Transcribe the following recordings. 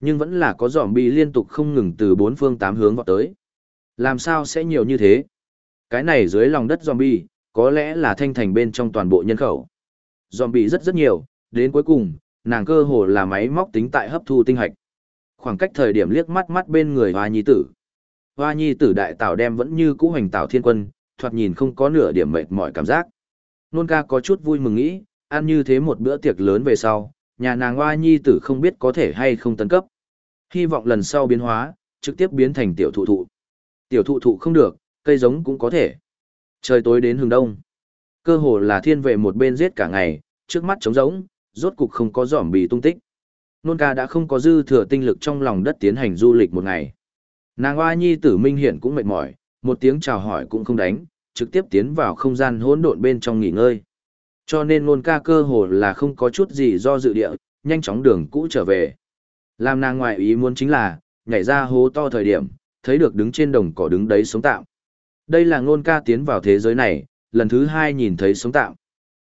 Nhưng vẫn là có giòm bị liên tục không ngừng từ bốn phương tám hướng vọt tới. Làm sao sẽ nhiều như thế? Cái này dưới lòng đất zombie, có lẽ là thanh thành bên trong toàn bộ nhân khẩu. Zombie rất rất nhiều, đến cuối cùng, nàng cơ hồ là máy móc tính tại hấp thu tinh hạch. Khoảng cách thời điểm liếc mắt mắt bên người Hoa Nhi tử. Hoa Nhi tử đại tảo đem vẫn như cũ hành tảo thiên quân, thoạt nhìn không có nửa điểm mệt mỏi cảm giác. Nôn ca có chút vui mừng nghĩ, ăn như thế một bữa tiệc lớn về sau, nhà nàng Hoa Nhi tử không biết có thể hay không tấn cấp. Hy vọng lần sau biến hóa, trực tiếp biến thành tiểu thụ thụ. Tiểu thụ thụ không được, cây giống cũng có thể. Trời tối đến hướng đông. Cơ hồ là thiên vệ một bên giết cả ngày, trước mắt trống rỗng, rốt cục không có giỏm bì tung tích. Nôn ca đã không có dư thừa tinh lực trong lòng đất tiến hành du lịch một ngày. Nàng hoa nhi tử minh Hiển cũng mệt mỏi, một tiếng chào hỏi cũng không đánh, trực tiếp tiến vào không gian hỗn độn bên trong nghỉ ngơi. Cho nên nôn ca cơ hồ là không có chút gì do dự địa, nhanh chóng đường cũ trở về. Làm nàng ngoại ý muốn chính là, nhảy ra hố to thời điểm, thấy được đứng trên đồng cỏ đứng đấy sống tạm. Đây là ngôn ca tiến vào thế giới này, lần thứ hai nhìn thấy sống tạm.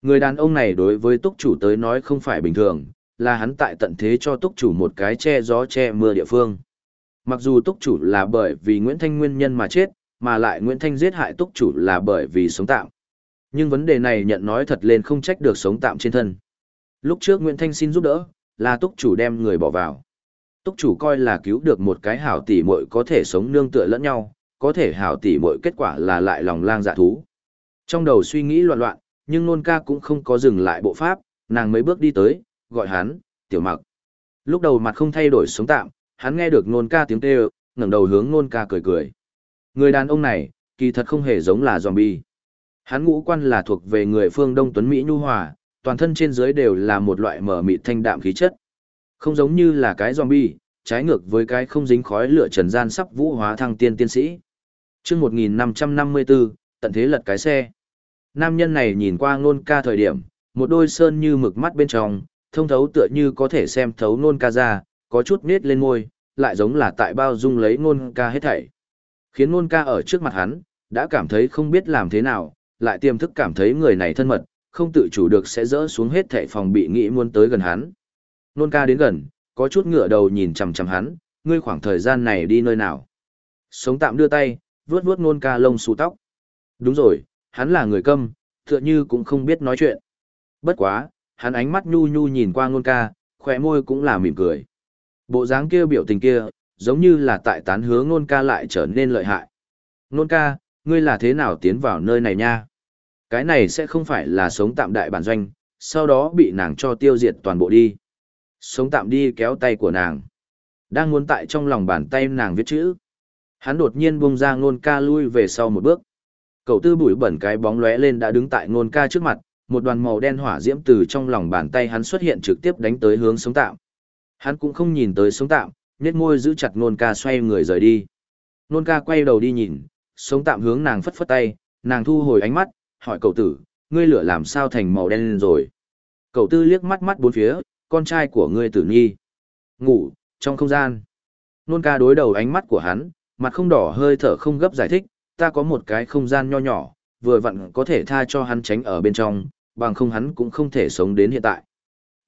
Người đàn ông này đối với túc chủ tới nói không phải bình thường, là hắn tại tận thế cho túc chủ một cái che gió che mưa địa phương. Mặc dù túc chủ là bởi vì Nguyễn Thanh nguyên nhân mà chết, mà lại Nguyễn Thanh giết hại túc chủ là bởi vì sống tạm. Nhưng vấn đề này nhận nói thật lên không trách được sống tạm trên thân. Lúc trước Nguyễn Thanh xin giúp đỡ, là túc chủ đem người bỏ vào. Túc chủ coi là cứu được một cái hảo tỷ muội có thể sống nương tựa lẫn nhau, có thể hảo tỷ muội kết quả là lại lòng lang dạ thú. Trong đầu suy nghĩ loạn loạn, nhưng nôn ca cũng không có dừng lại bộ pháp, nàng mấy bước đi tới, gọi hắn, tiểu mặc. Lúc đầu mặt không thay đổi sống tạm, hắn nghe được nôn ca tiếng kêu, ngẩng đầu hướng nôn ca cười cười. Người đàn ông này, kỳ thật không hề giống là zombie. Hắn ngũ quan là thuộc về người phương Đông Tuấn Mỹ Nhu Hòa, toàn thân trên dưới đều là một loại mở mịt thanh đạm khí chất. Không giống như là cái zombie, trái ngược với cái không dính khói lửa trần gian sắp vũ hóa thăng tiên tiên sĩ. Trước 1554, tận thế lật cái xe. Nam nhân này nhìn qua ngôn ca thời điểm, một đôi sơn như mực mắt bên trong, thông thấu tựa như có thể xem thấu ngôn ca ra, có chút nết lên môi, lại giống là tại bao dung lấy ngôn ca hết thảy. Khiến ngôn ca ở trước mặt hắn, đã cảm thấy không biết làm thế nào, lại tiềm thức cảm thấy người này thân mật, không tự chủ được sẽ dỡ xuống hết thể phòng bị nghĩ muốn tới gần hắn. Nôn ca đến gần, có chút ngựa đầu nhìn chằm chằm hắn, ngươi khoảng thời gian này đi nơi nào. Sống tạm đưa tay, vuốt vuốt nôn ca lông xù tóc. Đúng rồi, hắn là người câm, tựa như cũng không biết nói chuyện. Bất quá, hắn ánh mắt nhu nhu nhìn qua nôn ca, khỏe môi cũng là mỉm cười. Bộ dáng kia biểu tình kia, giống như là tại tán hướng nôn ca lại trở nên lợi hại. Nôn ca, ngươi là thế nào tiến vào nơi này nha? Cái này sẽ không phải là sống tạm đại bản doanh, sau đó bị nàng cho tiêu diệt toàn bộ đi. Sống tạm đi kéo tay của nàng. Đang muốn tại trong lòng bàn tay nàng viết chữ. Hắn đột nhiên bung ra ngôn ca lui về sau một bước. Cậu tư bụi bẩn cái bóng lóe lên đã đứng tại ngôn ca trước mặt, một đoàn màu đen hỏa diễm từ trong lòng bàn tay hắn xuất hiện trực tiếp đánh tới hướng sống tạm. Hắn cũng không nhìn tới sống tạm, nhếch môi giữ chặt ngôn ca xoay người rời đi. Ngôn ca quay đầu đi nhìn, sống tạm hướng nàng phất phất tay, nàng thu hồi ánh mắt, hỏi cậu tử, ngươi lửa làm sao thành màu đen rồi. Cậu tư liếc mắt mắt bốn phía, con trai của ngươi tử nhi. Ngủ, trong không gian. Nôn ca đối đầu ánh mắt của hắn, mặt không đỏ hơi thở không gấp giải thích, ta có một cái không gian nho nhỏ, vừa vặn có thể tha cho hắn tránh ở bên trong, bằng không hắn cũng không thể sống đến hiện tại.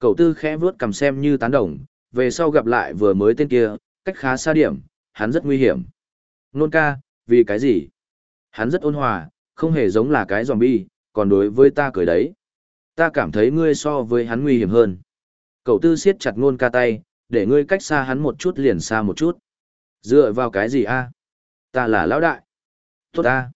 Cậu tư khẽ vuốt cầm xem như tán đồng, về sau gặp lại vừa mới tên kia, cách khá xa điểm, hắn rất nguy hiểm. Nôn ca, vì cái gì? Hắn rất ôn hòa, không hề giống là cái zombie, còn đối với ta cười đấy. Ta cảm thấy ngươi so với hắn nguy hiểm hơn. Cậu tư siết chặt ngôn ca tay, để ngươi cách xa hắn một chút liền xa một chút. Dựa vào cái gì a? Ta là lão đại. Tốt a.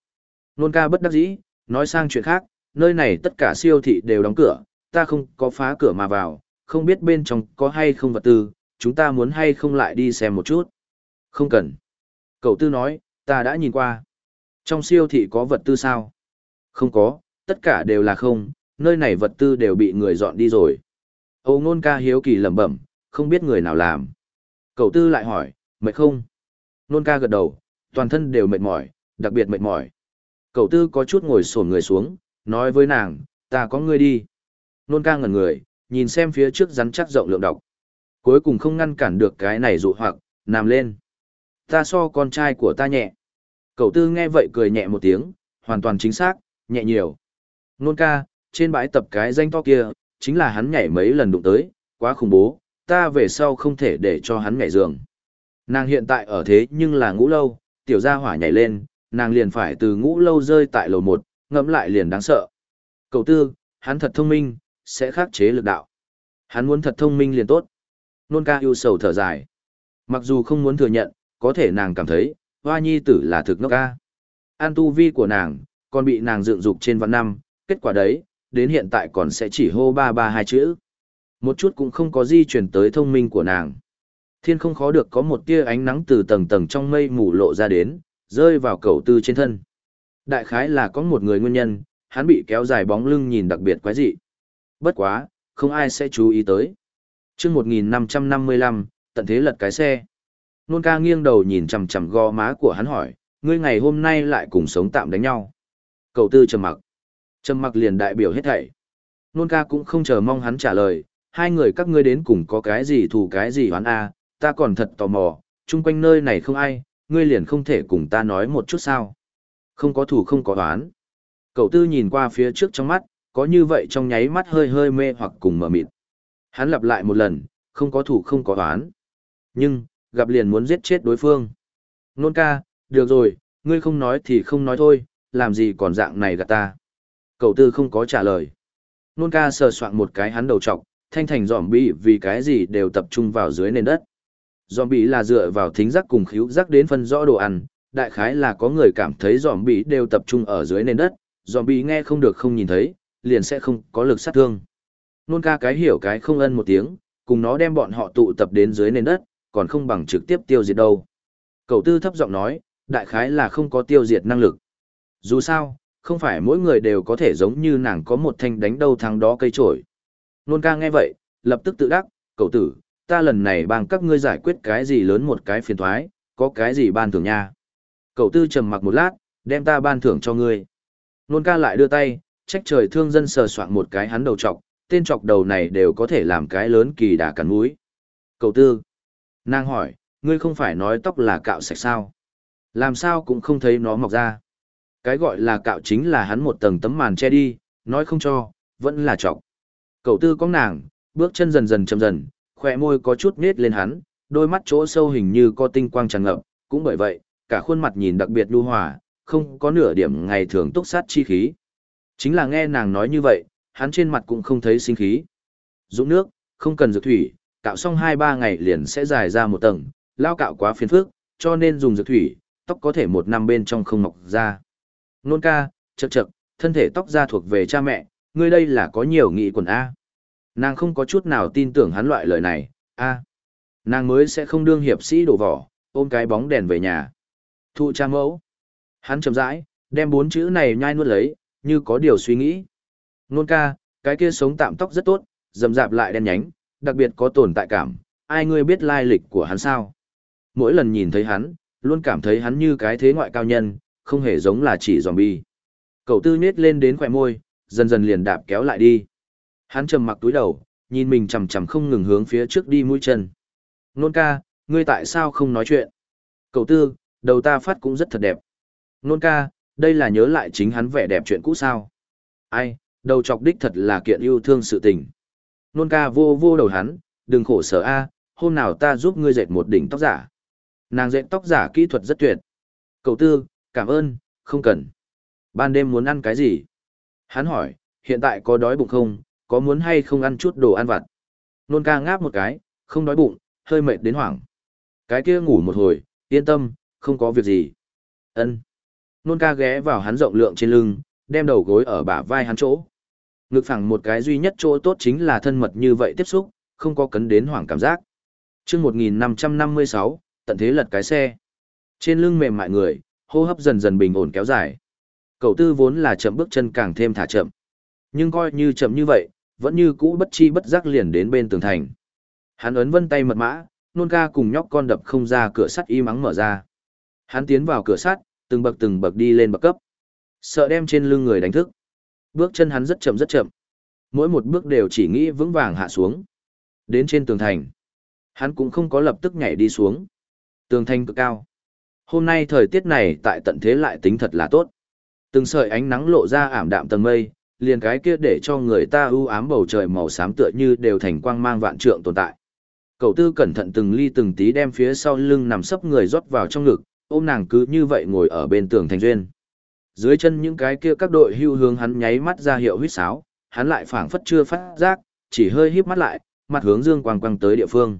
Ngôn ca bất đắc dĩ, nói sang chuyện khác, nơi này tất cả siêu thị đều đóng cửa, ta không có phá cửa mà vào, không biết bên trong có hay không vật tư, chúng ta muốn hay không lại đi xem một chút. Không cần. Cậu tư nói, ta đã nhìn qua. Trong siêu thị có vật tư sao? Không có, tất cả đều là không, nơi này vật tư đều bị người dọn đi rồi. Âu ngôn ca hiếu kỳ lẩm bẩm, không biết người nào làm. Cậu tư lại hỏi, mệt không? Nôn ca gật đầu, toàn thân đều mệt mỏi, đặc biệt mệt mỏi. Cậu tư có chút ngồi sổn người xuống, nói với nàng, ta có người đi. Nôn ca ngẩn người, nhìn xem phía trước rắn chắc rộng lượng độc. Cuối cùng không ngăn cản được cái này dụ hoặc, nằm lên. Ta so con trai của ta nhẹ. Cậu tư nghe vậy cười nhẹ một tiếng, hoàn toàn chính xác, nhẹ nhiều. Nôn ca, trên bãi tập cái danh to kia, chính là hắn nhảy mấy lần đụng tới, quá khủng bố, ta về sau không thể để cho hắn nhảy giường. Nàng hiện tại ở thế nhưng là ngũ lâu, tiểu gia hỏa nhảy lên, nàng liền phải từ ngũ lâu rơi tại lầu một, ngẫm lại liền đáng sợ. Cậu tư, hắn thật thông minh, sẽ khắc chế lực đạo. Hắn muốn thật thông minh liền tốt. Nôn ca yêu sầu thở dài. Mặc dù không muốn thừa nhận, có thể nàng cảm thấy, hoa nhi tử là thực ngốc ca. An tu vi của nàng, còn bị nàng dựng dục trên vạn năm, kết quả đấy, đến hiện tại còn sẽ chỉ hô ba ba hai chữ. Một chút cũng không có di chuyển tới thông minh của nàng. Thiên không khó được có một tia ánh nắng từ tầng tầng trong mây mù lộ ra đến, rơi vào cầu tư trên thân. Đại khái là có một người nguyên nhân, hắn bị kéo dài bóng lưng nhìn đặc biệt quái dị. Bất quá, không ai sẽ chú ý tới. chương 1555, tận thế lật cái xe. Nôn ca nghiêng đầu nhìn chằm chằm gò má của hắn hỏi, ngươi ngày hôm nay lại cùng sống tạm đánh nhau. Cậu tư trầm mặc. Trầm mặc liền đại biểu hết thảy. Nôn ca cũng không chờ mong hắn trả lời, hai người các ngươi đến cùng có cái gì thù cái gì hoán a ta còn thật tò mò, chung quanh nơi này không ai, ngươi liền không thể cùng ta nói một chút sao. Không có thù không có hoán. Cậu tư nhìn qua phía trước trong mắt, có như vậy trong nháy mắt hơi hơi mê hoặc cùng mở mịt. Hắn lặp lại một lần, không có thủ không có oán. Nhưng, gặp liền muốn giết chết đối phương. Nôn ca, được rồi, ngươi không nói thì không nói thôi, làm gì còn dạng này gạt ta. Cậu tư không có trả lời. Nôn ca sờ soạn một cái hắn đầu trọc, thanh thành giòm bị vì cái gì đều tập trung vào dưới nền đất. Giòm bị là dựa vào thính giác cùng khíu giác đến phân rõ đồ ăn, đại khái là có người cảm thấy giòm bị đều tập trung ở dưới nền đất, giòm bị nghe không được không nhìn thấy, liền sẽ không có lực sát thương. Nôn ca cái hiểu cái không ân một tiếng, cùng nó đem bọn họ tụ tập đến dưới nền đất, còn không bằng trực tiếp tiêu diệt đâu. Cậu tư thấp giọng nói, đại khái là không có tiêu diệt năng lực. Dù sao, không phải mỗi người đều có thể giống như nàng có một thanh đánh đâu thắng đó cây trổi. Nôn ca nghe vậy, lập tức tự đắc, cậu tử, ta lần này bằng các ngươi giải quyết cái gì lớn một cái phiền thoái, có cái gì ban thưởng nha. Cậu tư trầm mặc một lát, đem ta ban thưởng cho ngươi. Nôn ca lại đưa tay, trách trời thương dân sờ soạn một cái hắn đầu trọc, tên trọc đầu này đều có thể làm cái lớn kỳ đà cắn mũi. Cậu tư. Nàng hỏi, ngươi không phải nói tóc là cạo sạch sao? Làm sao cũng không thấy nó mọc ra. Cái gọi là cạo chính là hắn một tầng tấm màn che đi, nói không cho, vẫn là trọc. Cậu tư có nàng, bước chân dần dần chậm dần, khỏe môi có chút nết lên hắn, đôi mắt chỗ sâu hình như có tinh quang tràn ngập, cũng bởi vậy, cả khuôn mặt nhìn đặc biệt lưu hòa, không có nửa điểm ngày thường túc sát chi khí. Chính là nghe nàng nói như vậy, hắn trên mặt cũng không thấy sinh khí. Dũng nước, không cần dược thủy, cạo xong 2-3 ngày liền sẽ dài ra một tầng, lao cạo quá phiền phức, cho nên dùng dược thủy, tóc có thể một năm bên trong không mọc ra. Nôn ca, chậc chậc, thân thể tóc da thuộc về cha mẹ, ngươi đây là có nhiều nghị quần A. Nàng không có chút nào tin tưởng hắn loại lời này, A. Nàng mới sẽ không đương hiệp sĩ đổ vỏ, ôm cái bóng đèn về nhà. Thụ cha mẫu. Hắn chậm rãi, đem bốn chữ này nhai nuốt lấy, như có điều suy nghĩ. Nôn ca, cái kia sống tạm tóc rất tốt, dầm dạp lại đen nhánh, đặc biệt có tồn tại cảm, ai ngươi biết lai lịch của hắn sao? Mỗi lần nhìn thấy hắn, luôn cảm thấy hắn như cái thế ngoại cao nhân, không hề giống là chỉ zombie. Cậu tư nhếch lên đến khỏe môi, dần dần liền đạp kéo lại đi. Hắn trầm mặc túi đầu, nhìn mình chằm chằm không ngừng hướng phía trước đi mũi chân. Nôn ca, ngươi tại sao không nói chuyện? Cậu tư, đầu ta phát cũng rất thật đẹp. Nôn ca, đây là nhớ lại chính hắn vẻ đẹp chuyện cũ sao. Ai, đầu chọc đích thật là kiện yêu thương sự tình. Nôn ca vô vô đầu hắn, đừng khổ sở a, hôm nào ta giúp ngươi dệt một đỉnh tóc giả. Nàng dệt tóc giả kỹ thuật rất tuyệt. Cậu tư, cảm ơn, không cần. Ban đêm muốn ăn cái gì? Hắn hỏi, hiện tại có đói bụng không, có muốn hay không ăn chút đồ ăn vặt? Nôn ca ngáp một cái, không đói bụng, hơi mệt đến hoảng. Cái kia ngủ một hồi, yên tâm, không có việc gì. Ân. Nôn ca ghé vào hắn rộng lượng trên lưng, đem đầu gối ở bả vai hắn chỗ. Ngực phẳng một cái duy nhất chỗ tốt chính là thân mật như vậy tiếp xúc, không có cấn đến hoảng cảm giác. chương 1556, tận thế lật cái xe. Trên lưng mềm mại người, hô hấp dần dần bình ổn kéo dài. Cậu tư vốn là chậm bước chân càng thêm thả chậm. Nhưng coi như chậm như vậy, vẫn như cũ bất chi bất giác liền đến bên tường thành. Hắn ấn vân tay mật mã, nôn ca cùng nhóc con đập không ra cửa sắt y mắng mở ra. Hắn tiến vào cửa sắt, từng bậc từng bậc đi lên bậc cấp. Sợ đem trên lưng người đánh thức. Bước chân hắn rất chậm rất chậm. Mỗi một bước đều chỉ nghĩ vững vàng hạ xuống. Đến trên tường thành. Hắn cũng không có lập tức nhảy đi xuống. Tường thành cực cao. Hôm nay thời tiết này tại tận thế lại tính thật là tốt. Từng sợi ánh nắng lộ ra ảm đạm tầng mây, liền cái kia để cho người ta ưu ám bầu trời màu xám tựa như đều thành quang mang vạn trượng tồn tại. Cậu tư cẩn thận từng ly từng tí đem phía sau lưng nằm sấp người rót vào trong ngực, ôm nàng cứ như vậy ngồi ở bên tường thành duyên. Dưới chân những cái kia các đội hưu hướng hắn nháy mắt ra hiệu huýt sáo, hắn lại phảng phất chưa phát giác, chỉ hơi híp mắt lại, mặt hướng dương quang quang tới địa phương.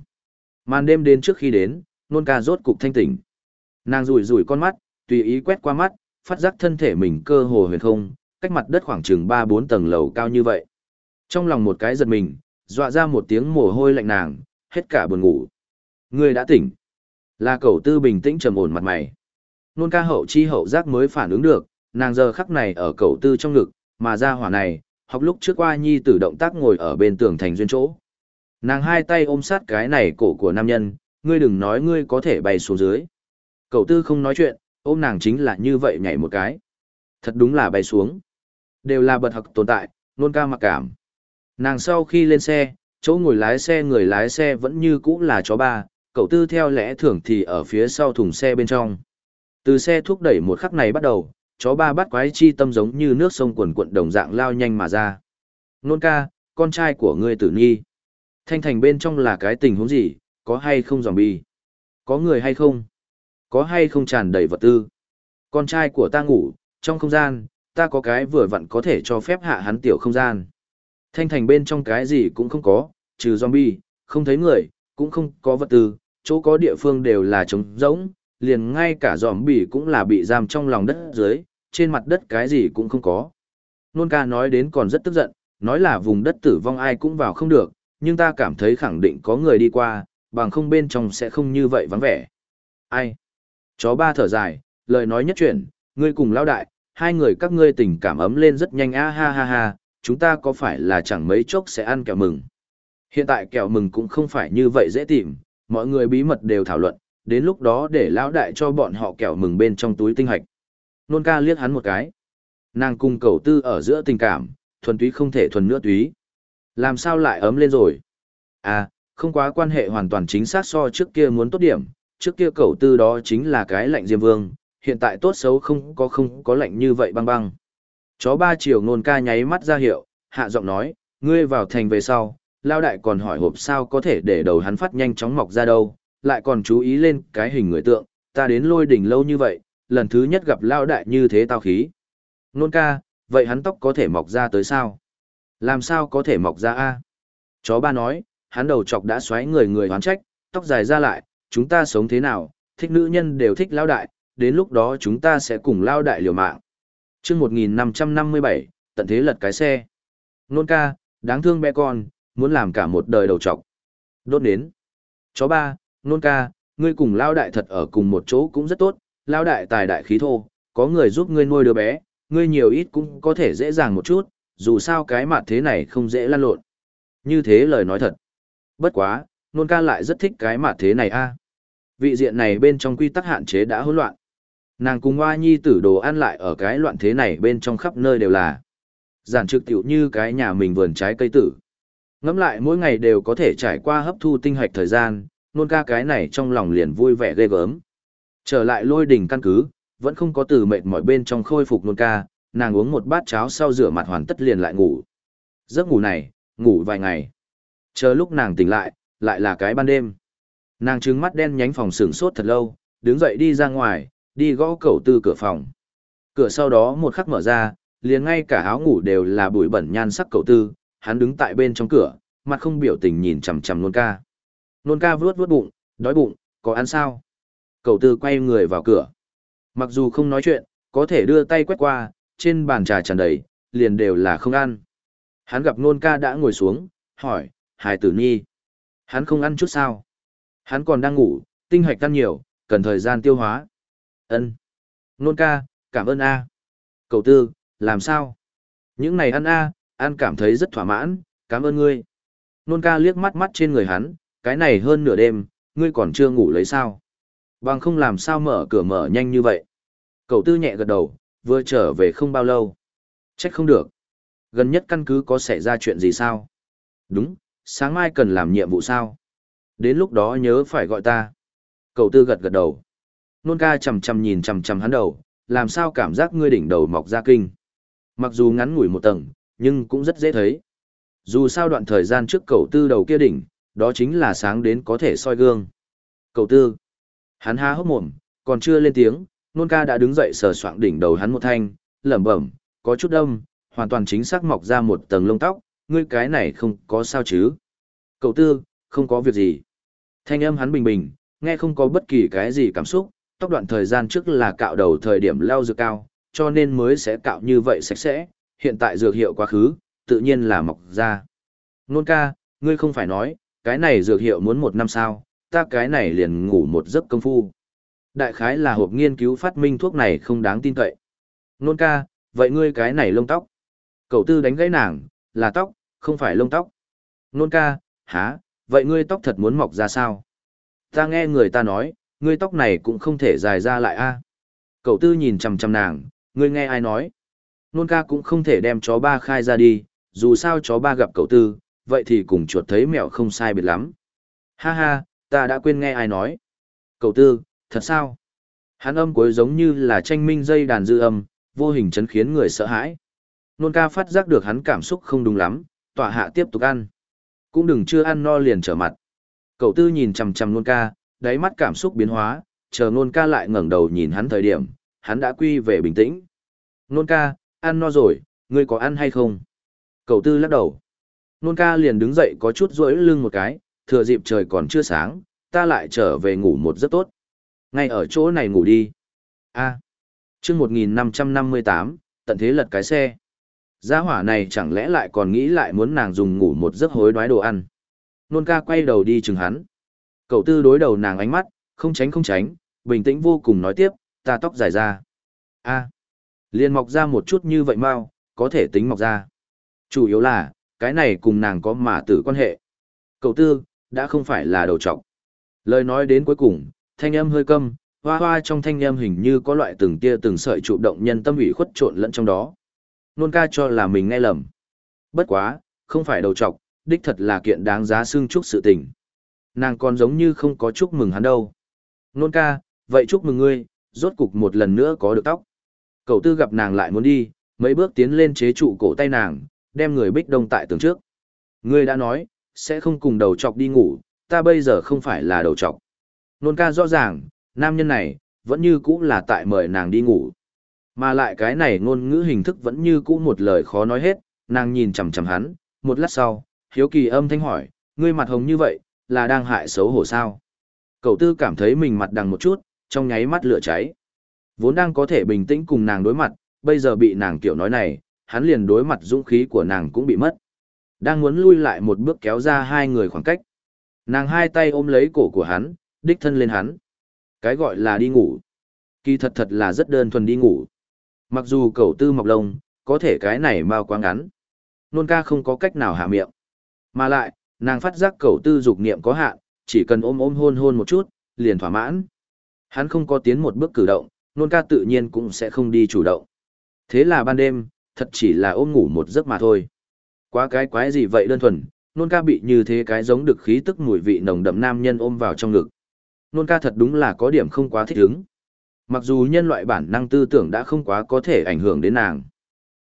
Màn đêm đến trước khi đến, nôn ca rốt cục thanh tỉnh. Nàng rủi rủi con mắt, tùy ý quét qua mắt, phát giác thân thể mình cơ hồ huyền không, cách mặt đất khoảng chừng 3-4 tầng lầu cao như vậy. Trong lòng một cái giật mình, dọa ra một tiếng mồ hôi lạnh nàng, hết cả buồn ngủ. Người đã tỉnh. Là cậu tư bình tĩnh trầm ổn mặt mày. Nôn ca hậu chi hậu giác mới phản ứng được, nàng giờ khắc này ở cậu tư trong ngực, mà ra hỏa này, học lúc trước qua nhi tử động tác ngồi ở bên tường thành duyên chỗ. Nàng hai tay ôm sát cái này cổ của nam nhân, ngươi đừng nói ngươi có thể bay xuống dưới. Cậu tư không nói chuyện, ôm nàng chính là như vậy nhảy một cái. Thật đúng là bay xuống. Đều là bật học tồn tại, nôn ca mặc cảm. Nàng sau khi lên xe, chỗ ngồi lái xe người lái xe vẫn như cũ là chó ba, cậu tư theo lẽ thường thì ở phía sau thùng xe bên trong. Từ xe thúc đẩy một khắc này bắt đầu, chó ba bắt quái chi tâm giống như nước sông quần quận đồng dạng lao nhanh mà ra. Nôn ca, con trai của ngươi tử nhi. Thanh thành bên trong là cái tình huống gì, có hay không zombie? Có người hay không? Có hay không tràn đầy vật tư? Con trai của ta ngủ, trong không gian, ta có cái vừa vặn có thể cho phép hạ hắn tiểu không gian. Thanh thành bên trong cái gì cũng không có, trừ zombie, không thấy người, cũng không có vật tư, chỗ có địa phương đều là trống rỗng, liền ngay cả zombie cũng là bị giam trong lòng đất dưới, trên mặt đất cái gì cũng không có. Nôn ca nói đến còn rất tức giận, nói là vùng đất tử vong ai cũng vào không được, nhưng ta cảm thấy khẳng định có người đi qua, bằng không bên trong sẽ không như vậy vắng vẻ. Ai? Chó ba thở dài, lời nói nhất chuyển, ngươi cùng lao đại, hai người các ngươi tình cảm ấm lên rất nhanh a ha ha ha, chúng ta có phải là chẳng mấy chốc sẽ ăn kẹo mừng. Hiện tại kẹo mừng cũng không phải như vậy dễ tìm, mọi người bí mật đều thảo luận, đến lúc đó để lão đại cho bọn họ kẹo mừng bên trong túi tinh hạch. Nôn ca liếc hắn một cái. Nàng cùng cầu tư ở giữa tình cảm, thuần túy không thể thuần nữa túy. Làm sao lại ấm lên rồi? À, không quá quan hệ hoàn toàn chính xác so trước kia muốn tốt điểm, trước kia cầu tư đó chính là cái lạnh diêm vương, hiện tại tốt xấu không có không có lạnh như vậy băng băng. Chó ba chiều nôn ca nháy mắt ra hiệu, hạ giọng nói, ngươi vào thành về sau, lao đại còn hỏi hộp sao có thể để đầu hắn phát nhanh chóng mọc ra đâu, lại còn chú ý lên cái hình người tượng, ta đến lôi đỉnh lâu như vậy, lần thứ nhất gặp lao đại như thế tao khí. Nôn ca, vậy hắn tóc có thể mọc ra tới sao? Làm sao có thể mọc ra a? Chó ba nói, hắn đầu chọc đã xoáy người người hoán trách, tóc dài ra lại, chúng ta sống thế nào, thích nữ nhân đều thích lao đại, đến lúc đó chúng ta sẽ cùng lao đại liều mạng. chương 1557, tận thế lật cái xe. Nôn ca, đáng thương bé con, muốn làm cả một đời đầu trọc. Đốt đến. Chó ba, nôn ca, ngươi cùng lao đại thật ở cùng một chỗ cũng rất tốt, lao đại tài đại khí thô, có người giúp ngươi nuôi đứa bé, ngươi nhiều ít cũng có thể dễ dàng một chút, dù sao cái mặt thế này không dễ lan lộn. Như thế lời nói thật. Bất quá, nôn ca lại rất thích cái mặt thế này a. Vị diện này bên trong quy tắc hạn chế đã hỗn loạn. Nàng cùng hoa nhi tử đồ ăn lại ở cái loạn thế này bên trong khắp nơi đều là. Giản trực tiểu như cái nhà mình vườn trái cây tử. Ngắm lại mỗi ngày đều có thể trải qua hấp thu tinh hoạch thời gian, nôn ca cái này trong lòng liền vui vẻ ghê gớm. Trở lại lôi đỉnh căn cứ, vẫn không có từ mệt mỏi bên trong khôi phục nôn ca, nàng uống một bát cháo sau rửa mặt hoàn tất liền lại ngủ. Giấc ngủ này, ngủ vài ngày. Chờ lúc nàng tỉnh lại, lại là cái ban đêm. Nàng trứng mắt đen nhánh phòng sửng sốt thật lâu, đứng dậy đi ra ngoài, đi gõ cầu tư cửa phòng. Cửa sau đó một khắc mở ra, liền ngay cả áo ngủ đều là bụi bẩn nhan sắc cầu tư, hắn đứng tại bên trong cửa, mặt không biểu tình nhìn chằm chằm nôn ca. Nôn ca vuốt vuốt bụng, đói bụng, có ăn sao? Cầu tư quay người vào cửa. Mặc dù không nói chuyện, có thể đưa tay quét qua, trên bàn trà tràn đầy, liền đều là không ăn. Hắn gặp nôn ca đã ngồi xuống, hỏi, hài tử nhi. Hắn không ăn chút sao? Hắn còn đang ngủ, tinh hoạch tan nhiều, cần thời gian tiêu hóa. Ân. Nôn ca, cảm ơn A. Cầu tư, làm sao? Những này ăn A, ăn cảm thấy rất thỏa mãn, cảm ơn ngươi. Nôn ca liếc mắt mắt trên người hắn, cái này hơn nửa đêm, ngươi còn chưa ngủ lấy sao? Bằng không làm sao mở cửa mở nhanh như vậy. Cậu tư nhẹ gật đầu, vừa trở về không bao lâu. Trách không được. Gần nhất căn cứ có xảy ra chuyện gì sao? Đúng, sáng mai cần làm nhiệm vụ sao? Đến lúc đó nhớ phải gọi ta. Cậu tư gật gật đầu. Nôn ca chầm chầm nhìn chầm chầm hắn đầu, làm sao cảm giác ngươi đỉnh đầu mọc ra kinh. Mặc dù ngắn ngủi một tầng, nhưng cũng rất dễ thấy. Dù sao đoạn thời gian trước cậu tư đầu kia đỉnh, đó chính là sáng đến có thể soi gương. Cậu tư. Hắn há hốc mồm, còn chưa lên tiếng, nôn ca đã đứng dậy sờ soạng đỉnh đầu hắn một thanh, lẩm bẩm, có chút đông, hoàn toàn chính xác mọc ra một tầng lông tóc, ngươi cái này không có sao chứ. Cậu tư, không có việc gì. Thanh âm hắn bình bình, nghe không có bất kỳ cái gì cảm xúc, tóc đoạn thời gian trước là cạo đầu thời điểm leo dược cao, cho nên mới sẽ cạo như vậy sạch sẽ, hiện tại dược hiệu quá khứ, tự nhiên là mọc ra. Nôn ca, ngươi không phải nói, cái này dược hiệu muốn một năm sao, ta cái này liền ngủ một giấc công phu. Đại khái là hộp nghiên cứu phát minh thuốc này không đáng tin cậy. Nôn ca, vậy ngươi cái này lông tóc. Cậu tư đánh gãy nàng, là tóc, không phải lông tóc. Nôn ca, há, vậy ngươi tóc thật muốn mọc ra sao? Ta nghe người ta nói, ngươi tóc này cũng không thể dài ra lại a. Cậu tư nhìn chằm chằm nàng, ngươi nghe ai nói? Nôn ca cũng không thể đem chó ba khai ra đi, dù sao chó ba gặp cậu tư, vậy thì cùng chuột thấy mèo không sai biệt lắm. Ha ha, ta đã quên nghe ai nói. Cậu tư, thật sao? Hắn âm cuối giống như là tranh minh dây đàn dư âm, vô hình chấn khiến người sợ hãi. Nôn ca phát giác được hắn cảm xúc không đúng lắm, tọa hạ tiếp tục ăn. Cũng đừng chưa ăn no liền trở mặt. Cậu tư nhìn chằm chằm nôn ca, đáy mắt cảm xúc biến hóa, chờ nôn ca lại ngẩng đầu nhìn hắn thời điểm, hắn đã quy về bình tĩnh. Nôn ca, ăn no rồi, ngươi có ăn hay không? Cậu tư lắc đầu. Nôn ca liền đứng dậy có chút rỗi lưng một cái, thừa dịp trời còn chưa sáng, ta lại trở về ngủ một giấc tốt. Ngay ở chỗ này ngủ đi. a à. chương 1558, tận thế lật cái xe. Gia hỏa này chẳng lẽ lại còn nghĩ lại muốn nàng dùng ngủ một giấc hối đoái đồ ăn. Nôn ca quay đầu đi chừng hắn. Cậu tư đối đầu nàng ánh mắt, không tránh không tránh, bình tĩnh vô cùng nói tiếp, ta tóc dài ra. a liền mọc ra một chút như vậy mau, có thể tính mọc ra. Chủ yếu là, cái này cùng nàng có mà tử quan hệ. Cậu tư, đã không phải là đầu trọc. Lời nói đến cuối cùng, thanh âm hơi câm, hoa hoa trong thanh âm hình như có loại từng tia từng sợi trụ động nhân tâm ủy khuất trộn lẫn trong đó. Nôn ca cho là mình nghe lầm. Bất quá, không phải đầu trọc, đích thật là kiện đáng giá xương chúc sự tình. Nàng còn giống như không có chúc mừng hắn đâu. Nôn ca, vậy chúc mừng ngươi, rốt cục một lần nữa có được tóc. Cậu tư gặp nàng lại muốn đi, mấy bước tiến lên chế trụ cổ tay nàng, đem người bích đông tại tường trước. Ngươi đã nói, sẽ không cùng đầu chọc đi ngủ, ta bây giờ không phải là đầu chọc. Nôn ca rõ ràng, nam nhân này, vẫn như cũ là tại mời nàng đi ngủ. Mà lại cái này ngôn ngữ hình thức vẫn như cũ một lời khó nói hết, nàng nhìn chằm chằm hắn, một lát sau, hiếu kỳ âm thanh hỏi, ngươi mặt hồng như vậy, là đang hại xấu hổ sao? Cậu tư cảm thấy mình mặt đằng một chút, trong nháy mắt lửa cháy. Vốn đang có thể bình tĩnh cùng nàng đối mặt, bây giờ bị nàng kiểu nói này, hắn liền đối mặt dũng khí của nàng cũng bị mất. Đang muốn lui lại một bước kéo ra hai người khoảng cách. Nàng hai tay ôm lấy cổ của hắn, đích thân lên hắn. Cái gọi là đi ngủ. Kỳ thật thật là rất đơn thuần đi ngủ. Mặc dù cầu tư mọc lông, có thể cái này mau quá ngắn. Nôn ca không có cách nào hạ miệng. Mà lại, nàng phát giác cầu tư dục niệm có hạn, chỉ cần ôm ôm hôn hôn một chút, liền thỏa mãn. Hắn không có tiến một bước cử động, nôn ca tự nhiên cũng sẽ không đi chủ động. Thế là ban đêm, thật chỉ là ôm ngủ một giấc mà thôi. Quá cái quái gì vậy đơn thuần, nôn ca bị như thế cái giống được khí tức mùi vị nồng đậm nam nhân ôm vào trong ngực. Nôn ca thật đúng là có điểm không quá thích ứng. Mặc dù nhân loại bản năng tư tưởng đã không quá có thể ảnh hưởng đến nàng.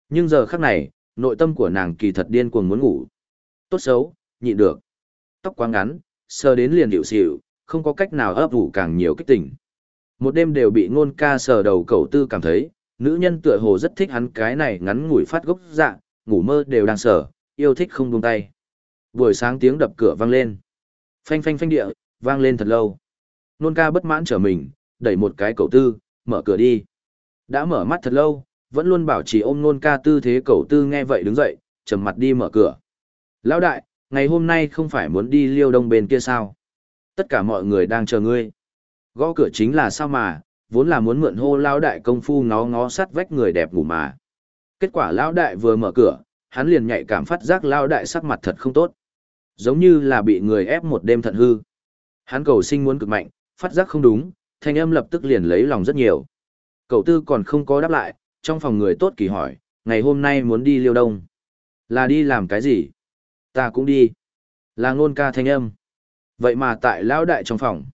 Nhưng giờ khắc này, nội tâm của nàng kỳ thật điên cuồng muốn ngủ. Tốt xấu, nhịn được. Tóc quá ngắn, sờ đến liền điệu xỉu, không có cách nào ấp ủ càng nhiều kích tỉnh. Một đêm đều bị ngôn ca sờ đầu cầu tư cảm thấy, nữ nhân tựa hồ rất thích hắn cái này ngắn ngủi phát gốc dạ, ngủ mơ đều đang sờ, yêu thích không buông tay. Buổi sáng tiếng đập cửa vang lên. Phanh phanh phanh địa, vang lên thật lâu. Nôn ca bất mãn trở mình, đẩy một cái cầu tư, mở cửa đi. Đã mở mắt thật lâu, vẫn luôn bảo trì ôm nôn ca tư thế cầu tư nghe vậy đứng dậy, trầm mặt đi mở cửa. Lão đại, ngày hôm nay không phải muốn đi liêu đông bên kia sao? Tất cả mọi người đang chờ ngươi. Gõ cửa chính là sao mà, vốn là muốn mượn hô lão đại công phu ngó ngó sắt vách người đẹp ngủ mà. Kết quả lão đại vừa mở cửa, hắn liền nhạy cảm phát giác lão đại sắc mặt thật không tốt. Giống như là bị người ép một đêm thận hư. Hắn cầu sinh muốn cực mạnh, phát giác không đúng, thanh âm lập tức liền lấy lòng rất nhiều. Cậu tư còn không có đáp lại, trong phòng người tốt kỳ hỏi, ngày hôm nay muốn đi liêu đông. Là đi làm cái gì? Ta cũng đi. Là ngôn ca thanh âm. Vậy mà tại lão đại trong phòng.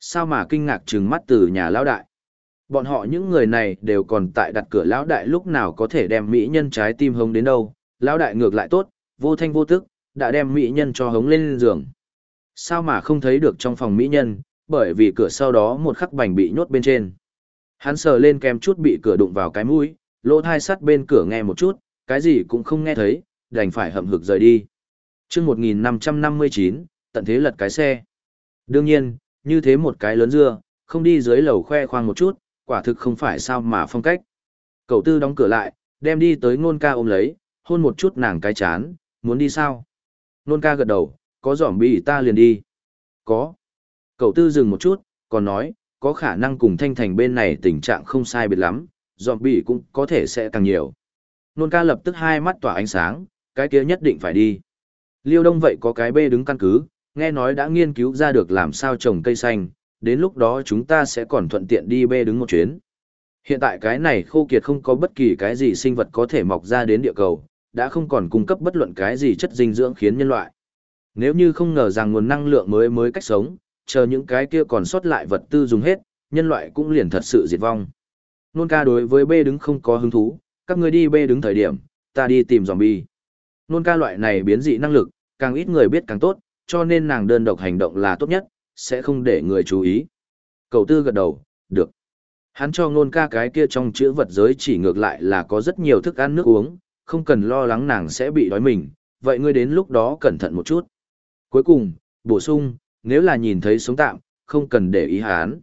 Sao mà kinh ngạc trừng mắt từ nhà lão đại? Bọn họ những người này đều còn tại đặt cửa lão đại lúc nào có thể đem mỹ nhân trái tim hống đến đâu. Lão đại ngược lại tốt, vô thanh vô tức, đã đem mỹ nhân cho hống lên giường. Sao mà không thấy được trong phòng mỹ nhân, bởi vì cửa sau đó một khắc bành bị nhốt bên trên. Hắn sờ lên kem chút bị cửa đụng vào cái mũi, lỗ thai sắt bên cửa nghe một chút, cái gì cũng không nghe thấy, đành phải hậm hực rời đi. chương 1559, tận thế lật cái xe. Đương nhiên, như thế một cái lớn dưa, không đi dưới lầu khoe khoang một chút, quả thực không phải sao mà phong cách. Cậu tư đóng cửa lại, đem đi tới ngôn ca ôm lấy, hôn một chút nàng cái chán, muốn đi sao? Nôn ca gật đầu, có giỏm bị ta liền đi. Có. Cậu tư dừng một chút, còn nói, có khả năng cùng thanh thành bên này tình trạng không sai biệt lắm, giỏm bị cũng có thể sẽ càng nhiều. Nôn ca lập tức hai mắt tỏa ánh sáng, cái kia nhất định phải đi. Liêu đông vậy có cái bê đứng căn cứ, nghe nói đã nghiên cứu ra được làm sao trồng cây xanh, đến lúc đó chúng ta sẽ còn thuận tiện đi bê đứng một chuyến. Hiện tại cái này khô kiệt không có bất kỳ cái gì sinh vật có thể mọc ra đến địa cầu, đã không còn cung cấp bất luận cái gì chất dinh dưỡng khiến nhân loại. Nếu như không ngờ rằng nguồn năng lượng mới mới cách sống, chờ những cái kia còn sót lại vật tư dùng hết, nhân loại cũng liền thật sự diệt vong. Nôn ca đối với bê đứng không có hứng thú, các người đi bê đứng thời điểm, ta đi tìm zombie. Nôn ca loại này biến dị năng lực, càng ít người biết càng tốt, cho nên nàng đơn độc hành động là tốt nhất, sẽ không để người chú ý. Cầu tư gật đầu, được. Hắn cho nôn ca cái kia trong chữ vật giới chỉ ngược lại là có rất nhiều thức ăn nước uống, không cần lo lắng nàng sẽ bị đói mình, vậy ngươi đến lúc đó cẩn thận một chút. Cuối cùng, bổ sung, nếu là nhìn thấy sống tạm, không cần để ý hán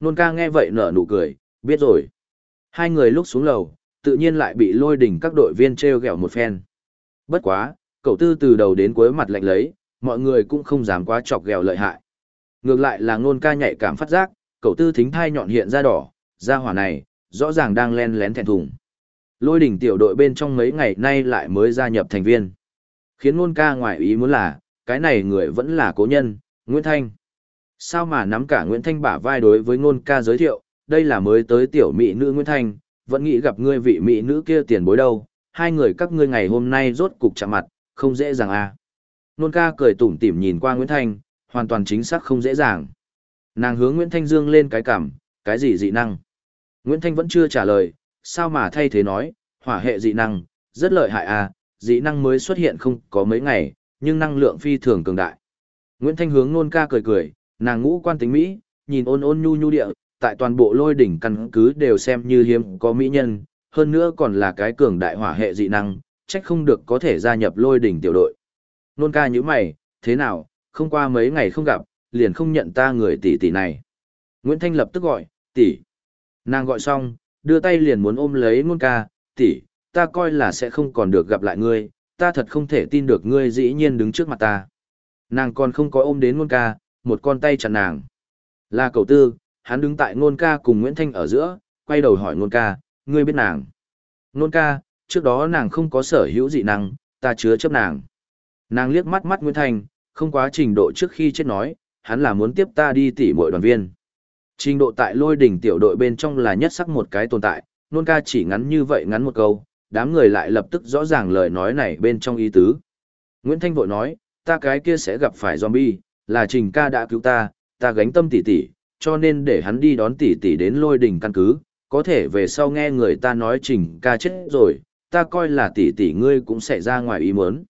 Nôn ca nghe vậy nở nụ cười, biết rồi. Hai người lúc xuống lầu, tự nhiên lại bị lôi đỉnh các đội viên treo gẹo một phen. Bất quá, cậu tư từ đầu đến cuối mặt lạnh lấy, mọi người cũng không dám quá chọc ghẹo lợi hại. Ngược lại là nôn ca nhạy cảm phát giác, cậu tư thính thai nhọn hiện ra đỏ, ra hỏa này, rõ ràng đang len lén thẹn thùng. Lôi đỉnh tiểu đội bên trong mấy ngày nay lại mới gia nhập thành viên. Khiến ngôn ca ngoại ý muốn là, cái này người vẫn là cố nhân, Nguyễn Thanh. Sao mà nắm cả Nguyễn Thanh bả vai đối với ngôn ca giới thiệu, đây là mới tới tiểu mỹ nữ Nguyễn Thanh, vẫn nghĩ gặp ngươi vị mỹ nữ kia tiền bối đâu, hai người các ngươi ngày hôm nay rốt cục chạm mặt, không dễ dàng à. Nôn ca cười tủm tỉm nhìn qua Nguyễn Thanh, hoàn toàn chính xác không dễ dàng. Nàng hướng Nguyễn Thanh dương lên cái cảm, cái gì dị năng? Nguyễn Thanh vẫn chưa trả lời, sao mà thay thế nói, hỏa hệ dị năng, rất lợi hại à, dị năng mới xuất hiện không có mấy ngày, nhưng năng lượng phi thường cường đại. Nguyễn Thanh hướng nôn ca cười cười, nàng ngũ quan tính Mỹ, nhìn ôn ôn nhu nhu địa, tại toàn bộ lôi đỉnh căn cứ đều xem như hiếm có mỹ nhân, hơn nữa còn là cái cường đại hỏa hệ dị năng, trách không được có thể gia nhập lôi đỉnh tiểu đội. Nôn ca như mày, thế nào, không qua mấy ngày không gặp, liền không nhận ta người tỷ tỷ này. Nguyễn Thanh lập tức gọi, tỷ. Nàng gọi xong, đưa tay liền muốn ôm lấy ngôn ca, tỷ, ta coi là sẽ không còn được gặp lại ngươi, ta thật không thể tin được ngươi dĩ nhiên đứng trước mặt ta. Nàng còn không có ôm đến ngôn ca, một con tay chặn nàng. Là cậu tư, hắn đứng tại ngôn ca cùng Nguyễn Thanh ở giữa, quay đầu hỏi ngôn ca, ngươi biết nàng. Ngôn ca, trước đó nàng không có sở hữu dị năng, ta chứa chấp nàng. Nàng liếc mắt mắt Nguyễn Thanh, không quá trình độ trước khi chết nói, hắn là muốn tiếp ta đi tỉ mội đoàn viên. Trình độ tại lôi đỉnh tiểu đội bên trong là nhất sắc một cái tồn tại, nôn ca chỉ ngắn như vậy ngắn một câu, đám người lại lập tức rõ ràng lời nói này bên trong ý tứ. Nguyễn Thanh vội nói, ta cái kia sẽ gặp phải zombie, là trình ca đã cứu ta, ta gánh tâm tỉ tỉ, cho nên để hắn đi đón tỉ tỉ đến lôi đỉnh căn cứ, có thể về sau nghe người ta nói trình ca chết rồi, ta coi là tỷ tỷ ngươi cũng sẽ ra ngoài ý muốn.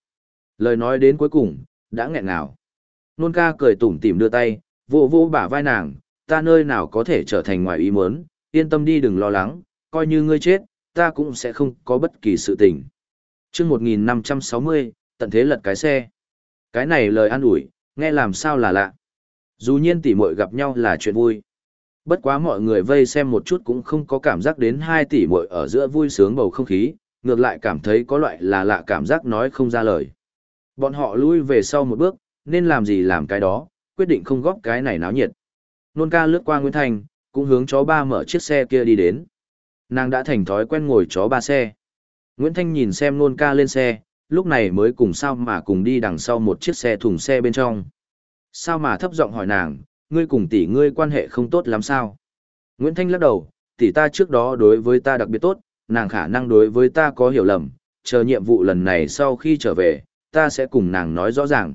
Lời nói đến cuối cùng, đã nghẹn nào. Nôn ca cười tủm tỉm đưa tay, vô vô bả vai nàng, ta nơi nào có thể trở thành ngoài ý muốn, yên tâm đi đừng lo lắng, coi như ngươi chết, ta cũng sẽ không có bất kỳ sự tình. Trước 1560, tận thế lật cái xe. Cái này lời an ủi, nghe làm sao là lạ. Dù nhiên tỷ muội gặp nhau là chuyện vui. Bất quá mọi người vây xem một chút cũng không có cảm giác đến hai tỷ muội ở giữa vui sướng bầu không khí, ngược lại cảm thấy có loại là lạ cảm giác nói không ra lời. Bọn họ lui về sau một bước, nên làm gì làm cái đó, quyết định không góp cái này náo nhiệt. Nôn ca lướt qua Nguyễn Thành, cũng hướng chó ba mở chiếc xe kia đi đến. Nàng đã thành thói quen ngồi chó ba xe. Nguyễn Thanh nhìn xem nôn ca lên xe, lúc này mới cùng sao mà cùng đi đằng sau một chiếc xe thùng xe bên trong. Sao mà thấp giọng hỏi nàng, ngươi cùng tỷ ngươi quan hệ không tốt lắm sao? Nguyễn Thanh lắc đầu, tỷ ta trước đó đối với ta đặc biệt tốt, nàng khả năng đối với ta có hiểu lầm, chờ nhiệm vụ lần này sau khi trở về, ta sẽ cùng nàng nói rõ ràng.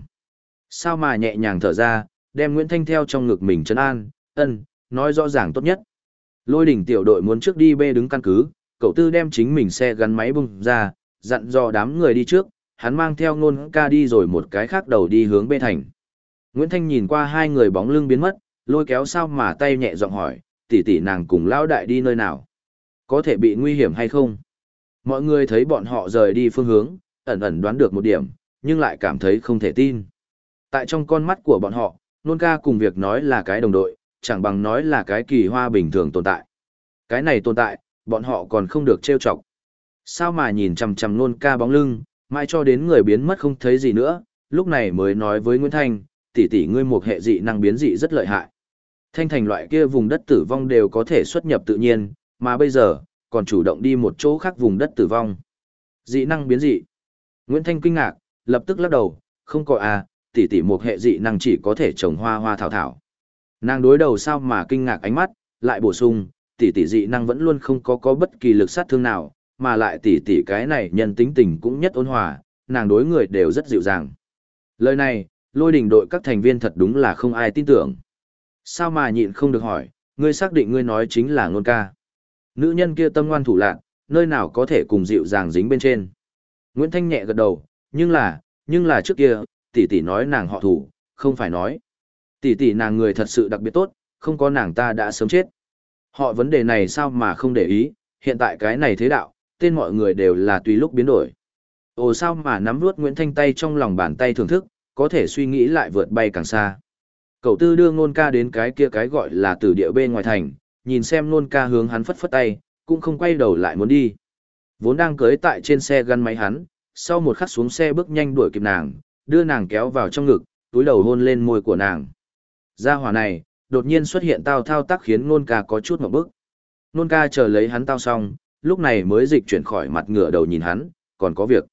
Sao mà nhẹ nhàng thở ra, đem Nguyễn Thanh theo trong ngực mình trấn an, ân, nói rõ ràng tốt nhất. Lôi đỉnh tiểu đội muốn trước đi bê đứng căn cứ, cậu tư đem chính mình xe gắn máy bung ra, dặn dò đám người đi trước, hắn mang theo ngôn ca đi rồi một cái khác đầu đi hướng bê thành. Nguyễn Thanh nhìn qua hai người bóng lưng biến mất, lôi kéo sao mà tay nhẹ giọng hỏi, tỷ tỷ nàng cùng lão đại đi nơi nào? Có thể bị nguy hiểm hay không? Mọi người thấy bọn họ rời đi phương hướng, ẩn ẩn đoán được một điểm, nhưng lại cảm thấy không thể tin. Tại trong con mắt của bọn họ, nôn ca cùng việc nói là cái đồng đội, chẳng bằng nói là cái kỳ hoa bình thường tồn tại. Cái này tồn tại, bọn họ còn không được trêu chọc. Sao mà nhìn chằm chằm nôn ca bóng lưng, mãi cho đến người biến mất không thấy gì nữa, lúc này mới nói với Nguyễn Thanh, tỷ tỷ ngươi một hệ dị năng biến dị rất lợi hại. Thanh thành loại kia vùng đất tử vong đều có thể xuất nhập tự nhiên, mà bây giờ, còn chủ động đi một chỗ khác vùng đất tử vong. Dị năng biến dị. Nguyễn Thanh kinh ngạc, lập tức lắc đầu, không có à, tỷ tỷ một hệ dị năng chỉ có thể trồng hoa hoa thảo thảo. Nàng đối đầu sao mà kinh ngạc ánh mắt, lại bổ sung, tỷ tỷ dị năng vẫn luôn không có có bất kỳ lực sát thương nào, mà lại tỷ tỷ cái này nhân tính tình cũng nhất ôn hòa, nàng đối người đều rất dịu dàng. Lời này, lôi đình đội các thành viên thật đúng là không ai tin tưởng. Sao mà nhịn không được hỏi, ngươi xác định ngươi nói chính là ngôn ca. Nữ nhân kia tâm ngoan thủ lạc, nơi nào có thể cùng dịu dàng dính bên trên. Nguyễn Thanh nhẹ gật đầu, nhưng là, nhưng là trước kia, tỷ tỷ nói nàng họ thủ, không phải nói. Tỷ tỷ nàng người thật sự đặc biệt tốt, không có nàng ta đã sớm chết. Họ vấn đề này sao mà không để ý, hiện tại cái này thế đạo, tên mọi người đều là tùy lúc biến đổi. Ồ sao mà nắm vuốt Nguyễn Thanh tay trong lòng bàn tay thưởng thức, có thể suy nghĩ lại vượt bay càng xa. Cậu tư đưa ngôn ca đến cái kia cái gọi là tử địa bên ngoài thành, nhìn xem ngôn ca hướng hắn phất phất tay, cũng không quay đầu lại muốn đi. Vốn đang cưới tại trên xe gắn máy hắn, sau một khắc xuống xe bước nhanh đuổi kịp nàng, đưa nàng kéo vào trong ngực, túi đầu hôn lên môi của nàng. Gia hỏa này, đột nhiên xuất hiện tao thao tác khiến nôn ca có chút một bức. Nôn ca chờ lấy hắn tao xong, lúc này mới dịch chuyển khỏi mặt ngửa đầu nhìn hắn, còn có việc.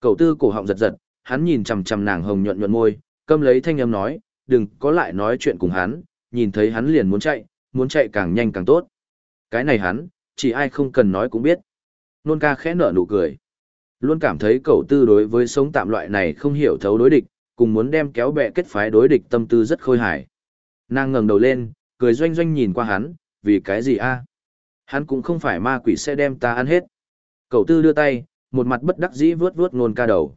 Cậu tư cổ họng giật giật, hắn nhìn chằm chằm nàng hồng nhuận nhuận môi, câm lấy thanh âm nói, đừng có lại nói chuyện cùng hắn, nhìn thấy hắn liền muốn chạy, muốn chạy càng nhanh càng tốt. Cái này hắn, chỉ ai không cần nói cũng biết. Nôn ca khẽ nở nụ cười. Luôn cảm thấy cậu tư đối với sống tạm loại này không hiểu thấu đối địch, cùng muốn đem kéo bè kết phái đối địch tâm tư rất khôi hài. Nàng ngẩng đầu lên, cười doanh doanh nhìn qua hắn, vì cái gì a? Hắn cũng không phải ma quỷ sẽ đem ta ăn hết. Cậu tư đưa tay, một mặt bất đắc dĩ vướt vướt nôn ca đầu.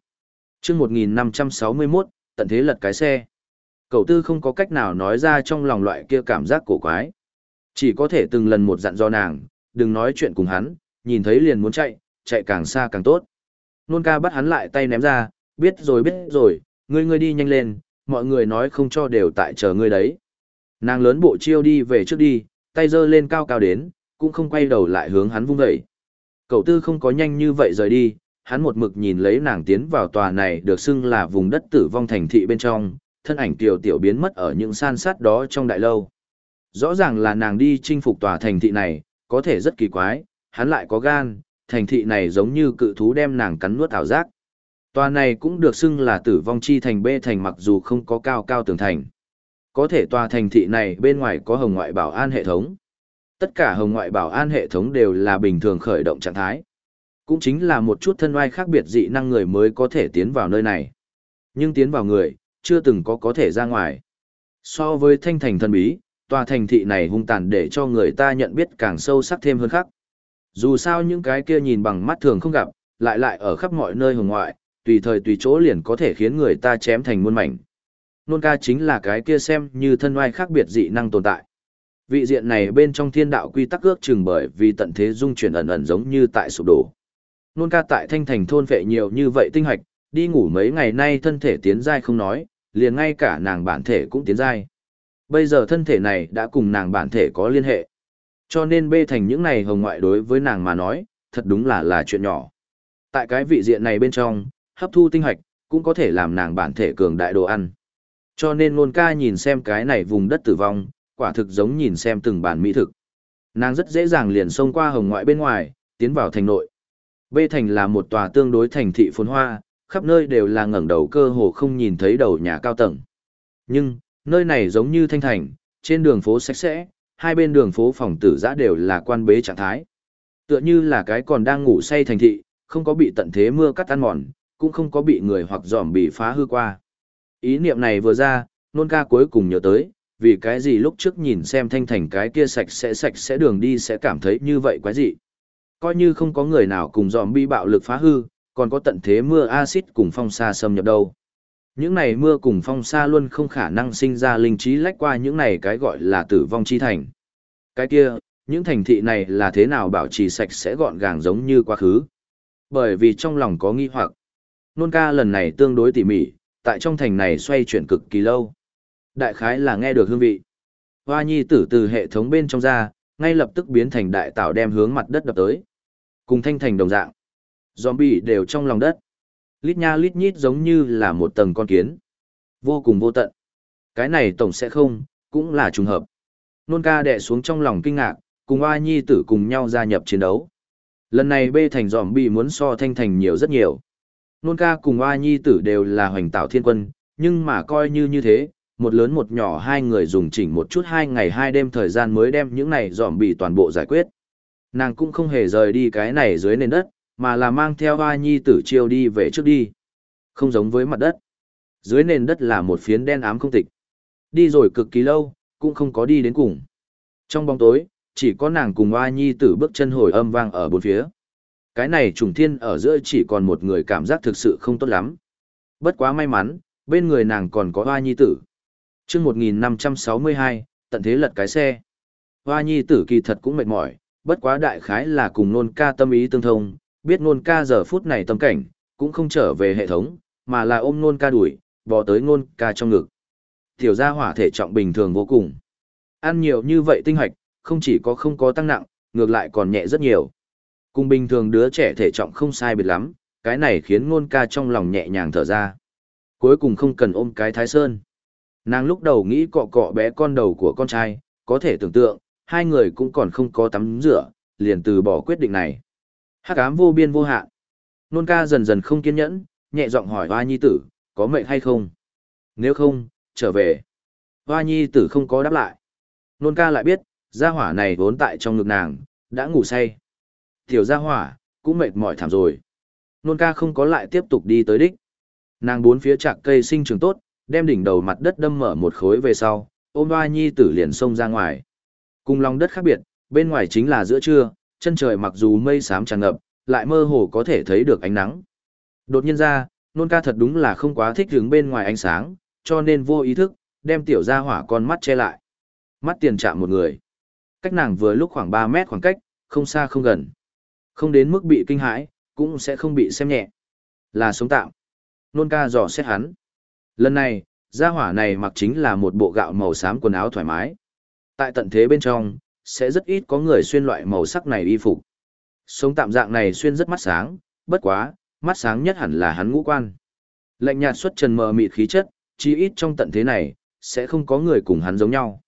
chương 1561, tận thế lật cái xe. Cậu tư không có cách nào nói ra trong lòng loại kia cảm giác cổ quái. Chỉ có thể từng lần một dặn do nàng, đừng nói chuyện cùng hắn, nhìn thấy liền muốn chạy, chạy càng xa càng tốt. Nôn ca bắt hắn lại tay ném ra, biết rồi biết rồi, ngươi ngươi đi nhanh lên, mọi người nói không cho đều tại chờ ngươi đấy. Nàng lớn bộ chiêu đi về trước đi, tay giơ lên cao cao đến, cũng không quay đầu lại hướng hắn vung dậy. Cậu tư không có nhanh như vậy rời đi, hắn một mực nhìn lấy nàng tiến vào tòa này được xưng là vùng đất tử vong thành thị bên trong, thân ảnh tiểu tiểu biến mất ở những san sát đó trong đại lâu. Rõ ràng là nàng đi chinh phục tòa thành thị này, có thể rất kỳ quái, hắn lại có gan, thành thị này giống như cự thú đem nàng cắn nuốt ảo giác. Tòa này cũng được xưng là tử vong chi thành bê thành mặc dù không có cao cao tường thành. Có thể tòa thành thị này bên ngoài có hồng ngoại bảo an hệ thống. Tất cả hồng ngoại bảo an hệ thống đều là bình thường khởi động trạng thái. Cũng chính là một chút thân oai khác biệt dị năng người mới có thể tiến vào nơi này. Nhưng tiến vào người, chưa từng có có thể ra ngoài. So với thanh thành thân bí, tòa thành thị này hung tàn để cho người ta nhận biết càng sâu sắc thêm hơn khác. Dù sao những cái kia nhìn bằng mắt thường không gặp, lại lại ở khắp mọi nơi hồng ngoại, tùy thời tùy chỗ liền có thể khiến người ta chém thành muôn mảnh. Nôn ca chính là cái kia xem như thân oai khác biệt dị năng tồn tại. Vị diện này bên trong thiên đạo quy tắc ước chừng bởi vì tận thế dung chuyển ẩn ẩn giống như tại sụp đổ. Nôn ca tại thanh thành thôn vệ nhiều như vậy tinh hoạch, đi ngủ mấy ngày nay thân thể tiến dai không nói, liền ngay cả nàng bản thể cũng tiến dai. Bây giờ thân thể này đã cùng nàng bản thể có liên hệ. Cho nên bê thành những này hồng ngoại đối với nàng mà nói, thật đúng là là chuyện nhỏ. Tại cái vị diện này bên trong, hấp thu tinh hoạch, cũng có thể làm nàng bản thể cường đại đồ ăn. Cho nên nôn ca nhìn xem cái này vùng đất tử vong, quả thực giống nhìn xem từng bản mỹ thực. Nàng rất dễ dàng liền xông qua hồng ngoại bên ngoài, tiến vào thành nội. Bê thành là một tòa tương đối thành thị phồn hoa, khắp nơi đều là ngẩng đầu cơ hồ không nhìn thấy đầu nhà cao tầng. Nhưng, nơi này giống như thanh thành, trên đường phố sạch sẽ, hai bên đường phố phòng tử giã đều là quan bế trạng thái. Tựa như là cái còn đang ngủ say thành thị, không có bị tận thế mưa cắt ăn mòn, cũng không có bị người hoặc giòm bị phá hư qua. Ý niệm này vừa ra, nôn ca cuối cùng nhớ tới, vì cái gì lúc trước nhìn xem thanh thành cái kia sạch sẽ sạch sẽ đường đi sẽ cảm thấy như vậy quái gì. Coi như không có người nào cùng giòm bị bạo lực phá hư, còn có tận thế mưa axit cùng phong sa xâm nhập đâu. Những này mưa cùng phong xa luôn không khả năng sinh ra linh trí lách qua những này cái gọi là tử vong chi thành. Cái kia, những thành thị này là thế nào bảo trì sạch sẽ gọn gàng giống như quá khứ. Bởi vì trong lòng có nghi hoặc. Nôn ca lần này tương đối tỉ mỉ, tại trong thành này xoay chuyển cực kỳ lâu. Đại khái là nghe được hương vị. Hoa nhi tử từ hệ thống bên trong ra, ngay lập tức biến thành đại tạo đem hướng mặt đất đập tới. Cùng thanh thành đồng dạng. Zombie đều trong lòng đất. Lít nha lít nhít giống như là một tầng con kiến. Vô cùng vô tận. Cái này tổng sẽ không, cũng là trùng hợp. Nôn ca đè xuống trong lòng kinh ngạc, cùng A Nhi tử cùng nhau gia nhập chiến đấu. Lần này bê thành giòm bị muốn so thanh thành nhiều rất nhiều. Nôn ca cùng A Nhi tử đều là hoành tạo thiên quân, nhưng mà coi như như thế, một lớn một nhỏ hai người dùng chỉnh một chút hai ngày hai đêm thời gian mới đem những này dòm bị toàn bộ giải quyết. Nàng cũng không hề rời đi cái này dưới nền đất, mà là mang theo hoa Nhi tử chiêu đi về trước đi. Không giống với mặt đất. Dưới nền đất là một phiến đen ám không tịch. Đi rồi cực kỳ lâu, cũng không có đi đến cùng. Trong bóng tối, chỉ có nàng cùng hoa Nhi tử bước chân hồi âm vang ở bốn phía. Cái này trùng thiên ở giữa chỉ còn một người cảm giác thực sự không tốt lắm. Bất quá may mắn, bên người nàng còn có hoa Nhi tử. chương 1562, tận thế lật cái xe. Hoa Nhi tử kỳ thật cũng mệt mỏi, bất quá đại khái là cùng nôn ca tâm ý tương thông, biết nôn ca giờ phút này tâm cảnh, cũng không trở về hệ thống, mà là ôm nôn ca đuổi, bò tới nôn ca trong ngực. Tiểu gia hỏa thể trọng bình thường vô cùng. Ăn nhiều như vậy tinh hoạch, không chỉ có không có tăng nặng, ngược lại còn nhẹ rất nhiều. Cùng bình thường đứa trẻ thể trọng không sai biệt lắm, cái này khiến nôn ca trong lòng nhẹ nhàng thở ra. Cuối cùng không cần ôm cái thái sơn. Nàng lúc đầu nghĩ cọ cọ bé con đầu của con trai, có thể tưởng tượng, hai người cũng còn không có tắm rửa, liền từ bỏ quyết định này. Hắc ám vô biên vô hạn. Nôn ca dần dần không kiên nhẫn, nhẹ giọng hỏi Hoa Nhi tử, có mệnh hay không? Nếu không, trở về. Hoa Nhi tử không có đáp lại. Nôn ca lại biết, gia hỏa này vốn tại trong ngực nàng, đã ngủ say. Tiểu gia hỏa, cũng mệt mỏi thảm rồi. Nôn ca không có lại tiếp tục đi tới đích. Nàng bốn phía chạc cây sinh trường tốt, đem đỉnh đầu mặt đất đâm mở một khối về sau, ôm Hoa Nhi tử liền xông ra ngoài. Cùng lòng đất khác biệt, bên ngoài chính là giữa trưa, chân trời mặc dù mây xám tràn ngập, lại mơ hồ có thể thấy được ánh nắng. Đột nhiên ra, nôn ca thật đúng là không quá thích đứng bên ngoài ánh sáng, cho nên vô ý thức, đem tiểu ra hỏa con mắt che lại. Mắt tiền chạm một người. Cách nàng vừa lúc khoảng 3 mét khoảng cách, không xa không gần. Không đến mức bị kinh hãi, cũng sẽ không bị xem nhẹ. Là sống tạm. Nôn ca dò xét hắn. Lần này, gia hỏa này mặc chính là một bộ gạo màu xám quần áo thoải mái. Tại tận thế bên trong, sẽ rất ít có người xuyên loại màu sắc này y phục. Sống tạm dạng này xuyên rất mắt sáng, bất quá, mắt sáng nhất hẳn là hắn ngũ quan. Lạnh nhạt xuất trần mờ mịt khí chất, chí ít trong tận thế này, sẽ không có người cùng hắn giống nhau.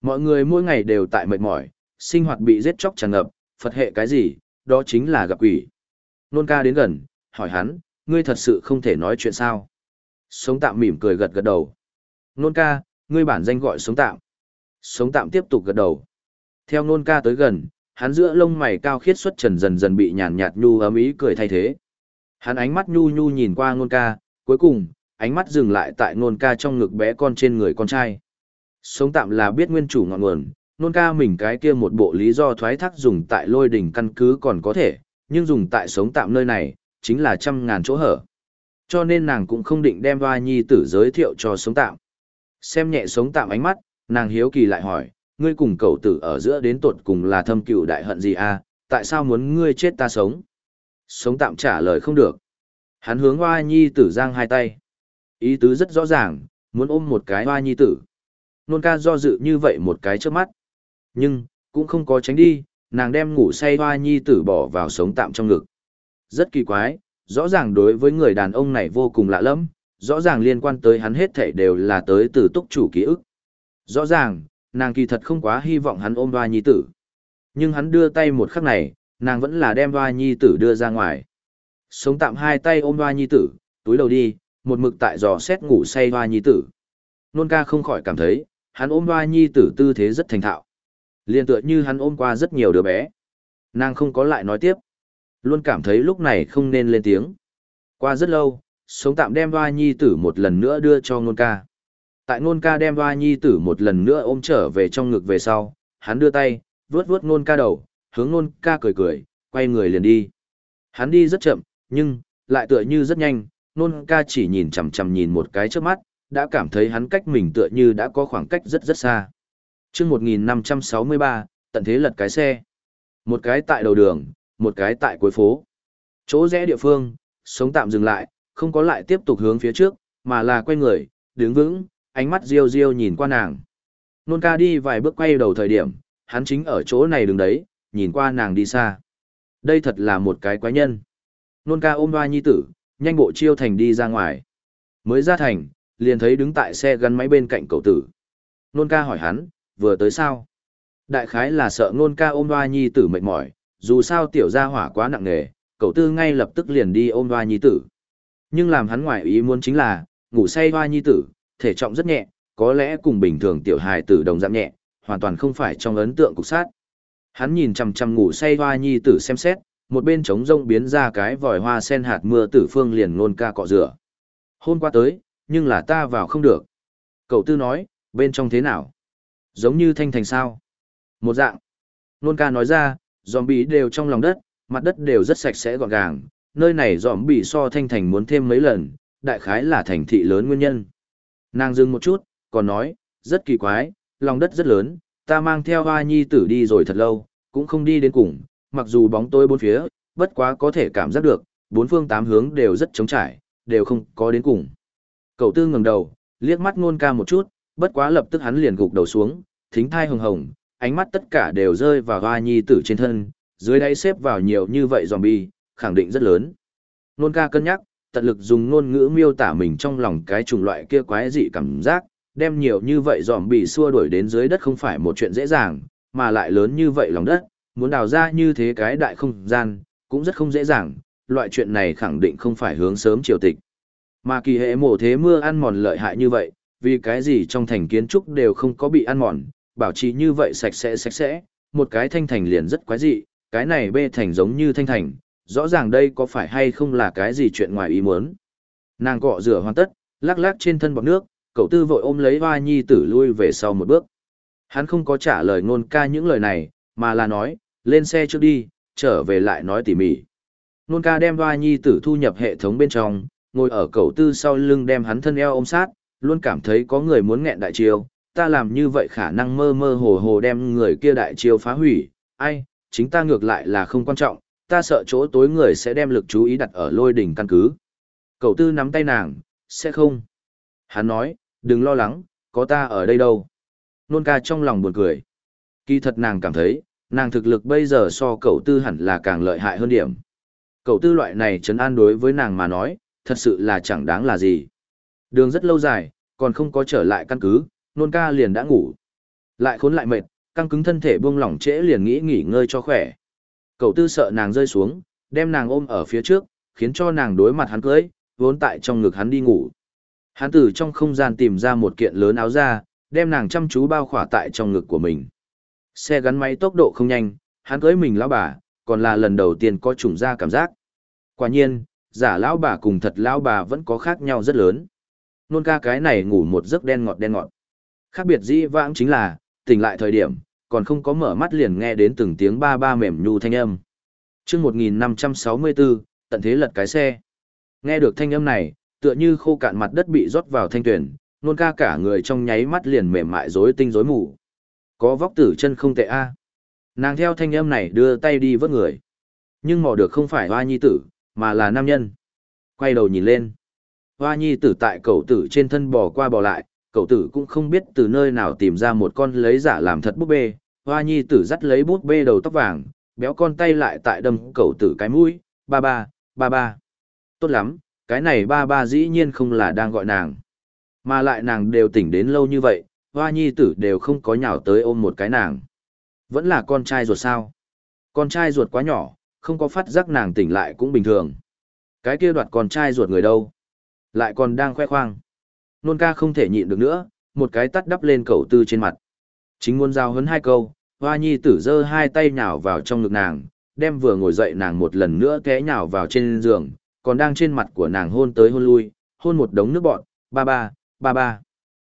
Mọi người mỗi ngày đều tại mệt mỏi, sinh hoạt bị giết chóc tràn ngập, Phật hệ cái gì, đó chính là gặp quỷ. Nôn ca đến gần, hỏi hắn, ngươi thật sự không thể nói chuyện sao? Sống tạm mỉm cười gật gật đầu. Nôn ca, ngươi bản danh gọi sống tạm. Sống tạm tiếp tục gật đầu. Theo nôn ca tới gần, hắn giữa lông mày cao khiết xuất trần dần dần bị nhàn nhạt nhu ấm ý cười thay thế. Hắn ánh mắt nhu nhu nhìn qua nôn ca, cuối cùng, ánh mắt dừng lại tại nôn ca trong ngực bé con trên người con trai. Sống tạm là biết nguyên chủ ngọn nguồn, nôn ca mình cái kia một bộ lý do thoái thác dùng tại lôi đỉnh căn cứ còn có thể, nhưng dùng tại sống tạm nơi này, chính là trăm ngàn chỗ hở. Cho nên nàng cũng không định đem hoa nhi tử giới thiệu cho sống tạm. Xem nhẹ sống tạm ánh mắt, nàng hiếu kỳ lại hỏi, ngươi cùng cậu tử ở giữa đến tột cùng là thâm cựu đại hận gì à, tại sao muốn ngươi chết ta sống? Sống tạm trả lời không được. Hắn hướng hoa nhi tử giang hai tay. Ý tứ rất rõ ràng, muốn ôm một cái hoa nhi tử. Nôn ca do dự như vậy một cái trước mắt. Nhưng, cũng không có tránh đi, nàng đem ngủ say hoa nhi tử bỏ vào sống tạm trong ngực. Rất kỳ quái, rõ ràng đối với người đàn ông này vô cùng lạ lẫm, rõ ràng liên quan tới hắn hết thảy đều là tới từ túc chủ ký ức. Rõ ràng, nàng kỳ thật không quá hy vọng hắn ôm đoa nhi tử. Nhưng hắn đưa tay một khắc này, nàng vẫn là đem đoa nhi tử đưa ra ngoài. Sống tạm hai tay ôm đoa nhi tử, túi đầu đi, một mực tại giò xét ngủ say đoa nhi tử. Nôn ca không khỏi cảm thấy, hắn ôm đoa nhi tử tư thế rất thành thạo. Liên tựa như hắn ôm qua rất nhiều đứa bé. Nàng không có lại nói tiếp. Luôn cảm thấy lúc này không nên lên tiếng. Qua rất lâu, sống tạm đem đoa nhi tử một lần nữa đưa cho nôn ca. Tại nôn ca đem hoa nhi tử một lần nữa ôm trở về trong ngực về sau, hắn đưa tay, vuốt vuốt nôn ca đầu, hướng nôn ca cười cười, quay người liền đi. Hắn đi rất chậm, nhưng, lại tựa như rất nhanh, nôn ca chỉ nhìn chằm chằm nhìn một cái trước mắt, đã cảm thấy hắn cách mình tựa như đã có khoảng cách rất rất xa. chương 1563, tận thế lật cái xe. Một cái tại đầu đường, một cái tại cuối phố. Chỗ rẽ địa phương, sống tạm dừng lại, không có lại tiếp tục hướng phía trước, mà là quay người, đứng vững, ánh mắt riêu riêu nhìn qua nàng. Nôn ca đi vài bước quay đầu thời điểm, hắn chính ở chỗ này đứng đấy, nhìn qua nàng đi xa. Đây thật là một cái quái nhân. Nôn ca ôm hoa nhi tử, nhanh bộ chiêu thành đi ra ngoài. Mới ra thành, liền thấy đứng tại xe gắn máy bên cạnh cậu tử. Nôn ca hỏi hắn, vừa tới sao? Đại khái là sợ nôn ca ôm hoa nhi tử mệt mỏi, dù sao tiểu gia hỏa quá nặng nề, cậu tư ngay lập tức liền đi ôm hoa nhi tử. Nhưng làm hắn ngoại ý muốn chính là, ngủ say hoa nhi tử, thể trọng rất nhẹ, có lẽ cùng bình thường tiểu hài tử đồng dạng nhẹ, hoàn toàn không phải trong ấn tượng cục sát. Hắn nhìn chằm chằm ngủ say hoa nhi tử xem xét, một bên trống rông biến ra cái vòi hoa sen hạt mưa tử phương liền nôn ca cọ rửa. Hôm qua tới, nhưng là ta vào không được. Cậu tư nói, bên trong thế nào? Giống như thanh thành sao? Một dạng. Nôn ca nói ra, zombie đều trong lòng đất, mặt đất đều rất sạch sẽ gọn gàng, nơi này zombie so thanh thành muốn thêm mấy lần, đại khái là thành thị lớn nguyên nhân. Nàng dừng một chút, còn nói, rất kỳ quái, lòng đất rất lớn, ta mang theo hoa nhi tử đi rồi thật lâu, cũng không đi đến cùng, mặc dù bóng tối bốn phía, bất quá có thể cảm giác được, bốn phương tám hướng đều rất trống trải, đều không có đến cùng. Cậu tư ngẩng đầu, liếc mắt ngôn ca một chút, bất quá lập tức hắn liền gục đầu xuống, thính thai hồng hồng, ánh mắt tất cả đều rơi vào hoa nhi tử trên thân, dưới đáy xếp vào nhiều như vậy zombie, khẳng định rất lớn. Nôn ca cân nhắc, tận lực dùng ngôn ngữ miêu tả mình trong lòng cái chủng loại kia quái dị cảm giác, đem nhiều như vậy dòm bị xua đuổi đến dưới đất không phải một chuyện dễ dàng, mà lại lớn như vậy lòng đất, muốn đào ra như thế cái đại không gian, cũng rất không dễ dàng, loại chuyện này khẳng định không phải hướng sớm triều tịch. Mà kỳ hệ mổ thế mưa ăn mòn lợi hại như vậy, vì cái gì trong thành kiến trúc đều không có bị ăn mòn, bảo trì như vậy sạch sẽ sạch sẽ, một cái thanh thành liền rất quái dị, cái này bê thành giống như thanh thành, rõ ràng đây có phải hay không là cái gì chuyện ngoài ý muốn. Nàng cọ rửa hoàn tất, lắc lắc trên thân bọc nước, cậu tư vội ôm lấy hoa nhi tử lui về sau một bước. Hắn không có trả lời ngôn ca những lời này, mà là nói, lên xe trước đi, trở về lại nói tỉ mỉ. Nôn ca đem hoa nhi tử thu nhập hệ thống bên trong, ngồi ở cậu tư sau lưng đem hắn thân eo ôm sát, luôn cảm thấy có người muốn nghẹn đại chiêu, ta làm như vậy khả năng mơ mơ hồ hồ đem người kia đại chiêu phá hủy, ai, chính ta ngược lại là không quan trọng, ta sợ chỗ tối người sẽ đem lực chú ý đặt ở lôi đỉnh căn cứ. Cậu tư nắm tay nàng, sẽ không. Hắn nói, đừng lo lắng, có ta ở đây đâu. Nôn ca trong lòng buồn cười. Kỳ thật nàng cảm thấy, nàng thực lực bây giờ so cậu tư hẳn là càng lợi hại hơn điểm. Cậu tư loại này trấn an đối với nàng mà nói, thật sự là chẳng đáng là gì. Đường rất lâu dài, còn không có trở lại căn cứ, nôn ca liền đã ngủ. Lại khốn lại mệt, căng cứng thân thể buông lỏng trễ liền nghĩ nghỉ ngơi cho khỏe. Cậu tư sợ nàng rơi xuống, đem nàng ôm ở phía trước, khiến cho nàng đối mặt hắn cưới, vốn tại trong ngực hắn đi ngủ. Hắn từ trong không gian tìm ra một kiện lớn áo ra, đem nàng chăm chú bao khỏa tại trong ngực của mình. Xe gắn máy tốc độ không nhanh, hắn cưới mình lão bà, còn là lần đầu tiên có trùng ra cảm giác. Quả nhiên, giả lão bà cùng thật lão bà vẫn có khác nhau rất lớn. Nôn ca cái này ngủ một giấc đen ngọt đen ngọt. Khác biệt dĩ vãng chính là, tỉnh lại thời điểm, còn không có mở mắt liền nghe đến từng tiếng ba ba mềm nhu thanh âm. Trước 1564, tận thế lật cái xe. Nghe được thanh âm này, tựa như khô cạn mặt đất bị rót vào thanh tuyển, nôn ca cả người trong nháy mắt liền mềm mại rối tinh rối mù. Có vóc tử chân không tệ a. Nàng theo thanh âm này đưa tay đi vớt người. Nhưng mò được không phải hoa nhi tử, mà là nam nhân. Quay đầu nhìn lên. Hoa nhi tử tại cầu tử trên thân bò qua bò lại, cậu tử cũng không biết từ nơi nào tìm ra một con lấy giả làm thật búp bê. Hoa nhi tử dắt lấy búp bê đầu tóc vàng, béo con tay lại tại đâm cậu tử cái mũi, ba ba, ba ba. Tốt lắm, cái này ba ba dĩ nhiên không là đang gọi nàng. Mà lại nàng đều tỉnh đến lâu như vậy, hoa nhi tử đều không có nhào tới ôm một cái nàng. Vẫn là con trai ruột sao? Con trai ruột quá nhỏ, không có phát giác nàng tỉnh lại cũng bình thường. Cái kia đoạt con trai ruột người đâu? Lại còn đang khoe khoang. Nôn ca không thể nhịn được nữa, một cái tắt đắp lên cầu tư trên mặt. Chính muốn giao hấn hai câu, hoa nhi tử giơ hai tay nhào vào trong ngực nàng, đem vừa ngồi dậy nàng một lần nữa té nhào vào trên giường, còn đang trên mặt của nàng hôn tới hôn lui, hôn một đống nước bọn, ba ba, ba ba.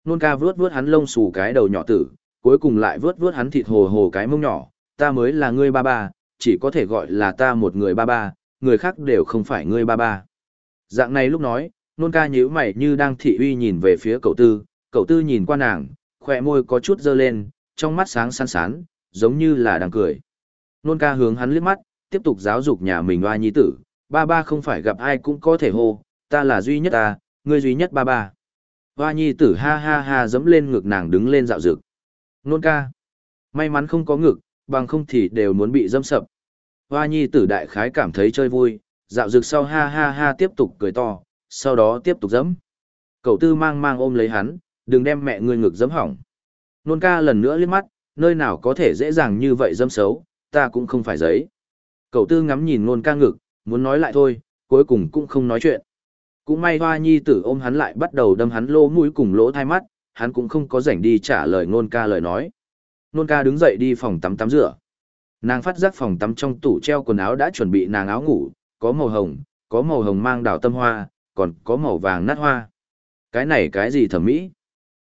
Nôn ca vướt vướt hắn lông xù cái đầu nhỏ tử, cuối cùng lại vướt vướt hắn thịt hồ hồ cái mông nhỏ, ta mới là ngươi ba ba, chỉ có thể gọi là ta một người ba ba, người khác đều không phải ngươi ba ba. Dạng này lúc nói, nôn ca nhíu mày như đang thị uy nhìn về phía cậu tư, cậu tư nhìn qua nàng, khoe môi có chút dơ lên, trong mắt sáng sán sán, giống như là đang cười. Nôn ca hướng hắn liếc mắt, tiếp tục giáo dục nhà mình oa nhi tử, ba ba không phải gặp ai cũng có thể hô, ta là duy nhất ta, ngươi duy nhất ba ba. Hoa nhi tử ha ha ha dẫm lên ngực nàng đứng lên dạo rực Nôn ca. May mắn không có ngực, bằng không thì đều muốn bị dâm sập. Hoa nhi tử đại khái cảm thấy chơi vui, dạo rực sau ha ha ha tiếp tục cười to, sau đó tiếp tục dẫm. Cậu tư mang mang ôm lấy hắn, đừng đem mẹ ngươi ngực dẫm hỏng. Nôn ca lần nữa liếc mắt, nơi nào có thể dễ dàng như vậy dâm xấu, ta cũng không phải giấy. Cậu tư ngắm nhìn nôn ca ngực, muốn nói lại thôi, cuối cùng cũng không nói chuyện. Cũng may hoa nhi tử ôm hắn lại bắt đầu đâm hắn lỗ mũi cùng lỗ thai mắt, hắn cũng không có rảnh đi trả lời nôn ca lời nói. Nôn ca đứng dậy đi phòng tắm tắm rửa. Nàng phát giác phòng tắm trong tủ treo quần áo đã chuẩn bị nàng áo ngủ, có màu hồng, có màu hồng mang đào tâm hoa, còn có màu vàng nát hoa. Cái này cái gì thẩm mỹ?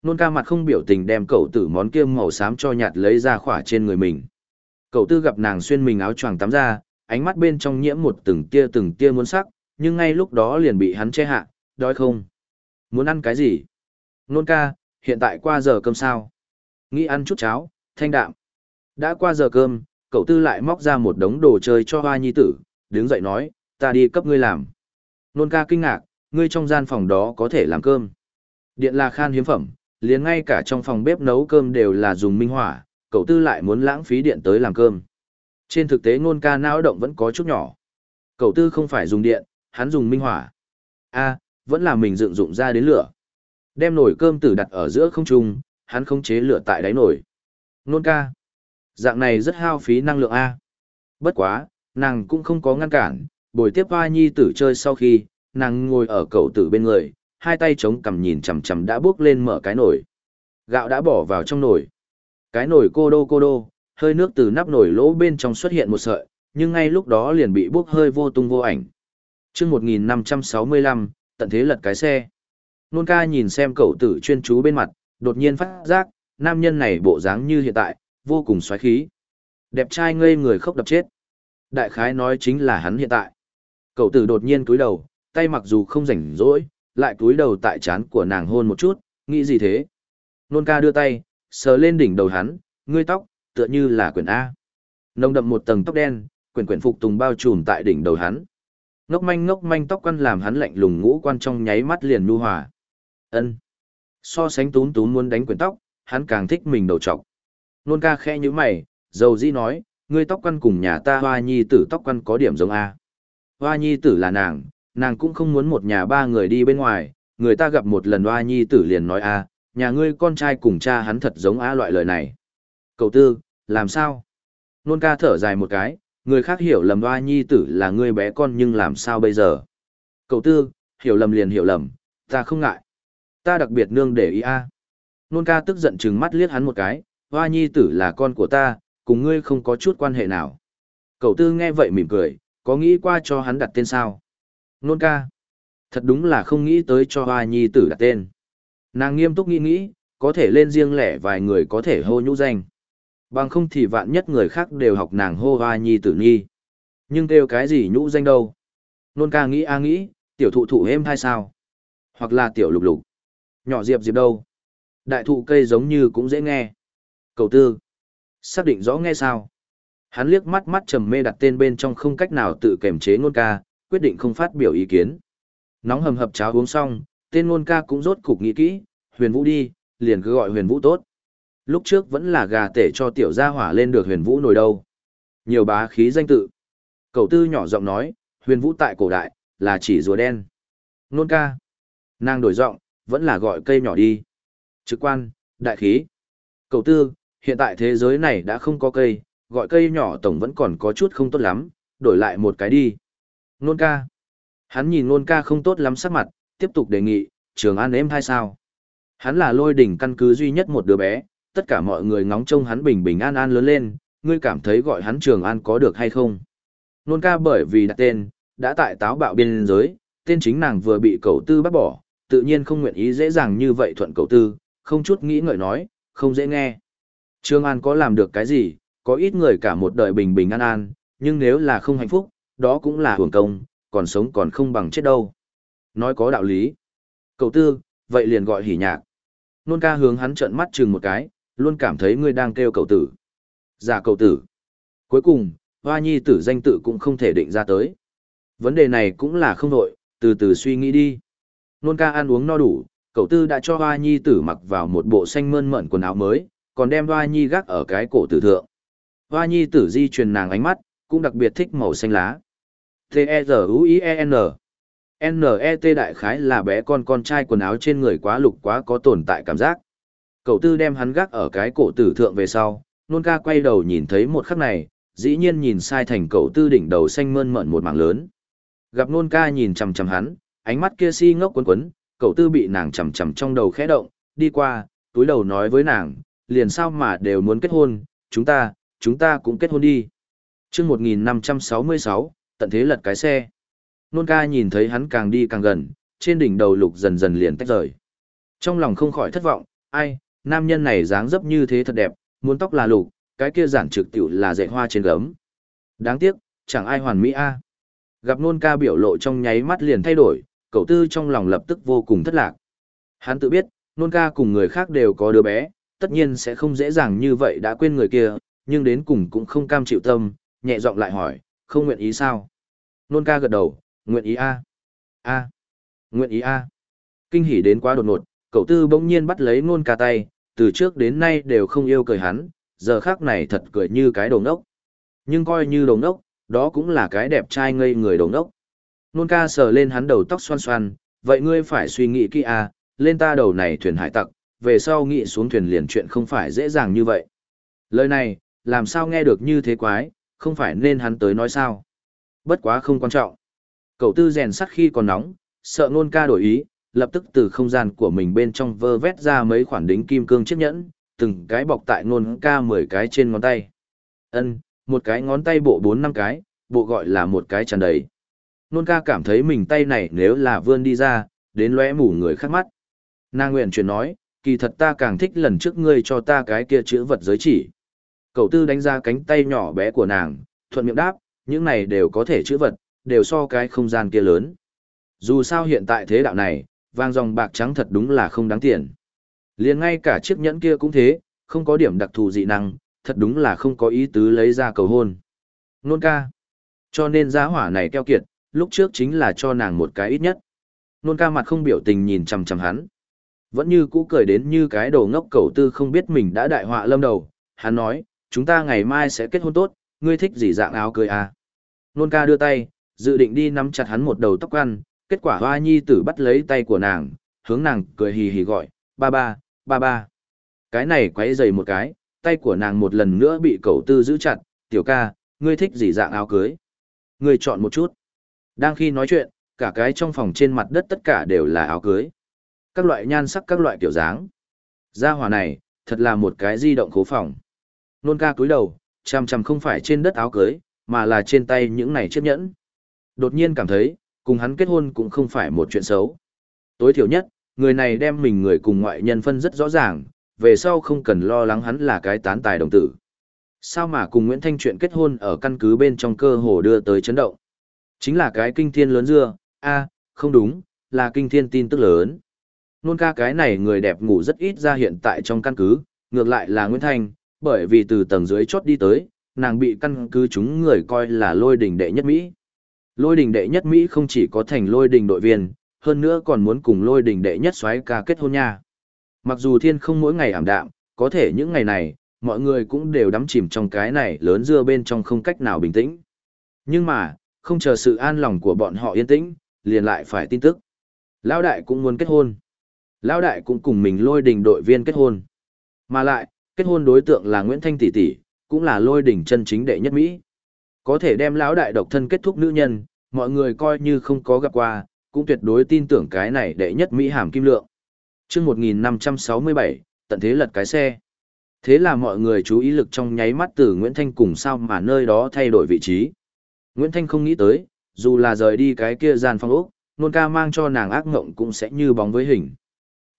Nôn ca mặt không biểu tình đem cậu tử món kia màu xám cho nhạt lấy ra khỏa trên người mình. Cậu tư gặp nàng xuyên mình áo choàng tắm ra, ánh mắt bên trong nhiễm một từng tia từng tia muốn sắc, nhưng ngay lúc đó liền bị hắn che hạ, đói không? Muốn ăn cái gì? Nôn ca, hiện tại qua giờ cơm sao? Nghĩ ăn chút cháo, thanh đạm. Đã qua giờ cơm, cậu tư lại móc ra một đống đồ chơi cho hoa nhi tử, đứng dậy nói, ta đi cấp ngươi làm. Nôn ca kinh ngạc, ngươi trong gian phòng đó có thể làm cơm. Điện là khan hiếm phẩm, liền ngay cả trong phòng bếp nấu cơm đều là dùng minh hỏa, cậu tư lại muốn lãng phí điện tới làm cơm. Trên thực tế ngôn ca não động vẫn có chút nhỏ. Cậu tư không phải dùng điện, hắn dùng minh hỏa. a vẫn là mình dựng dụng ra đến lửa. Đem nồi cơm tử đặt ở giữa không trung, hắn không chế lửa tại đáy nồi. Nôn ca. Dạng này rất hao phí năng lượng A. Bất quá, nàng cũng không có ngăn cản, bồi tiếp hoa nhi tử chơi sau khi, nàng ngồi ở cậu tử bên người, hai tay chống cằm nhìn chằm chằm đã bước lên mở cái nồi. Gạo đã bỏ vào trong nồi. Cái nồi cô đô cô đô, hơi nước từ nắp nồi lỗ bên trong xuất hiện một sợi, nhưng ngay lúc đó liền bị bốc hơi vô tung vô ảnh. chương 1565, tận thế lật cái xe. Nôn ca nhìn xem cậu tử chuyên chú bên mặt, đột nhiên phát giác, nam nhân này bộ dáng như hiện tại, vô cùng xoáy khí. Đẹp trai ngây người khóc đập chết. Đại khái nói chính là hắn hiện tại. Cậu tử đột nhiên cúi đầu, tay mặc dù không rảnh rỗi, lại cúi đầu tại chán của nàng hôn một chút, nghĩ gì thế? Nôn ca đưa tay, sờ lên đỉnh đầu hắn, ngươi tóc, tựa như là quyển A. Nông đậm một tầng tóc đen, quyển quyển phục tùng bao trùm tại đỉnh đầu hắn. Ngốc manh ngốc manh tóc quăn làm hắn lạnh lùng ngũ quan trong nháy mắt liền nu hòa. Ân. So sánh tún tún muốn đánh quyển tóc, hắn càng thích mình đầu trọc. Nôn ca khẽ như mày, dầu di nói, ngươi tóc quăn cùng nhà ta hoa nhi tử tóc quăn có điểm giống A. Hoa nhi tử là nàng, nàng cũng không muốn một nhà ba người đi bên ngoài, người ta gặp một lần oa nhi tử liền nói A, nhà ngươi con trai cùng cha hắn thật giống A loại lời này. Cậu tư, làm sao? Nôn ca thở dài một cái, người khác hiểu lầm oa nhi tử là ngươi bé con nhưng làm sao bây giờ? Cậu tư, hiểu lầm liền hiểu lầm, ta không ngại. Ta đặc biệt nương để ý A. Nôn ca tức giận chừng mắt liếc hắn một cái, hoa nhi tử là con của ta, cùng ngươi không có chút quan hệ nào. Cậu tư nghe vậy mỉm cười, có nghĩ qua cho hắn đặt tên sao? Nôn ca. Thật đúng là không nghĩ tới cho hoa nhi tử đặt tên. Nàng nghiêm túc nghĩ nghĩ, có thể lên riêng lẻ vài người có thể hô nhũ danh. Bằng không thì vạn nhất người khác đều học nàng hô hoa nhi tử nhi. Nhưng kêu cái gì nhũ danh đâu? Nôn ca nghĩ a nghĩ, tiểu thụ thụ êm hay sao? Hoặc là tiểu lục lục. Nhỏ diệp diệp đâu? Đại thụ cây giống như cũng dễ nghe. Cầu tư. Xác định rõ nghe sao? Hắn liếc mắt mắt trầm mê đặt tên bên trong không cách nào tự kềm chế nôn ca, quyết định không phát biểu ý kiến. Nóng hầm hập cháo uống xong, tên ngôn ca cũng rốt cục nghĩ kỹ, huyền vũ đi, liền cứ gọi huyền vũ tốt. Lúc trước vẫn là gà tể cho tiểu gia hỏa lên được huyền vũ nổi đâu. Nhiều bá khí danh tự. Cầu tư nhỏ giọng nói, huyền vũ tại cổ đại, là chỉ rùa đen. Nôn ca. Nàng đổi giọng, vẫn là gọi cây nhỏ đi. Trực quan, đại khí. Cầu tư, hiện tại thế giới này đã không có cây, gọi cây nhỏ tổng vẫn còn có chút không tốt lắm, đổi lại một cái đi. Nôn ca. Hắn nhìn nôn ca không tốt lắm sắc mặt, tiếp tục đề nghị, trường an em hay sao? Hắn là lôi đỉnh căn cứ duy nhất một đứa bé, tất cả mọi người ngóng trông hắn bình bình an an lớn lên, ngươi cảm thấy gọi hắn trường an có được hay không? Nôn ca bởi vì đặt tên, đã tại táo bạo biên giới, tên chính nàng vừa bị cầu tư bắt bỏ, tự nhiên không nguyện ý dễ dàng như vậy thuận cầu tư, không chút nghĩ ngợi nói, không dễ nghe. Trường An có làm được cái gì, có ít người cả một đời bình bình an an, nhưng nếu là không hạnh phúc, đó cũng là hưởng công, còn sống còn không bằng chết đâu. Nói có đạo lý. Cậu tư, vậy liền gọi hỉ nhạc. Nôn ca hướng hắn trợn mắt chừng một cái, luôn cảm thấy ngươi đang kêu cậu tử. Giả cậu tử. Cuối cùng, hoa nhi tử danh tự cũng không thể định ra tới. Vấn đề này cũng là không đội, từ từ suy nghĩ đi. Nôn ca ăn uống no đủ, cậu tư đã cho hoa nhi tử mặc vào một bộ xanh mơn mận quần áo mới, còn đem hoa nhi gác ở cái cổ tử thượng. Hoa nhi tử di truyền nàng ánh mắt, cũng đặc biệt thích màu xanh lá. T-E-Z-U-I-E-N N-E-T đại khái là bé con con trai quần áo trên người quá lục quá có tồn tại cảm giác. Cậu tư đem hắn gác ở cái cổ tử thượng về sau, nôn ca quay đầu nhìn thấy một khắc này, dĩ nhiên nhìn sai thành cậu tư đỉnh đầu xanh mơn mận một mảng lớn. Gặp nôn ca nhìn chằm chằm hắn, ánh mắt kia si ngốc quấn quấn, cậu tư bị nàng chằm chằm trong đầu khẽ động, đi qua, túi đầu nói với nàng, liền sao mà đều muốn kết hôn, chúng ta, chúng ta cũng kết hôn đi. chương 1566, tận thế lật cái xe. Nôn ca nhìn thấy hắn càng đi càng gần, trên đỉnh đầu lục dần dần liền tách rời. Trong lòng không khỏi thất vọng, ai, nam nhân này dáng dấp như thế thật đẹp, muốn tóc là lục, cái kia giản trực tiểu là dạy hoa trên gấm. Đáng tiếc, chẳng ai hoàn mỹ a. Gặp nôn ca biểu lộ trong nháy mắt liền thay đổi, cậu tư trong lòng lập tức vô cùng thất lạc. Hắn tự biết, nôn ca cùng người khác đều có đứa bé, tất nhiên sẽ không dễ dàng như vậy đã quên người kia, nhưng đến cùng cũng không cam chịu tâm, nhẹ giọng lại hỏi, không nguyện ý sao? Nôn ca gật đầu, nguyện ý a a nguyện ý a Kinh hỉ đến quá đột ngột, cậu tư bỗng nhiên bắt lấy nôn ca tay, từ trước đến nay đều không yêu cười hắn, giờ khác này thật cười như cái đồ ngốc. Nhưng coi như đồ ngốc, đó cũng là cái đẹp trai ngây người đồ ngốc. Nôn ca sờ lên hắn đầu tóc xoan xoan, vậy ngươi phải suy nghĩ kỹ à, lên ta đầu này thuyền hải tặc, về sau nghĩ xuống thuyền liền chuyện không phải dễ dàng như vậy. Lời này, làm sao nghe được như thế quái, không phải nên hắn tới nói sao. Bất quá không quan trọng. Cậu tư rèn sắt khi còn nóng, sợ nôn ca đổi ý, lập tức từ không gian của mình bên trong vơ vét ra mấy khoản đính kim cương chiếc nhẫn, từng cái bọc tại nôn ca 10 cái trên ngón tay. Ân, một cái ngón tay bộ 4 năm cái, bộ gọi là một cái tràn đầy. Nôn ca cảm thấy mình tay này nếu là vươn đi ra, đến lóe mù người khác mắt. Nàng nguyện chuyển nói, kỳ thật ta càng thích lần trước ngươi cho ta cái kia chữ vật giới chỉ. Cậu tư đánh ra cánh tay nhỏ bé của nàng, thuận miệng đáp, những này đều có thể chữ vật, đều so cái không gian kia lớn. Dù sao hiện tại thế đạo này, vang dòng bạc trắng thật đúng là không đáng tiền. liền ngay cả chiếc nhẫn kia cũng thế, không có điểm đặc thù dị năng, thật đúng là không có ý tứ lấy ra cầu hôn. Nôn ca. Cho nên giá hỏa này keo kiệt, lúc trước chính là cho nàng một cái ít nhất. Nôn ca mặt không biểu tình nhìn chằm chằm hắn. Vẫn như cũ cười đến như cái đồ ngốc cầu tư không biết mình đã đại họa lâm đầu. Hắn nói, chúng ta ngày mai sẽ kết hôn tốt, ngươi thích gì dạng áo cưới à. Nôn ca đưa tay, dự định đi nắm chặt hắn một đầu tóc ăn, kết quả hoa nhi tử bắt lấy tay của nàng, hướng nàng cười hì hì gọi, ba ba, ba ba. Cái này quấy dày một cái, tay của nàng một lần nữa bị cậu tư giữ chặt, tiểu ca, ngươi thích gì dạng áo cưới. Ngươi chọn một chút. Đang khi nói chuyện, cả cái trong phòng trên mặt đất tất cả đều là áo cưới. Các loại nhan sắc các loại kiểu dáng. Gia hỏa này, thật là một cái di động khố phòng. Nôn ca cúi đầu, chằm chằm không phải trên đất áo cưới, mà là trên tay những này chiếc nhẫn. Đột nhiên cảm thấy, cùng hắn kết hôn cũng không phải một chuyện xấu. Tối thiểu nhất, người này đem mình người cùng ngoại nhân phân rất rõ ràng, về sau không cần lo lắng hắn là cái tán tài đồng tử. Sao mà cùng Nguyễn Thanh chuyện kết hôn ở căn cứ bên trong cơ hồ đưa tới chấn động. Chính là cái kinh thiên lớn dưa, a không đúng, là kinh thiên tin tức lớn. Nôn ca cái này người đẹp ngủ rất ít ra hiện tại trong căn cứ, ngược lại là Nguyễn Thanh, bởi vì từ tầng dưới chốt đi tới, nàng bị căn cứ chúng người coi là lôi đình đệ nhất Mỹ. Lôi đình đệ nhất Mỹ không chỉ có thành lôi đình đội viên, hơn nữa còn muốn cùng lôi đình đệ nhất xoáy ca kết hôn nha. Mặc dù thiên không mỗi ngày ảm đạm, có thể những ngày này, mọi người cũng đều đắm chìm trong cái này lớn dưa bên trong không cách nào bình tĩnh. Nhưng mà, không chờ sự an lòng của bọn họ yên tĩnh, liền lại phải tin tức. Lão đại cũng muốn kết hôn. Lão đại cũng cùng mình lôi đình đội viên kết hôn. Mà lại, kết hôn đối tượng là Nguyễn Thanh tỷ tỷ, cũng là lôi đỉnh chân chính đệ nhất Mỹ. Có thể đem lão đại độc thân kết thúc nữ nhân, mọi người coi như không có gặp qua, cũng tuyệt đối tin tưởng cái này đệ nhất Mỹ hàm kim lượng. chương 1567, tận thế lật cái xe. Thế là mọi người chú ý lực trong nháy mắt từ Nguyễn Thanh cùng sao mà nơi đó thay đổi vị trí. Nguyễn Thanh không nghĩ tới, dù là rời đi cái kia gian phong ốc, nôn ca mang cho nàng ác ngộng cũng sẽ như bóng với hình.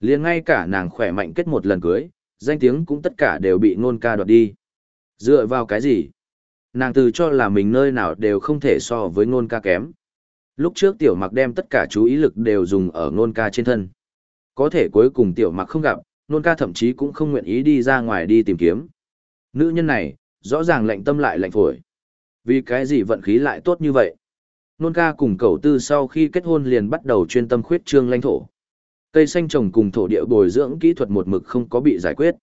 liền ngay cả nàng khỏe mạnh kết một lần cưới, danh tiếng cũng tất cả đều bị nôn ca đoạt đi. Dựa vào cái gì? Nàng từ cho là mình nơi nào đều không thể so với nôn ca kém. Lúc trước tiểu mặc đem tất cả chú ý lực đều dùng ở nôn ca trên thân. Có thể cuối cùng tiểu mặc không gặp, nôn ca thậm chí cũng không nguyện ý đi ra ngoài đi tìm kiếm. Nữ nhân này, rõ ràng lạnh tâm lại lạnh phổi. Vì cái gì vận khí lại tốt như vậy? Nôn ca cùng Cầu tư sau khi kết hôn liền bắt đầu chuyên tâm khuyết trương lãnh thổ. Cây xanh trồng cùng thổ địa bồi dưỡng kỹ thuật một mực không có bị giải quyết.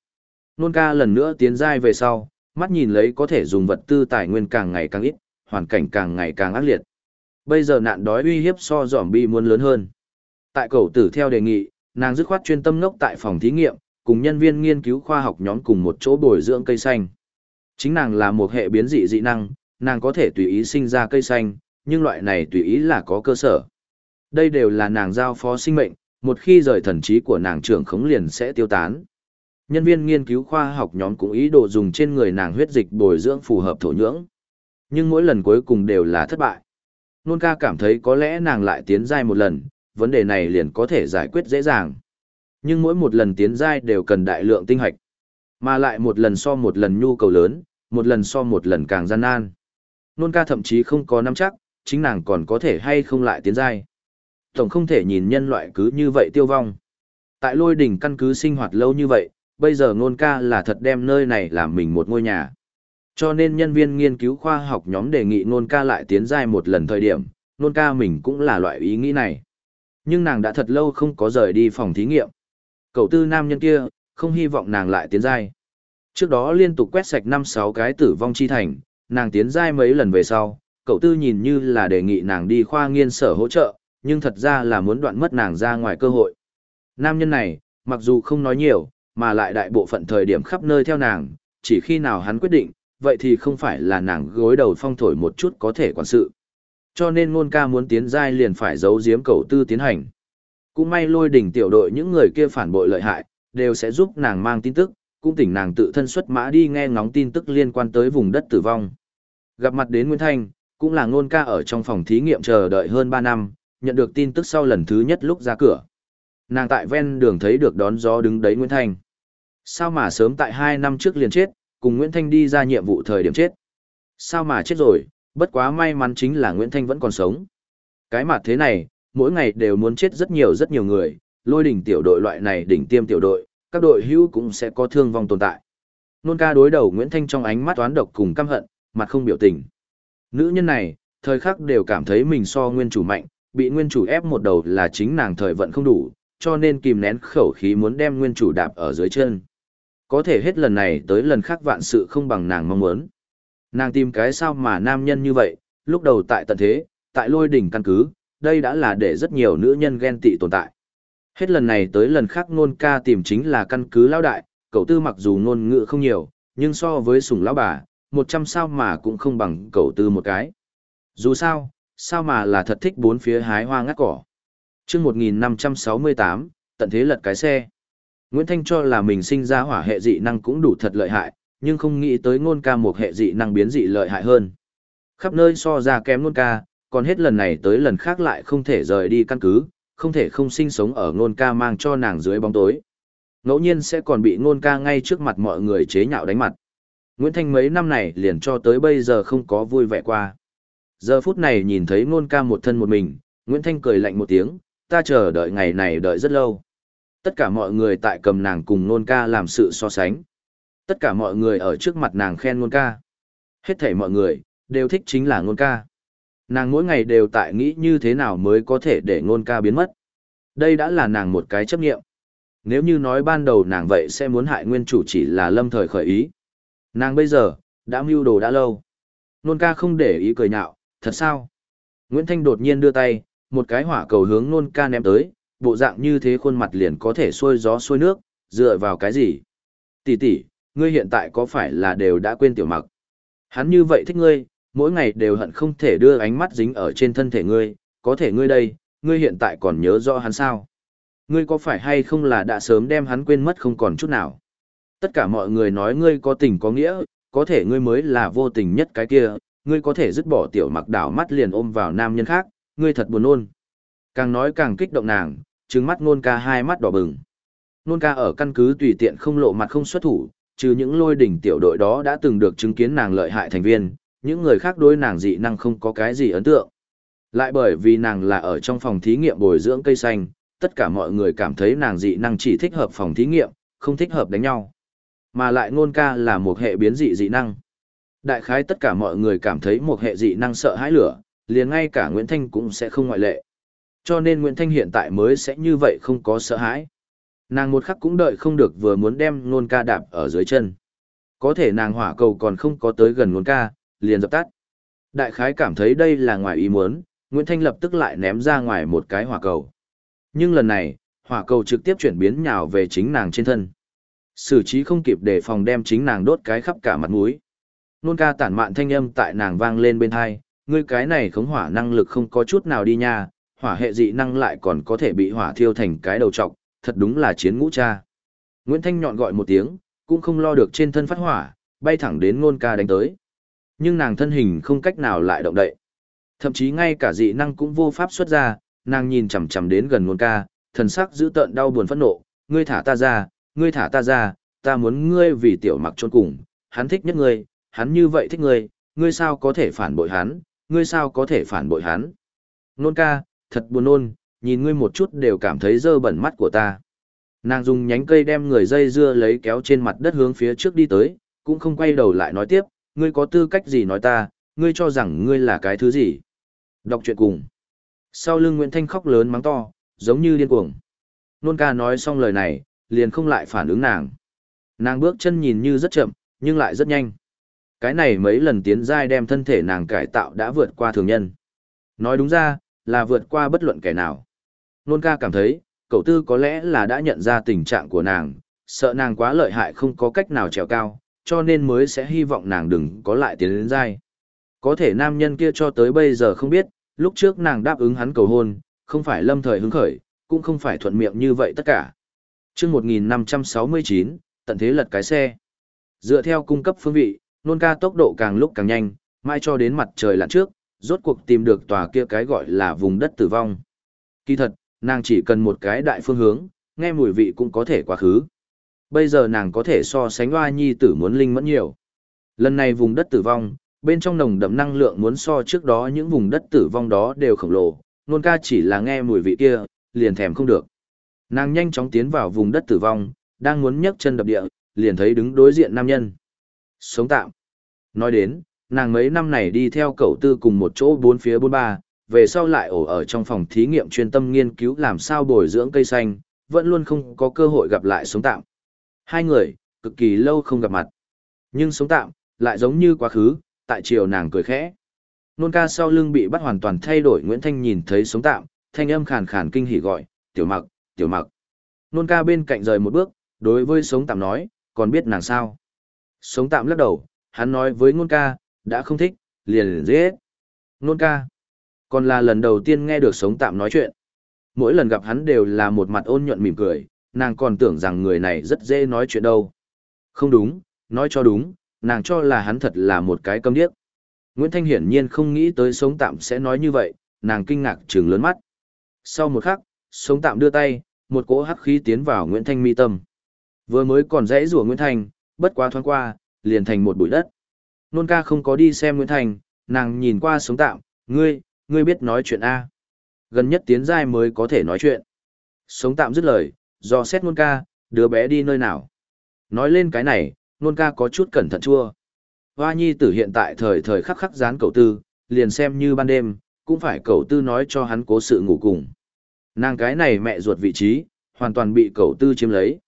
Nôn ca lần nữa tiến giai về sau, mắt nhìn lấy có thể dùng vật tư tài nguyên càng ngày càng ít, hoàn cảnh càng ngày càng ác liệt. Bây giờ nạn đói uy hiếp so dòm bi muốn lớn hơn. Tại cầu tử theo đề nghị, nàng dứt khoát chuyên tâm ngốc tại phòng thí nghiệm, cùng nhân viên nghiên cứu khoa học nhóm cùng một chỗ bồi dưỡng cây xanh. Chính nàng là một hệ biến dị dị năng, nàng có thể tùy ý sinh ra cây xanh, nhưng loại này tùy ý là có cơ sở. Đây đều là nàng giao phó sinh mệnh, một khi rời thần trí của nàng trưởng khống liền sẽ tiêu tán. Nhân viên nghiên cứu khoa học nhóm cũng ý đồ dùng trên người nàng huyết dịch bồi dưỡng phù hợp thổ nhưỡng. Nhưng mỗi lần cuối cùng đều là thất bại. Nôn ca cảm thấy có lẽ nàng lại tiến giai một lần, vấn đề này liền có thể giải quyết dễ dàng. Nhưng mỗi một lần tiến giai đều cần đại lượng tinh hạch. Mà lại một lần so một lần nhu cầu lớn, một lần so một lần càng gian nan. Nôn ca thậm chí không có nắm chắc, chính nàng còn có thể hay không lại tiến giai. Tổng không thể nhìn nhân loại cứ như vậy tiêu vong. Tại lôi đỉnh căn cứ sinh hoạt lâu như vậy, bây giờ nôn ca là thật đem nơi này làm mình một ngôi nhà. Cho nên nhân viên nghiên cứu khoa học nhóm đề nghị nôn ca lại tiến giai một lần thời điểm, nôn ca mình cũng là loại ý nghĩ này. Nhưng nàng đã thật lâu không có rời đi phòng thí nghiệm. Cậu tư nam nhân kia, không hy vọng nàng lại tiến giai. Trước đó liên tục quét sạch năm sáu cái tử vong chi thành, nàng tiến giai mấy lần về sau, cậu tư nhìn như là đề nghị nàng đi khoa nghiên sở hỗ trợ, nhưng thật ra là muốn đoạn mất nàng ra ngoài cơ hội. Nam nhân này, mặc dù không nói nhiều, mà lại đại bộ phận thời điểm khắp nơi theo nàng, chỉ khi nào hắn quyết định, vậy thì không phải là nàng gối đầu phong thổi một chút có thể quản sự. Cho nên ngôn ca muốn tiến giai liền phải giấu giếm cầu tư tiến hành. Cũng may lôi đỉnh tiểu đội những người kia phản bội lợi hại, đều sẽ giúp nàng mang tin tức, cũng tỉnh nàng tự thân xuất mã đi nghe ngóng tin tức liên quan tới vùng đất tử vong. Gặp mặt đến Nguyễn Thanh, cũng là ngôn ca ở trong phòng thí nghiệm chờ đợi hơn 3 năm, nhận được tin tức sau lần thứ nhất lúc ra cửa. Nàng tại ven đường thấy được đón gió đứng đấy Nguyễn Thanh. Sao mà sớm tại 2 năm trước liền chết, cùng Nguyễn Thanh đi ra nhiệm vụ thời điểm chết. Sao mà chết rồi, bất quá may mắn chính là Nguyễn Thanh vẫn còn sống. Cái mặt thế này, mỗi ngày đều muốn chết rất nhiều rất nhiều người, lôi đỉnh tiểu đội loại này đỉnh tiêm tiểu đội, các đội hữu cũng sẽ có thương vong tồn tại. Nôn ca đối đầu Nguyễn Thanh trong ánh mắt toán độc cùng căm hận, mặt không biểu tình. Nữ nhân này, thời khắc đều cảm thấy mình so nguyên chủ mạnh, bị nguyên chủ ép một đầu là chính nàng thời vận không đủ, cho nên kìm nén khẩu khí muốn đem nguyên chủ đạp ở dưới chân. Có thể hết lần này tới lần khác vạn sự không bằng nàng mong muốn. Nàng tìm cái sao mà nam nhân như vậy, lúc đầu tại tận thế, tại lôi đỉnh căn cứ, đây đã là để rất nhiều nữ nhân ghen tị tồn tại. Hết lần này tới lần khác nôn ca tìm chính là căn cứ lão đại, cậu tư mặc dù ngôn ngữ không nhiều, nhưng so với sủng lão bà, một trăm sao mà cũng không bằng cậu tư một cái. Dù sao, sao mà là thật thích bốn phía hái hoa ngắt cỏ. Trước 1568, tận thế lật cái xe. Nguyễn Thanh cho là mình sinh ra hỏa hệ dị năng cũng đủ thật lợi hại, nhưng không nghĩ tới ngôn ca một hệ dị năng biến dị lợi hại hơn. Khắp nơi so ra kém ngôn ca, còn hết lần này tới lần khác lại không thể rời đi căn cứ, không thể không sinh sống ở ngôn ca mang cho nàng dưới bóng tối. Ngẫu nhiên sẽ còn bị ngôn ca ngay trước mặt mọi người chế nhạo đánh mặt. Nguyễn Thanh mấy năm này liền cho tới bây giờ không có vui vẻ qua. Giờ phút này nhìn thấy ngôn ca một thân một mình, Nguyễn Thanh cười lạnh một tiếng, ta chờ đợi ngày này đợi rất lâu. Tất cả mọi người tại cầm nàng cùng ngôn ca làm sự so sánh. Tất cả mọi người ở trước mặt nàng khen ngôn ca. Hết thảy mọi người, đều thích chính là ngôn ca. Nàng mỗi ngày đều tại nghĩ như thế nào mới có thể để ngôn ca biến mất. Đây đã là nàng một cái chấp nghiệm. Nếu như nói ban đầu nàng vậy sẽ muốn hại nguyên chủ chỉ là lâm thời khởi ý. Nàng bây giờ, đã mưu đồ đã lâu. Nôn ca không để ý cười nhạo, thật sao? Nguyễn Thanh đột nhiên đưa tay, một cái hỏa cầu hướng nôn ca ném tới, bộ dạng như thế khuôn mặt liền có thể xuôi gió xuôi nước, dựa vào cái gì? Tỷ tỷ, ngươi hiện tại có phải là đều đã quên tiểu mặc? Hắn như vậy thích ngươi, mỗi ngày đều hận không thể đưa ánh mắt dính ở trên thân thể ngươi, có thể ngươi đây, ngươi hiện tại còn nhớ rõ hắn sao? Ngươi có phải hay không là đã sớm đem hắn quên mất không còn chút nào? Tất cả mọi người nói ngươi có tình có nghĩa, có thể ngươi mới là vô tình nhất cái kia, ngươi có thể dứt bỏ tiểu mặc đảo mắt liền ôm vào nam nhân khác, ngươi thật buồn nôn. Càng nói càng kích động nàng, trừng mắt nôn ca hai mắt đỏ bừng. Nôn ca ở căn cứ tùy tiện không lộ mặt không xuất thủ, trừ những lôi đỉnh tiểu đội đó đã từng được chứng kiến nàng lợi hại thành viên, những người khác đối nàng dị năng không có cái gì ấn tượng. Lại bởi vì nàng là ở trong phòng thí nghiệm bồi dưỡng cây xanh, tất cả mọi người cảm thấy nàng dị năng chỉ thích hợp phòng thí nghiệm, không thích hợp đánh nhau. Mà lại nôn ca là một hệ biến dị dị năng. Đại khái tất cả mọi người cảm thấy một hệ dị năng sợ hãi lửa, liền ngay cả Nguyễn Thanh cũng sẽ không ngoại lệ. Cho nên Nguyễn Thanh hiện tại mới sẽ như vậy không có sợ hãi. Nàng một khắc cũng đợi không được vừa muốn đem nôn ca đạp ở dưới chân. Có thể nàng hỏa cầu còn không có tới gần nôn ca, liền dập tắt. Đại khái cảm thấy đây là ngoài ý muốn, Nguyễn Thanh lập tức lại ném ra ngoài một cái hỏa cầu. Nhưng lần này, hỏa cầu trực tiếp chuyển biến nhào về chính nàng trên thân. Sử trí không kịp để phòng đem chính nàng đốt cái khắp cả mặt mũi. Nôn ca tản mạn thanh âm tại nàng vang lên bên hai, ngươi cái này khống hỏa năng lực không có chút nào đi nha, hỏa hệ dị năng lại còn có thể bị hỏa thiêu thành cái đầu trọc, thật đúng là chiến ngũ cha. Nguyễn Thanh nhọn gọi một tiếng, cũng không lo được trên thân phát hỏa, bay thẳng đến nôn ca đánh tới. Nhưng nàng thân hình không cách nào lại động đậy. Thậm chí ngay cả dị năng cũng vô pháp xuất ra, nàng nhìn chằm chằm đến gần nôn ca, thần sắc giữ tợn đau buồn phẫn nộ, ngươi thả ta ra, ngươi thả ta ra, ta muốn ngươi vì tiểu mặc trôn cùng, hắn thích nhất ngươi, hắn như vậy thích ngươi, ngươi sao có thể phản bội hắn, ngươi sao có thể phản bội hắn. Nôn ca, thật buồn nôn, nhìn ngươi một chút đều cảm thấy dơ bẩn mắt của ta. Nàng dùng nhánh cây đem người dây dưa lấy kéo trên mặt đất hướng phía trước đi tới, cũng không quay đầu lại nói tiếp, ngươi có tư cách gì nói ta, ngươi cho rằng ngươi là cái thứ gì. Đọc chuyện cùng. Sau lưng Nguyễn Thanh khóc lớn mắng to, giống như điên cuồng. Nôn ca nói xong lời này, liền không lại phản ứng nàng. Nàng bước chân nhìn như rất chậm, nhưng lại rất nhanh. Cái này mấy lần tiến giai đem thân thể nàng cải tạo đã vượt qua thường nhân. Nói đúng ra, là vượt qua bất luận kẻ nào. Nôn ca cảm thấy, cậu tư có lẽ là đã nhận ra tình trạng của nàng, sợ nàng quá lợi hại không có cách nào trèo cao, cho nên mới sẽ hy vọng nàng đừng có lại tiến đến giai. Có thể nam nhân kia cho tới bây giờ không biết, lúc trước nàng đáp ứng hắn cầu hôn, không phải lâm thời hứng khởi, cũng không phải thuận miệng như vậy tất cả. Trước 1569, tận thế lật cái xe. Dựa theo cung cấp phương vị, nôn ca tốc độ càng lúc càng nhanh, mai cho đến mặt trời lặn trước, rốt cuộc tìm được tòa kia cái gọi là vùng đất tử vong. Kỳ thật, nàng chỉ cần một cái đại phương hướng, nghe mùi vị cũng có thể quá khứ. Bây giờ nàng có thể so sánh hoa nhi tử muốn linh mẫn nhiều. Lần này vùng đất tử vong, bên trong nồng đậm năng lượng muốn so trước đó những vùng đất tử vong đó đều khổng lồ, nôn ca chỉ là nghe mùi vị kia, liền thèm không được. Nàng nhanh chóng tiến vào vùng đất tử vong, đang muốn nhấc chân đập địa, liền thấy đứng đối diện nam nhân. Sống tạm. Nói đến, nàng mấy năm này đi theo cậu tư cùng một chỗ bốn phía bốn ba, về sau lại ổ ở trong phòng thí nghiệm chuyên tâm nghiên cứu làm sao bồi dưỡng cây xanh, vẫn luôn không có cơ hội gặp lại sống tạm. Hai người, cực kỳ lâu không gặp mặt. Nhưng sống tạm, lại giống như quá khứ, tại chiều nàng cười khẽ. Nôn ca sau lưng bị bắt hoàn toàn thay đổi Nguyễn Thanh nhìn thấy sống tạm, thanh âm khàn khàn kinh hỉ gọi, tiểu mặc, tiểu mặc. Nôn ca bên cạnh rời một bước, đối với sống tạm nói, còn biết nàng sao. Sống tạm lắc đầu, hắn nói với nôn ca, đã không thích, liền liền giết. Nôn ca. Còn là lần đầu tiên nghe được sống tạm nói chuyện. Mỗi lần gặp hắn đều là một mặt ôn nhuận mỉm cười, nàng còn tưởng rằng người này rất dễ nói chuyện đâu. Không đúng, nói cho đúng, nàng cho là hắn thật là một cái câm điếc. Nguyễn Thanh hiển nhiên không nghĩ tới sống tạm sẽ nói như vậy, nàng kinh ngạc trừng lớn mắt. Sau một khắc, sống tạm đưa tay, một cỗ hắc khí tiến vào Nguyễn Thanh mi tâm. Vừa mới còn dãy rủa Nguyễn Thanh, bất quá thoáng qua, liền thành một bụi đất. Nôn ca không có đi xem Nguyễn thành nàng nhìn qua sống tạm, ngươi, ngươi biết nói chuyện A. Gần nhất tiến giai mới có thể nói chuyện. Sống tạm dứt lời, do xét nôn ca, đứa bé đi nơi nào. Nói lên cái này, nôn ca có chút cẩn thận chua. Hoa nhi tử hiện tại thời thời khắc khắc dán cầu tư, liền xem như ban đêm, cũng phải cầu tư nói cho hắn cố sự ngủ cùng. Nàng cái này mẹ ruột vị trí, hoàn toàn bị cầu tư chiếm lấy.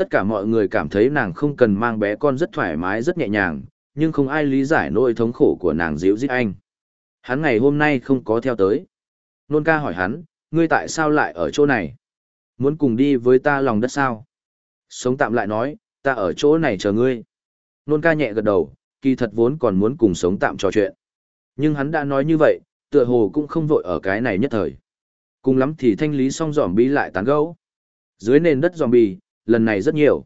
Tất cả mọi người cảm thấy nàng không cần mang bé con rất thoải mái rất nhẹ nhàng, nhưng không ai lý giải nỗi thống khổ của nàng dịu dít anh. Hắn ngày hôm nay không có theo tới. Nôn ca hỏi hắn, ngươi tại sao lại ở chỗ này? Muốn cùng đi với ta lòng đất sao? Sống tạm lại nói, ta ở chỗ này chờ ngươi. Nôn ca nhẹ gật đầu, kỳ thật vốn còn muốn cùng sống tạm trò chuyện. Nhưng hắn đã nói như vậy, tựa hồ cũng không vội ở cái này nhất thời. Cùng lắm thì thanh lý xong giòm bi lại tán gẫu. Dưới nền đất giòm bi, lần này rất nhiều.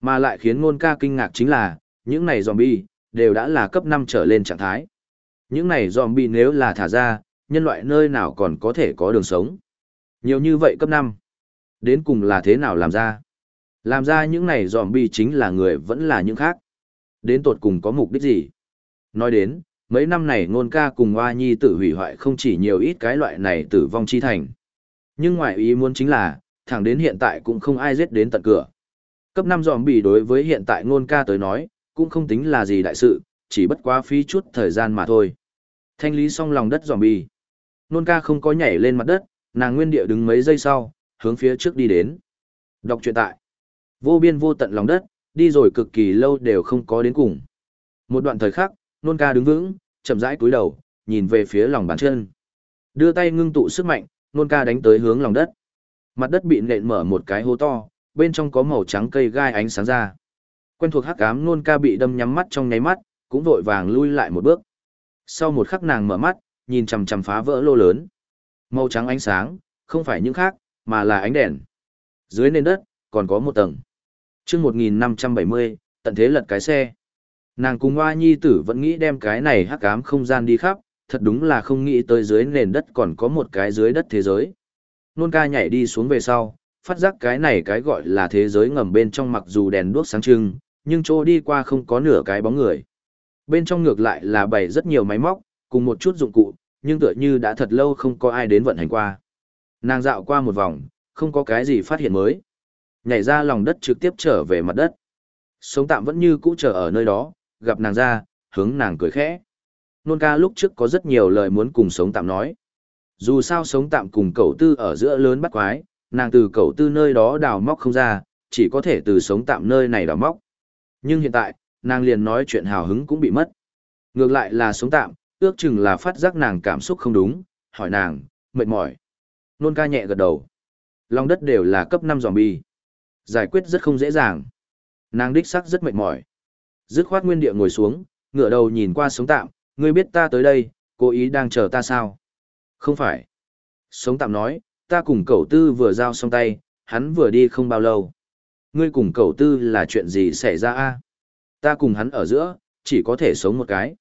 Mà lại khiến ngôn ca kinh ngạc chính là, những này zombie, bi, đều đã là cấp 5 trở lên trạng thái. Những này zombie bi nếu là thả ra, nhân loại nơi nào còn có thể có đường sống. Nhiều như vậy cấp 5. Đến cùng là thế nào làm ra? Làm ra những này zombie bi chính là người vẫn là những khác. Đến tột cùng có mục đích gì? Nói đến, Mấy năm này ngôn ca cùng Hoa Nhi tử hủy hoại không chỉ nhiều ít cái loại này tử vong chi thành. Nhưng ngoại ý muốn chính là, thẳng đến hiện tại cũng không ai giết đến tận cửa. Cấp 5 giòm bì đối với hiện tại ngôn ca tới nói, cũng không tính là gì đại sự, chỉ bất quá phí chút thời gian mà thôi. Thanh lý xong lòng đất giòm bì, Ngôn ca không có nhảy lên mặt đất, nàng nguyên địa đứng mấy giây sau, hướng phía trước đi đến. Đọc truyện tại. Vô biên vô tận lòng đất, đi rồi cực kỳ lâu đều không có đến cùng. Một đoạn thời khắc, nôn ca đứng vững, chậm rãi cúi đầu, nhìn về phía lòng bàn chân. Đưa tay ngưng tụ sức mạnh, nôn ca đánh tới hướng lòng đất. Mặt đất bị nện mở một cái hố to, bên trong có màu trắng cây gai ánh sáng ra. Quen thuộc hắc ám nôn ca bị đâm nhắm mắt trong nháy mắt, cũng vội vàng lui lại một bước. Sau một khắc nàng mở mắt, nhìn chằm chằm phá vỡ lô lớn. Màu trắng ánh sáng, không phải những khác, mà là ánh đèn. Dưới nền đất, còn có một tầng. Trước 1570, tận thế lật cái xe. Nàng cùng Hoa Nhi tử vẫn nghĩ đem cái này hắc ám không gian đi khắp, thật đúng là không nghĩ tới dưới nền đất còn có một cái dưới đất thế giới. Nôn ca nhảy đi xuống về sau, phát giác cái này cái gọi là thế giới ngầm bên trong mặc dù đèn đuốc sáng trưng, nhưng chỗ đi qua không có nửa cái bóng người. Bên trong ngược lại là bày rất nhiều máy móc, cùng một chút dụng cụ, nhưng tựa như đã thật lâu không có ai đến vận hành qua. Nàng dạo qua một vòng, không có cái gì phát hiện mới. Nhảy ra lòng đất trực tiếp trở về mặt đất. Sống tạm vẫn như cũ trở ở nơi đó, gặp nàng ra, hướng nàng cười khẽ. Nôn ca lúc trước có rất nhiều lời muốn cùng sống tạm nói. Dù sao sống tạm cùng cậu tư ở giữa lớn bắt quái, nàng từ cậu tư nơi đó đào móc không ra, chỉ có thể từ sống tạm nơi này đào móc. Nhưng hiện tại, nàng liền nói chuyện hào hứng cũng bị mất. Ngược lại là sống tạm, ước chừng là phát giác nàng cảm xúc không đúng, hỏi nàng, mệt mỏi. Nôn ca nhẹ gật đầu. Lòng đất đều là cấp 5 zombie. Giải quyết rất không dễ dàng. Nàng đích sắc rất mệt mỏi. Dứt khoát nguyên địa ngồi xuống, ngửa đầu nhìn qua sống tạm, ngươi biết ta tới đây, cố ý đang chờ ta sao? Không phải. Sống tạm nói, ta cùng cậu tư vừa giao xong tay, hắn vừa đi không bao lâu. Ngươi cùng cậu tư là chuyện gì xảy ra a? Ta cùng hắn ở giữa, chỉ có thể sống một cái.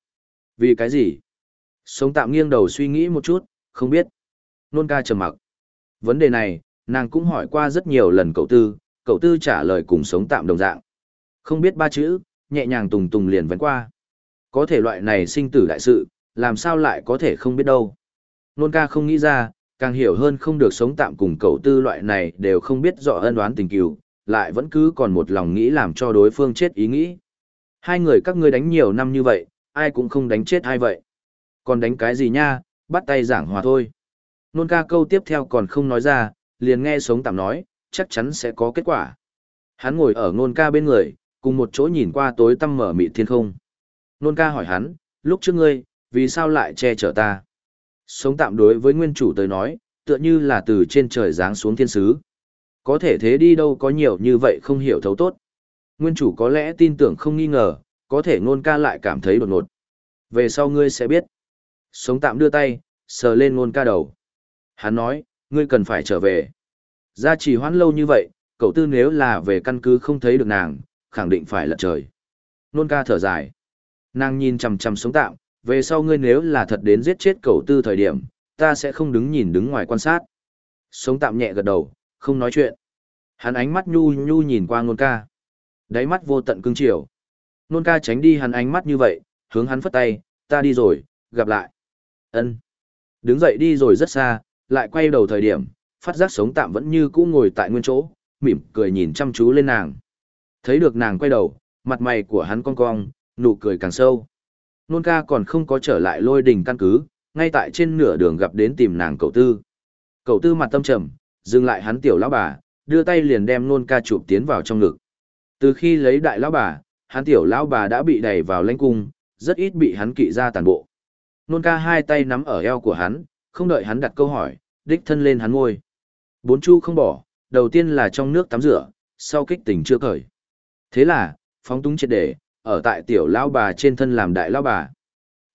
Vì cái gì? Sống tạm nghiêng đầu suy nghĩ một chút, không biết. Nôn ca trầm mặc. Vấn đề này, nàng cũng hỏi qua rất nhiều lần cậu tư, cậu tư trả lời cùng sống tạm đồng dạng. Không biết ba chữ, nhẹ nhàng tùng tùng liền vấn qua. Có thể loại này sinh tử đại sự, làm sao lại có thể không biết đâu. Nôn ca không nghĩ ra, càng hiểu hơn không được sống tạm cùng cậu tư loại này đều không biết rõ ân đoán tình cừu, lại vẫn cứ còn một lòng nghĩ làm cho đối phương chết ý nghĩ. Hai người các ngươi đánh nhiều năm như vậy, ai cũng không đánh chết ai vậy. Còn đánh cái gì nha, bắt tay giảng hòa thôi. Nôn ca câu tiếp theo còn không nói ra, liền nghe sống tạm nói, chắc chắn sẽ có kết quả. Hắn ngồi ở nôn ca bên người, cùng một chỗ nhìn qua tối tăm mở mị thiên không. Nôn ca hỏi hắn, lúc trước ngươi, vì sao lại che chở ta? Sống tạm đối với nguyên chủ tới nói, tựa như là từ trên trời giáng xuống thiên sứ. Có thể thế đi đâu có nhiều như vậy không hiểu thấu tốt. Nguyên chủ có lẽ tin tưởng không nghi ngờ, có thể ngôn ca lại cảm thấy đột ngột. Về sau ngươi sẽ biết. Sống tạm đưa tay, sờ lên ngôn ca đầu. Hắn nói, ngươi cần phải trở về. Gia trì hoãn lâu như vậy, cậu tư nếu là về căn cứ không thấy được nàng, khẳng định phải lật trời. Nôn ca thở dài. Nàng nhìn chằm chằm sống tạm, về sau ngươi nếu là thật đến giết chết cậu tư thời điểm, ta sẽ không đứng nhìn đứng ngoài quan sát. Sống tạm nhẹ gật đầu, không nói chuyện. Hắn ánh mắt nhu nhu nhìn qua nôn ca. Đáy mắt vô tận cưng chiều. Nôn ca tránh đi hắn ánh mắt như vậy, hướng hắn phất tay, ta đi rồi, gặp lại. ân Đứng dậy đi rồi rất xa, lại quay đầu thời điểm, phát giác sống tạm vẫn như cũ ngồi tại nguyên chỗ, mỉm cười nhìn chăm chú lên nàng. Thấy được nàng quay đầu, mặt mày của hắn cong cong, nụ cười càng sâu. Nôn ca còn không có trở lại lôi đình căn cứ, ngay tại trên nửa đường gặp đến tìm nàng cậu tư. Cậu tư mặt tâm trầm, dừng lại hắn tiểu lão bà, đưa tay liền đem nôn ca chụp tiến vào trong ngực. Từ khi lấy đại lão bà, hắn tiểu lão bà đã bị đẩy vào lãnh cung, rất ít bị hắn kỵ ra tàn bộ. Nôn ca hai tay nắm ở eo của hắn, không đợi hắn đặt câu hỏi, đích thân lên hắn ngôi. Bốn chu không bỏ, đầu tiên là trong nước tắm rửa, sau kích tình chưa cởi. Thế là, phóng túng triệt để, ở tại tiểu lão bà trên thân làm đại lão bà.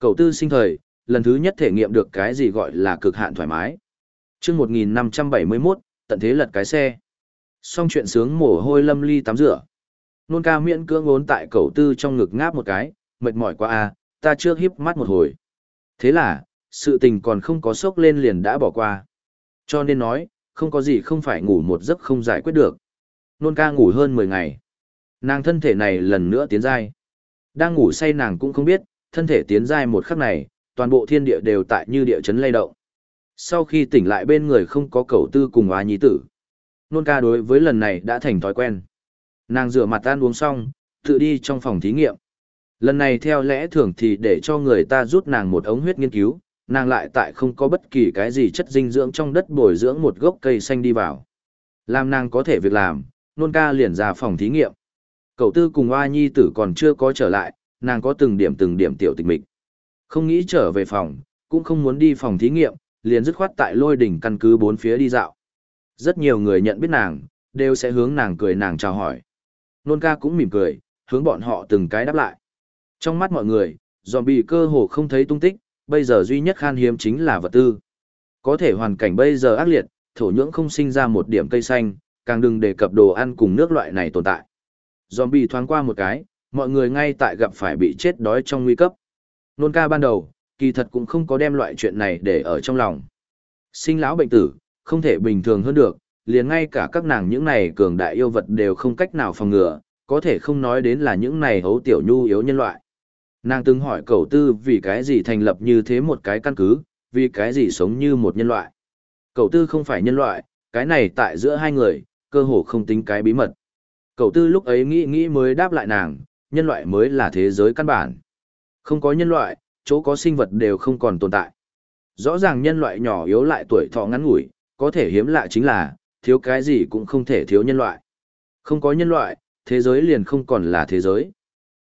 Cậu tư sinh thời, lần thứ nhất thể nghiệm được cái gì gọi là cực hạn thoải mái. chương 1571, tận thế lật cái xe. Xong chuyện sướng mồ hôi lâm ly tắm rửa. Nôn ca miễn cưỡng ốn tại cậu tư trong ngực ngáp một cái, mệt mỏi quá a ta trước híp mắt một hồi. Thế là, sự tình còn không có sốc lên liền đã bỏ qua. Cho nên nói, không có gì không phải ngủ một giấc không giải quyết được. Nôn ca ngủ hơn 10 ngày. Nàng thân thể này lần nữa tiến dai. Đang ngủ say nàng cũng không biết, thân thể tiến dai một khắc này, toàn bộ thiên địa đều tại như địa chấn lay động. Sau khi tỉnh lại bên người không có cầu tư cùng hóa nhi tử. Nôn ca đối với lần này đã thành thói quen. Nàng rửa mặt tan uống xong, tự đi trong phòng thí nghiệm. Lần này theo lẽ thường thì để cho người ta rút nàng một ống huyết nghiên cứu, nàng lại tại không có bất kỳ cái gì chất dinh dưỡng trong đất bồi dưỡng một gốc cây xanh đi vào. Làm nàng có thể việc làm, nôn ca liền ra phòng thí nghiệm. Cậu tư cùng oa Nhi tử còn chưa có trở lại, nàng có từng điểm từng điểm tiểu tịch mịch. Không nghĩ trở về phòng, cũng không muốn đi phòng thí nghiệm, liền dứt khoát tại lôi đỉnh căn cứ bốn phía đi dạo. Rất nhiều người nhận biết nàng, đều sẽ hướng nàng cười nàng chào hỏi. Nôn ca cũng mỉm cười, hướng bọn họ từng cái đáp lại. Trong mắt mọi người, bị cơ hồ không thấy tung tích, bây giờ duy nhất khan hiếm chính là vật tư. Có thể hoàn cảnh bây giờ ác liệt, thổ nhưỡng không sinh ra một điểm cây xanh, càng đừng đề cập đồ ăn cùng nước loại này tồn tại. Zombie thoáng qua một cái, mọi người ngay tại gặp phải bị chết đói trong nguy cấp. Nôn ca ban đầu, kỳ thật cũng không có đem loại chuyện này để ở trong lòng. Sinh lão bệnh tử, không thể bình thường hơn được, liền ngay cả các nàng những này cường đại yêu vật đều không cách nào phòng ngừa, có thể không nói đến là những này hấu tiểu nhu yếu nhân loại. Nàng từng hỏi cầu tư vì cái gì thành lập như thế một cái căn cứ, vì cái gì sống như một nhân loại. Cầu tư không phải nhân loại, cái này tại giữa hai người, cơ hồ không tính cái bí mật. Cậu tư lúc ấy nghĩ nghĩ mới đáp lại nàng, nhân loại mới là thế giới căn bản. Không có nhân loại, chỗ có sinh vật đều không còn tồn tại. Rõ ràng nhân loại nhỏ yếu lại tuổi thọ ngắn ngủi, có thể hiếm lạ chính là, thiếu cái gì cũng không thể thiếu nhân loại. Không có nhân loại, thế giới liền không còn là thế giới.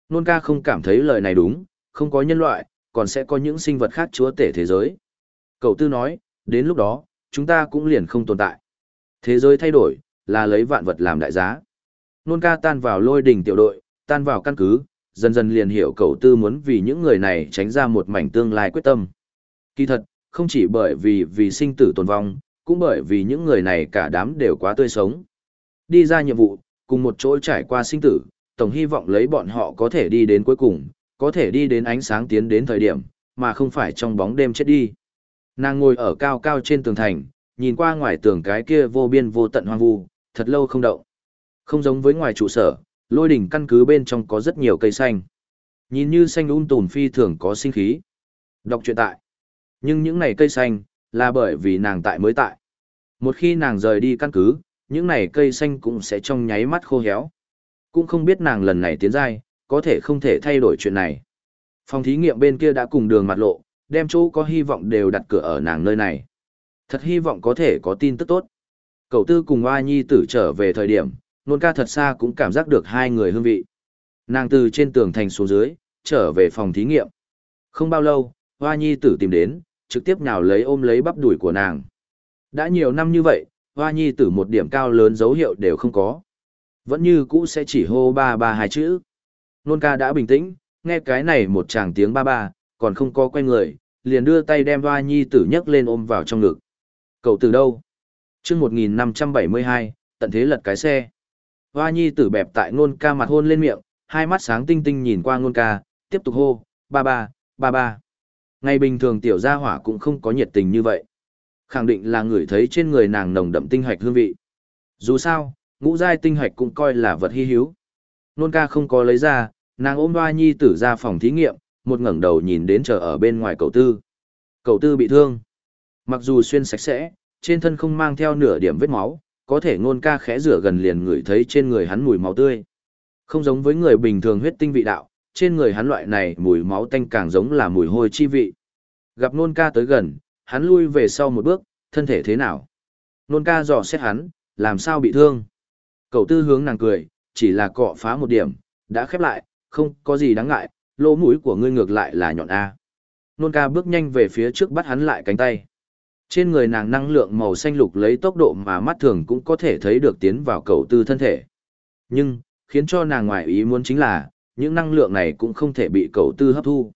Nôn ca không cảm thấy lời này đúng, không có nhân loại, còn sẽ có những sinh vật khác chúa tể thế giới. Cậu tư nói, đến lúc đó, chúng ta cũng liền không tồn tại. Thế giới thay đổi, là lấy vạn vật làm đại giá. Nôn ca tan vào lôi đỉnh tiểu đội, tan vào căn cứ, dần dần liền hiểu cậu tư muốn vì những người này tránh ra một mảnh tương lai quyết tâm. Kỳ thật, không chỉ bởi vì vì sinh tử tồn vong, cũng bởi vì những người này cả đám đều quá tươi sống. Đi ra nhiệm vụ, cùng một chỗ trải qua sinh tử, tổng hy vọng lấy bọn họ có thể đi đến cuối cùng, có thể đi đến ánh sáng tiến đến thời điểm, mà không phải trong bóng đêm chết đi. Nàng ngồi ở cao cao trên tường thành, nhìn qua ngoài tường cái kia vô biên vô tận hoang vu, thật lâu không động. Không giống với ngoài trụ sở, lôi đỉnh căn cứ bên trong có rất nhiều cây xanh. Nhìn như xanh um tùm phi thường có sinh khí. Đọc truyện tại. Nhưng những này cây xanh, là bởi vì nàng tại mới tại. Một khi nàng rời đi căn cứ, những này cây xanh cũng sẽ trong nháy mắt khô héo. Cũng không biết nàng lần này tiến giai, có thể không thể thay đổi chuyện này. Phòng thí nghiệm bên kia đã cùng đường mặt lộ, đem chỗ có hy vọng đều đặt cửa ở nàng nơi này. Thật hy vọng có thể có tin tức tốt. Cậu tư cùng Hoa Nhi tử trở về thời điểm, nôn ca thật xa cũng cảm giác được hai người hương vị. Nàng từ trên tường thành xuống dưới, trở về phòng thí nghiệm. Không bao lâu, Hoa Nhi tử tìm đến, trực tiếp nhào lấy ôm lấy bắp đùi của nàng. Đã nhiều năm như vậy, Hoa Nhi tử một điểm cao lớn dấu hiệu đều không có. Vẫn như cũ sẽ chỉ hô ba ba hai chữ. Nôn ca đã bình tĩnh, nghe cái này một chàng tiếng ba ba, còn không có quen người, liền đưa tay đem Hoa Nhi tử nhấc lên ôm vào trong ngực. Cậu từ đâu? chương 1572, tận thế lật cái xe. Hoa Nhi tử bẹp tại nôn ca mặt hôn lên miệng, hai mắt sáng tinh tinh nhìn qua nôn ca, tiếp tục hô, ba ba, ba ba. Ngày bình thường tiểu gia hỏa cũng không có nhiệt tình như vậy. Khẳng định là người thấy trên người nàng nồng đậm tinh hạch hương vị. Dù sao, ngũ giai tinh hạch cũng coi là vật hy hữu. Nôn ca không có lấy ra, nàng ôm Hoa Nhi tử ra phòng thí nghiệm, một ngẩng đầu nhìn đến chờ ở bên ngoài cậu tư. Cậu tư bị thương. Mặc dù xuyên sạch sẽ, trên thân không mang theo nửa điểm vết máu, có thể ngôn ca khẽ rửa gần liền ngửi thấy trên người hắn mùi máu tươi. Không giống với người bình thường huyết tinh vị đạo, trên người hắn loại này mùi máu tanh càng giống là mùi hôi chi vị. Gặp nôn ca tới gần, hắn lui về sau một bước, thân thể thế nào? Nôn ca dò xét hắn, làm sao bị thương? Cậu tư hướng nàng cười, chỉ là cọ phá một điểm, đã khép lại, không có gì đáng ngại, lỗ mũi của ngươi ngược lại là nhọn A. Nôn ca bước nhanh về phía trước bắt hắn lại cánh tay. Trên người nàng năng lượng màu xanh lục lấy tốc độ mà mắt thường cũng có thể thấy được tiến vào cầu tư thân thể. Nhưng, khiến cho nàng ngoại ý muốn chính là, những năng lượng này cũng không thể bị cầu tư hấp thu.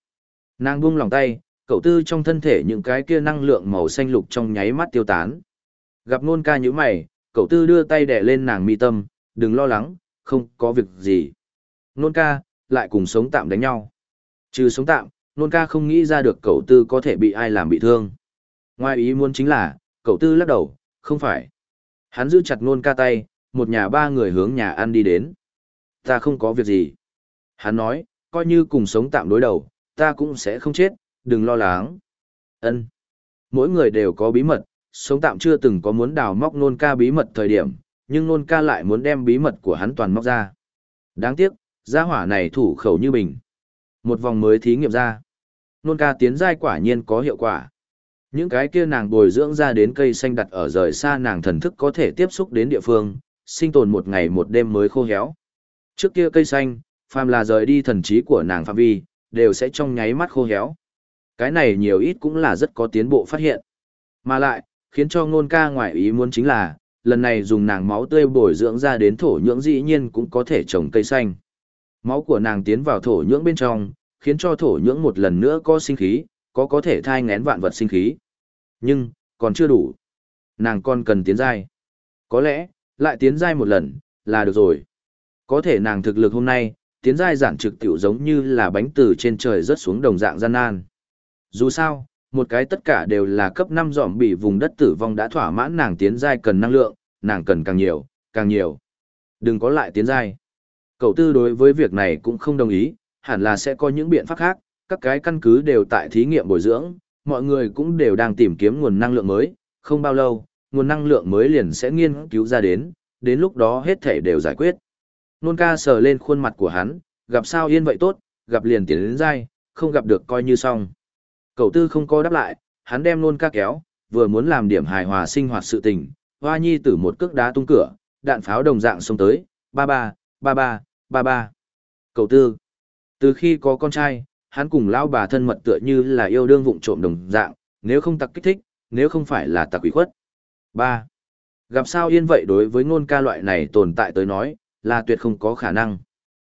Nàng buông lòng tay, cầu tư trong thân thể những cái kia năng lượng màu xanh lục trong nháy mắt tiêu tán. Gặp nôn ca như mày, cầu tư đưa tay đè lên nàng mi tâm, đừng lo lắng, không có việc gì. Nôn ca, lại cùng sống tạm đánh nhau. Trừ sống tạm, nôn ca không nghĩ ra được cầu tư có thể bị ai làm bị thương. Ngoài ý muốn chính là, cậu tư lắc đầu, không phải. Hắn giữ chặt nôn ca tay, một nhà ba người hướng nhà ăn đi đến. Ta không có việc gì. Hắn nói, coi như cùng sống tạm đối đầu, ta cũng sẽ không chết, đừng lo lắng. Ân. Mỗi người đều có bí mật, sống tạm chưa từng có muốn đào móc nôn ca bí mật thời điểm, nhưng nôn ca lại muốn đem bí mật của hắn toàn móc ra. Đáng tiếc, gia hỏa này thủ khẩu như bình. Một vòng mới thí nghiệm ra. Nôn ca tiến giai quả nhiên có hiệu quả. Những cái kia nàng bồi dưỡng ra đến cây xanh đặt ở rời xa nàng thần thức có thể tiếp xúc đến địa phương, sinh tồn một ngày một đêm mới khô héo. Trước kia cây xanh, phàm là rời đi thần trí của nàng phạm vi, đều sẽ trong nháy mắt khô héo. Cái này nhiều ít cũng là rất có tiến bộ phát hiện. Mà lại, khiến cho ngôn ca ngoại ý muốn chính là, lần này dùng nàng máu tươi bồi dưỡng ra đến thổ nhưỡng dĩ nhiên cũng có thể trồng cây xanh. Máu của nàng tiến vào thổ nhưỡng bên trong, khiến cho thổ nhưỡng một lần nữa có sinh khí, có có thể thai ngén vạn vật sinh khí. Nhưng, còn chưa đủ. Nàng còn cần tiến giai. Có lẽ, lại tiến giai một lần, là được rồi. Có thể nàng thực lực hôm nay, tiến giai giản trực tiểu giống như là bánh từ trên trời rớt xuống đồng dạng gian nan. Dù sao, một cái tất cả đều là cấp 5 dòm bị vùng đất tử vong đã thỏa mãn nàng tiến giai cần năng lượng, nàng cần càng nhiều, càng nhiều. Đừng có lại tiến giai. Cậu tư đối với việc này cũng không đồng ý, hẳn là sẽ có những biện pháp khác, các cái căn cứ đều tại thí nghiệm bồi dưỡng, mọi người cũng đều đang tìm kiếm nguồn năng lượng mới, không bao lâu, nguồn năng lượng mới liền sẽ nghiên cứu ra đến, đến lúc đó hết thể đều giải quyết. Nôn ca sờ lên khuôn mặt của hắn, gặp sao yên vậy tốt, gặp liền tiến đến dai, không gặp được coi như xong. Cậu tư không có đáp lại, hắn đem nôn ca kéo, vừa muốn làm điểm hài hòa sinh hoạt sự tình, hoa nhi tử một cước đá tung cửa, đạn pháo đồng dạng xông tới, ba ba, ba ba, ba ba. Cậu tư, từ khi có con trai, hắn cùng lão bà thân mật tựa như là yêu đương vụng trộm đồng dạng, nếu không tặc kích thích, nếu không phải là tặc quỷ khuất. ba Gặp sao yên vậy đối với ngôn ca loại này tồn tại tới nói, là tuyệt không có khả năng.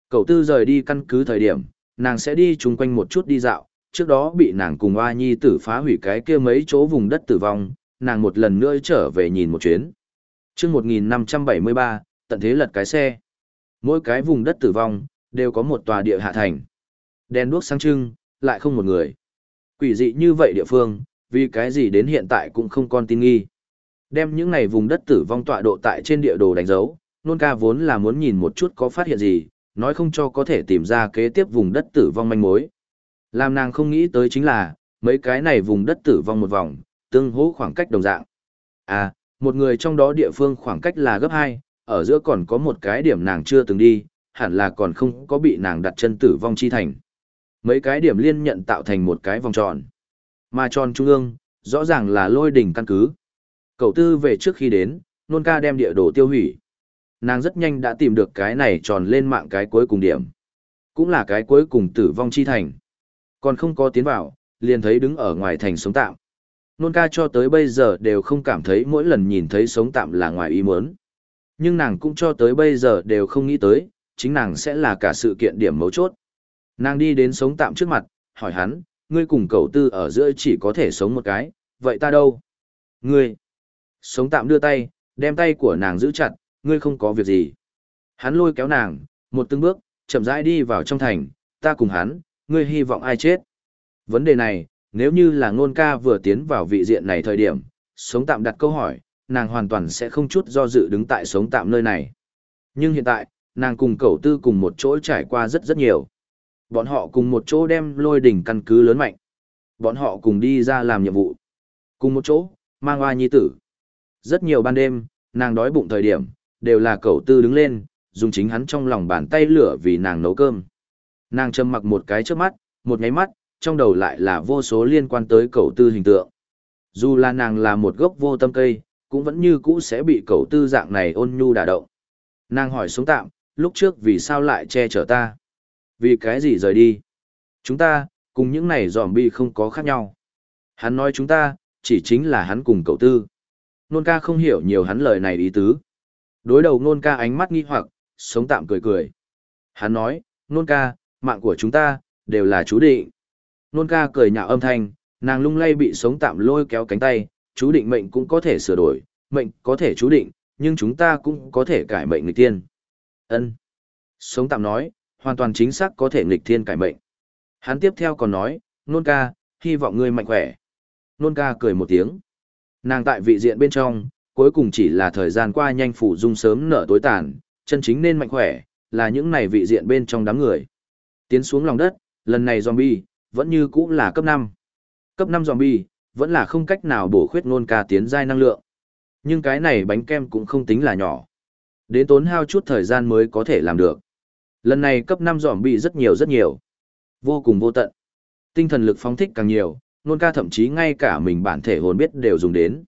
Cậu tư rời đi căn cứ thời điểm, nàng sẽ đi chung quanh một chút đi dạo, trước đó bị nàng cùng oa nhi tử phá hủy cái kia mấy chỗ vùng đất tử vong, nàng một lần nữa trở về nhìn một chuyến. chương 1573, tận thế lật cái xe. Mỗi cái vùng đất tử vong, đều có một tòa địa hạ thành. Đèn đuốc sáng trưng, lại không một người. Quỷ dị như vậy địa phương, vì cái gì đến hiện tại cũng không còn tin nghi. Đem những này vùng đất tử vong tọa độ tại trên địa đồ đánh dấu, nôn ca vốn là muốn nhìn một chút có phát hiện gì, nói không cho có thể tìm ra kế tiếp vùng đất tử vong manh mối. Làm nàng không nghĩ tới chính là, mấy cái này vùng đất tử vong một vòng, tương hỗ khoảng cách đồng dạng. À, một người trong đó địa phương khoảng cách là gấp 2, ở giữa còn có một cái điểm nàng chưa từng đi, hẳn là còn không có bị nàng đặt chân tử vong chi thành. Mấy cái điểm liên nhận tạo thành một cái vòng tròn. Mà tròn trung ương, rõ ràng là lôi đỉnh căn cứ. Cậu tư về trước khi đến, nôn ca đem địa đồ tiêu hủy. Nàng rất nhanh đã tìm được cái này tròn lên mạng cái cuối cùng điểm. Cũng là cái cuối cùng tử vong chi thành. Còn không có tiến vào, liền thấy đứng ở ngoài thành sống tạm. Nôn ca cho tới bây giờ đều không cảm thấy mỗi lần nhìn thấy sống tạm là ngoài ý muốn. Nhưng nàng cũng cho tới bây giờ đều không nghĩ tới, chính nàng sẽ là cả sự kiện điểm mấu chốt. Nàng đi đến sống tạm trước mặt, hỏi hắn, ngươi cùng cậu tư ở giữa chỉ có thể sống một cái, vậy ta đâu? Ngươi! Sống tạm đưa tay, đem tay của nàng giữ chặt, ngươi không có việc gì. Hắn lôi kéo nàng, một từng bước, chậm rãi đi vào trong thành, ta cùng hắn, ngươi hy vọng ai chết? Vấn đề này, nếu như là ngôn ca vừa tiến vào vị diện này thời điểm, sống tạm đặt câu hỏi, nàng hoàn toàn sẽ không chút do dự đứng tại sống tạm nơi này. Nhưng hiện tại, nàng cùng cậu tư cùng một chỗ trải qua rất rất nhiều. Bọn họ cùng một chỗ đem lôi đỉnh căn cứ lớn mạnh. Bọn họ cùng đi ra làm nhiệm vụ. Cùng một chỗ, mang hoa nhi tử. Rất nhiều ban đêm, nàng đói bụng thời điểm, đều là cậu tư đứng lên, dùng chính hắn trong lòng bàn tay lửa vì nàng nấu cơm. Nàng châm mặc một cái trước mắt, một nháy mắt, trong đầu lại là vô số liên quan tới cậu tư hình tượng. Dù là nàng là một gốc vô tâm cây, cũng vẫn như cũ sẽ bị cậu tư dạng này ôn nhu đả động. Nàng hỏi xuống tạm, lúc trước vì sao lại che chở ta? Vì cái gì rời đi? Chúng ta, cùng những này dòm bi không có khác nhau. Hắn nói chúng ta, chỉ chính là hắn cùng cậu tư. Nôn ca không hiểu nhiều hắn lời này ý tứ. Đối đầu nôn ca ánh mắt nghi hoặc, sống tạm cười cười. Hắn nói, nôn ca, mạng của chúng ta, đều là chú định. Nôn ca cười nhạo âm thanh, nàng lung lay bị sống tạm lôi kéo cánh tay, chú định mệnh cũng có thể sửa đổi, mệnh có thể chú định, nhưng chúng ta cũng có thể cải mệnh người tiên. Ân. Sống tạm nói, hoàn toàn chính xác có thể nghịch thiên cải mệnh. Hắn tiếp theo còn nói, nôn ca, hy vọng ngươi mạnh khỏe. Nôn ca cười một tiếng. Nàng tại vị diện bên trong, cuối cùng chỉ là thời gian qua nhanh phủ dung sớm nở tối tàn, chân chính nên mạnh khỏe, là những này vị diện bên trong đám người. Tiến xuống lòng đất, lần này zombie, vẫn như cũ là cấp 5. Cấp 5 zombie, vẫn là không cách nào bổ khuyết nôn ca tiến giai năng lượng. Nhưng cái này bánh kem cũng không tính là nhỏ. Đến tốn hao chút thời gian mới có thể làm được. Lần này cấp 5 bị rất nhiều rất nhiều. Vô cùng vô tận. Tinh thần lực phóng thích càng nhiều, nôn ca thậm chí ngay cả mình bản thể hồn biết đều dùng đến.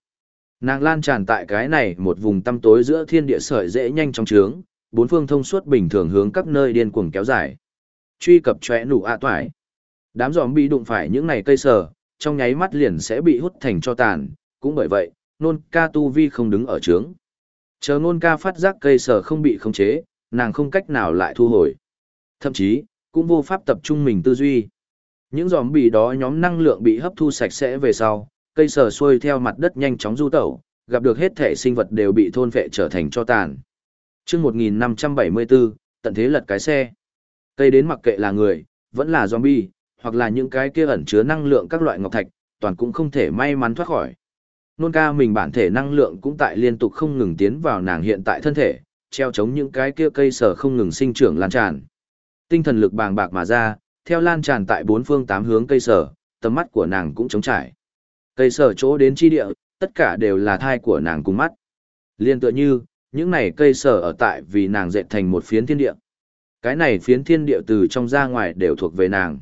Nàng lan tràn tại cái này một vùng tăm tối giữa thiên địa sợi dễ nhanh trong trướng, bốn phương thông suốt bình thường hướng các nơi điên cuồng kéo dài. Truy cập chóe nụ ạ toại. Đám giòm bị đụng phải những này cây sờ, trong nháy mắt liền sẽ bị hút thành cho tàn, cũng bởi vậy, nôn ca tu vi không đứng ở trướng. Chờ nôn ca phát giác cây sờ không bị khống chế, nàng không cách nào lại thu hồi. Thậm chí, cũng vô pháp tập trung mình tư duy. Những giòm bì đó nhóm năng lượng bị hấp thu sạch sẽ về sau, cây sờ xuôi theo mặt đất nhanh chóng du tẩu, gặp được hết thể sinh vật đều bị thôn vệ trở thành cho tàn. Trước 1574, tận thế lật cái xe. Cây đến mặc kệ là người, vẫn là zombie, hoặc là những cái kia ẩn chứa năng lượng các loại ngọc thạch, toàn cũng không thể may mắn thoát khỏi. Nôn ca mình bản thể năng lượng cũng tại liên tục không ngừng tiến vào nàng hiện tại thân thể, treo chống những cái kia cây sở không ngừng sinh trưởng lan tràn. Tinh thần lực bàng bạc mà ra, theo lan tràn tại bốn phương tám hướng cây sở, tầm mắt của nàng cũng trống trải. Cây sở chỗ đến chi địa, tất cả đều là thai của nàng cùng mắt. Liên tựa như, những này cây sở ở tại vì nàng dệt thành một phiến thiên địa. Cái này phiến thiên địa từ trong ra ngoài đều thuộc về nàng.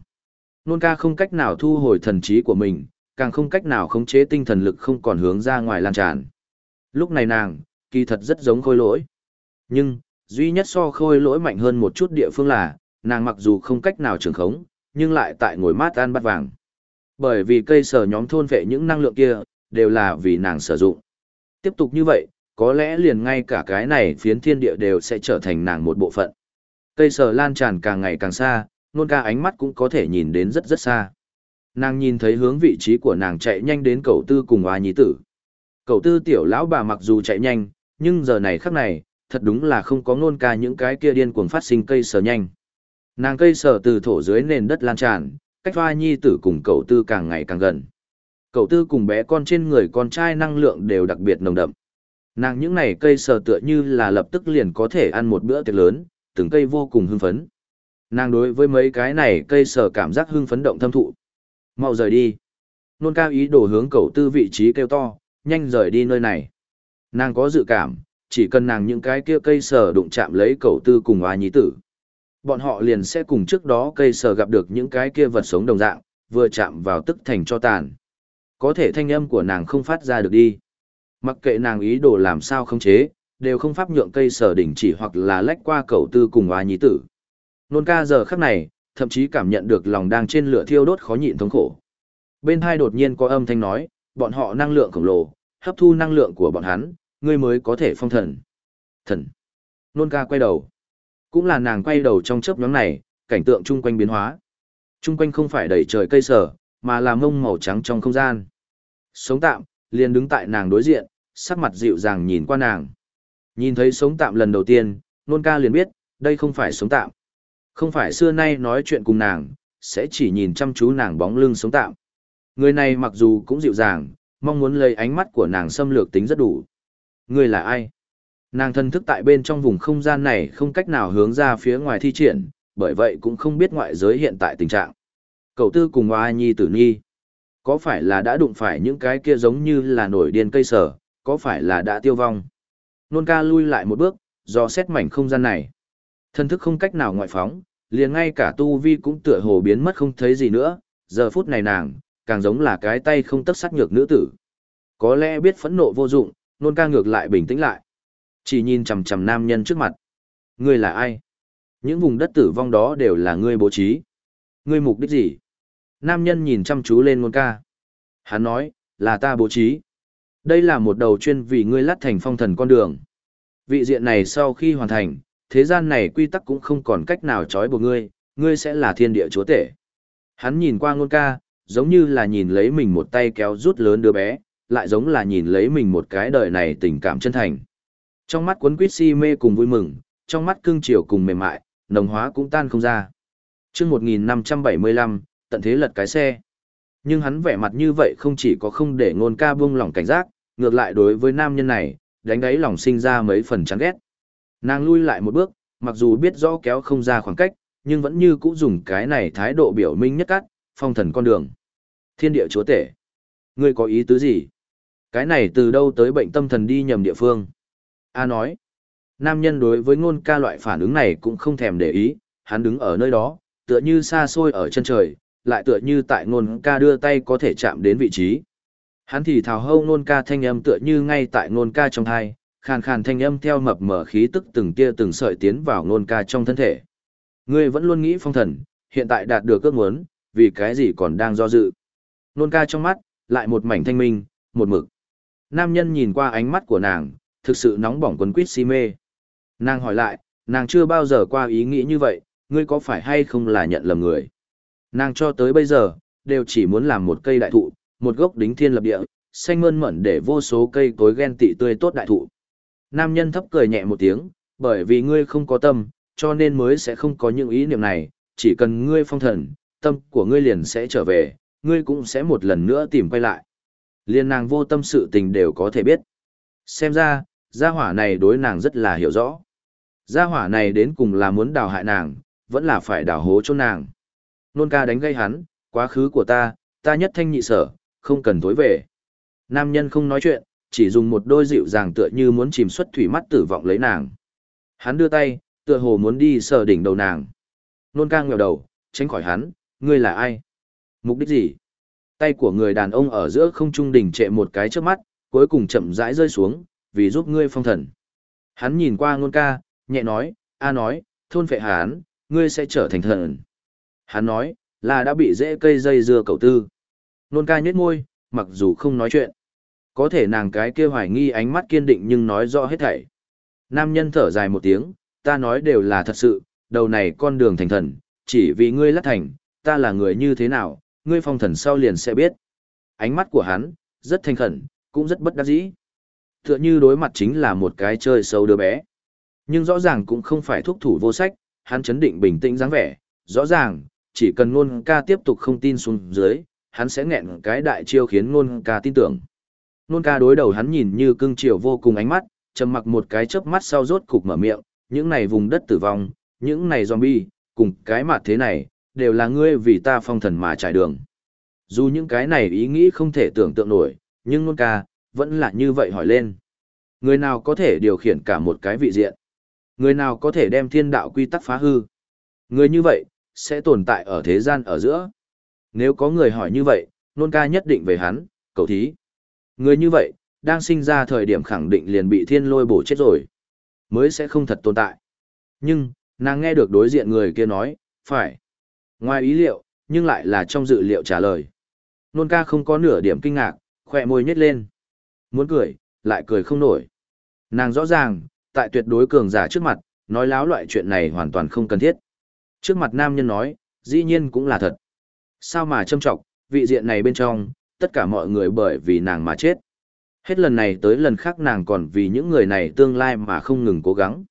Nôn ca không cách nào thu hồi thần trí của mình, càng không cách nào khống chế tinh thần lực không còn hướng ra ngoài lan tràn. Lúc này nàng, kỳ thật rất giống khôi lỗi. Nhưng, duy nhất so khôi lỗi mạnh hơn một chút địa phương là, nàng mặc dù không cách nào trường khống, nhưng lại tại ngồi mát ăn bắt vàng. Bởi vì cây sở nhóm thôn vệ những năng lượng kia, đều là vì nàng sử dụng. Tiếp tục như vậy, có lẽ liền ngay cả cái này phiến thiên địa đều sẽ trở thành nàng một bộ phận. Cây sở lan tràn càng ngày càng xa, nôn ca ánh mắt cũng có thể nhìn đến rất rất xa. Nàng nhìn thấy hướng vị trí của nàng chạy nhanh đến cậu tư cùng hoa nhí tử. Cậu tư tiểu lão bà mặc dù chạy nhanh, nhưng giờ này khắc này, thật đúng là không có nôn ca những cái kia điên cuồng phát sinh cây sờ nhanh. Nàng cây sờ từ thổ dưới nền đất lan tràn, cách hoa nhi tử cùng cậu tư càng ngày càng gần. Cậu tư cùng bé con trên người con trai năng lượng đều đặc biệt nồng đậm. Nàng những này cây sờ tựa như là lập tức liền có thể ăn một bữa tiệc lớn, từng cây vô cùng hưng phấn. Nàng đối với mấy cái này cây sờ cảm giác hưng phấn động thâm thụ. Mau rời đi. Nôn cao ý đồ hướng cậu tư vị trí kêu to, nhanh rời đi nơi này. Nàng có dự cảm, chỉ cần nàng những cái kia cây sờ đụng chạm lấy cầu tư cùng hoa nhí tử. Bọn họ liền sẽ cùng trước đó cây sờ gặp được những cái kia vật sống đồng dạng, vừa chạm vào tức thành cho tàn. Có thể thanh âm của nàng không phát ra được đi. Mặc kệ nàng ý đồ làm sao không chế, đều không pháp nhượng cây sờ đỉnh chỉ hoặc là lách qua cầu tư cùng hoa nhí tử. Nôn ca giờ khắc này, thậm chí cảm nhận được lòng đang trên lửa thiêu đốt khó nhịn thống khổ. Bên hai đột nhiên có âm thanh nói, bọn họ năng lượng khổng lồ, hấp thu năng lượng của bọn hắn, ngươi mới có thể phong thần. Thần. Nôn ca quay đầu. Cũng là nàng quay đầu trong chớp nhóm này, cảnh tượng chung quanh biến hóa. Chung quanh không phải đầy trời cây sở, mà là mông màu trắng trong không gian. Sống tạm, liền đứng tại nàng đối diện, sắc mặt dịu dàng nhìn qua nàng. Nhìn thấy sống tạm lần đầu tiên, nôn ca liền biết, đây không phải sống tạm, không phải xưa nay nói chuyện cùng nàng, sẽ chỉ nhìn chăm chú nàng bóng lưng sống tạm. Người này mặc dù cũng dịu dàng, mong muốn lấy ánh mắt của nàng xâm lược tính rất đủ. Ngươi là ai? Nàng thân thức tại bên trong vùng không gian này không cách nào hướng ra phía ngoài thi triển, bởi vậy cũng không biết ngoại giới hiện tại tình trạng. Cậu tư cùng Hoa Nhi tử nhi. Có phải là đã đụng phải những cái kia giống như là nổi điên cây sở, có phải là đã tiêu vong? Nôn ca lui lại một bước, do xét mảnh không gian này. Thân thức không cách nào ngoại phóng, liền ngay cả tu vi cũng tựa hồ biến mất không thấy gì nữa, giờ phút này nàng, càng giống là cái tay không tấc sắt nhược nữ tử. Có lẽ biết phẫn nộ vô dụng, nôn ca ngược lại bình tĩnh lại. Chỉ nhìn chằm chằm nam nhân trước mặt. Ngươi là ai? Những vùng đất tử vong đó đều là ngươi bố trí. Ngươi mục đích gì? Nam nhân nhìn chăm chú lên nôn ca. Hắn nói, là ta bố trí. Đây là một đầu chuyên vì ngươi lát thành phong thần con đường. Vị diện này sau khi hoàn thành, thế gian này quy tắc cũng không còn cách nào trói buộc ngươi, ngươi sẽ là thiên địa chúa tể. Hắn nhìn qua ngôn ca, giống như là nhìn lấy mình một tay kéo rút lớn đứa bé, lại giống là nhìn lấy mình một cái đời này tình cảm chân thành. Trong mắt cuốn quýt si mê cùng vui mừng, trong mắt cưng chiều cùng mềm mại, nồng hóa cũng tan không ra. Trước 1575, tận thế lật cái xe. Nhưng hắn vẻ mặt như vậy không chỉ có không để ngôn ca buông lòng cảnh giác, ngược lại đối với nam nhân này, đánh đáy lòng sinh ra mấy phần chán ghét. Nàng lui lại một bước, mặc dù biết rõ kéo không ra khoảng cách, nhưng vẫn như cũ dùng cái này thái độ biểu minh nhất cắt, phong thần con đường. Thiên địa chúa tể. Ngươi có ý tứ gì? Cái này từ đâu tới bệnh tâm thần đi nhầm địa phương? A nói. Nam nhân đối với ngôn ca loại phản ứng này cũng không thèm để ý, hắn đứng ở nơi đó, tựa như xa xôi ở chân trời, lại tựa như tại ngôn ca đưa tay có thể chạm đến vị trí. Hắn thì thào hâu ngôn ca thanh âm tựa như ngay tại ngôn ca trong thai, khàn khàn thanh âm theo mập mở khí tức từng tia từng sợi tiến vào ngôn ca trong thân thể. Ngươi vẫn luôn nghĩ phong thần, hiện tại đạt được ước muốn, vì cái gì còn đang do dự. Ngôn ca trong mắt, lại một mảnh thanh minh, một mực. Nam nhân nhìn qua ánh mắt của nàng, thực sự nóng bỏng quấn quýt si mê. Nàng hỏi lại, nàng chưa bao giờ qua ý nghĩ như vậy, ngươi có phải hay không là nhận lầm người. Nàng cho tới bây giờ, đều chỉ muốn làm một cây đại thụ, một gốc đính thiên lập địa, xanh mơn mởn để vô số cây cối ghen tị tươi tốt đại thụ. Nam nhân thấp cười nhẹ một tiếng, bởi vì ngươi không có tâm, cho nên mới sẽ không có những ý niệm này, chỉ cần ngươi phong thần, tâm của ngươi liền sẽ trở về, ngươi cũng sẽ một lần nữa tìm quay lại. Liên nàng vô tâm sự tình đều có thể biết. Xem ra, gia hỏa này đối nàng rất là hiểu rõ. Gia hỏa này đến cùng là muốn đào hại nàng, vẫn là phải đào hố cho nàng. Nôn ca đánh gây hắn, quá khứ của ta, ta nhất thanh nhị sở, không cần tối về. Nam nhân không nói chuyện, chỉ dùng một đôi dịu dàng tựa như muốn chìm xuất thủy mắt tử vọng lấy nàng. Hắn đưa tay, tựa hồ muốn đi sờ đỉnh đầu nàng. Nôn ca ngẹo đầu, tránh khỏi hắn, ngươi là ai? Mục đích gì? Tay của người đàn ông ở giữa không trung đỉnh trệ một cái trước mắt, cuối cùng chậm rãi rơi xuống, vì giúp ngươi phong thần. Hắn nhìn qua ngôn ca, nhẹ nói, a nói, thôn phệ hán ngươi sẽ trở thành thần. Hắn nói, là đã bị dễ cây dây dưa cầu tư. Nôn ca nhếch môi, mặc dù không nói chuyện. Có thể nàng cái kia hoài nghi ánh mắt kiên định nhưng nói rõ hết thảy. Nam nhân thở dài một tiếng, ta nói đều là thật sự, đầu này con đường thành thần, chỉ vì ngươi lát thành, ta là người như thế nào, ngươi phong thần sau liền sẽ biết. Ánh mắt của hắn, rất thanh khẩn, cũng rất bất đắc dĩ. Tựa như đối mặt chính là một cái chơi sâu đứa bé. Nhưng rõ ràng cũng không phải thúc thủ vô sách, hắn chấn định bình tĩnh dáng vẻ, rõ ràng, chỉ cần ngôn ca tiếp tục không tin xuống dưới, hắn sẽ nghẹn cái đại chiêu khiến ngôn ca tin tưởng. Ngôn ca đối đầu hắn nhìn như cưng chiều vô cùng ánh mắt, trầm mặc một cái chớp mắt sau rốt cục mở miệng, những này vùng đất tử vong, những này zombie, cùng cái mặt thế này, đều là ngươi vì ta phong thần mà trải đường. Dù những cái này ý nghĩ không thể tưởng tượng nổi, nhưng Nôn ca, vẫn là như vậy hỏi lên. Người nào có thể điều khiển cả một cái vị diện? Người nào có thể đem thiên đạo quy tắc phá hư? Người như vậy, sẽ tồn tại ở thế gian ở giữa. Nếu có người hỏi như vậy, nôn ca nhất định về hắn, cầu thí. Người như vậy, đang sinh ra thời điểm khẳng định liền bị thiên lôi bổ chết rồi. Mới sẽ không thật tồn tại. Nhưng, nàng nghe được đối diện người kia nói, phải. Ngoài ý liệu, nhưng lại là trong dự liệu trả lời. Nôn ca không có nửa điểm kinh ngạc, khỏe môi nhếch lên. Muốn cười, lại cười không nổi. Nàng rõ ràng, tại tuyệt đối cường giả trước mặt, nói láo loại chuyện này hoàn toàn không cần thiết. Trước mặt nam nhân nói, dĩ nhiên cũng là thật. Sao mà châm trọng, vị diện này bên trong, tất cả mọi người bởi vì nàng mà chết. Hết lần này tới lần khác nàng còn vì những người này tương lai mà không ngừng cố gắng.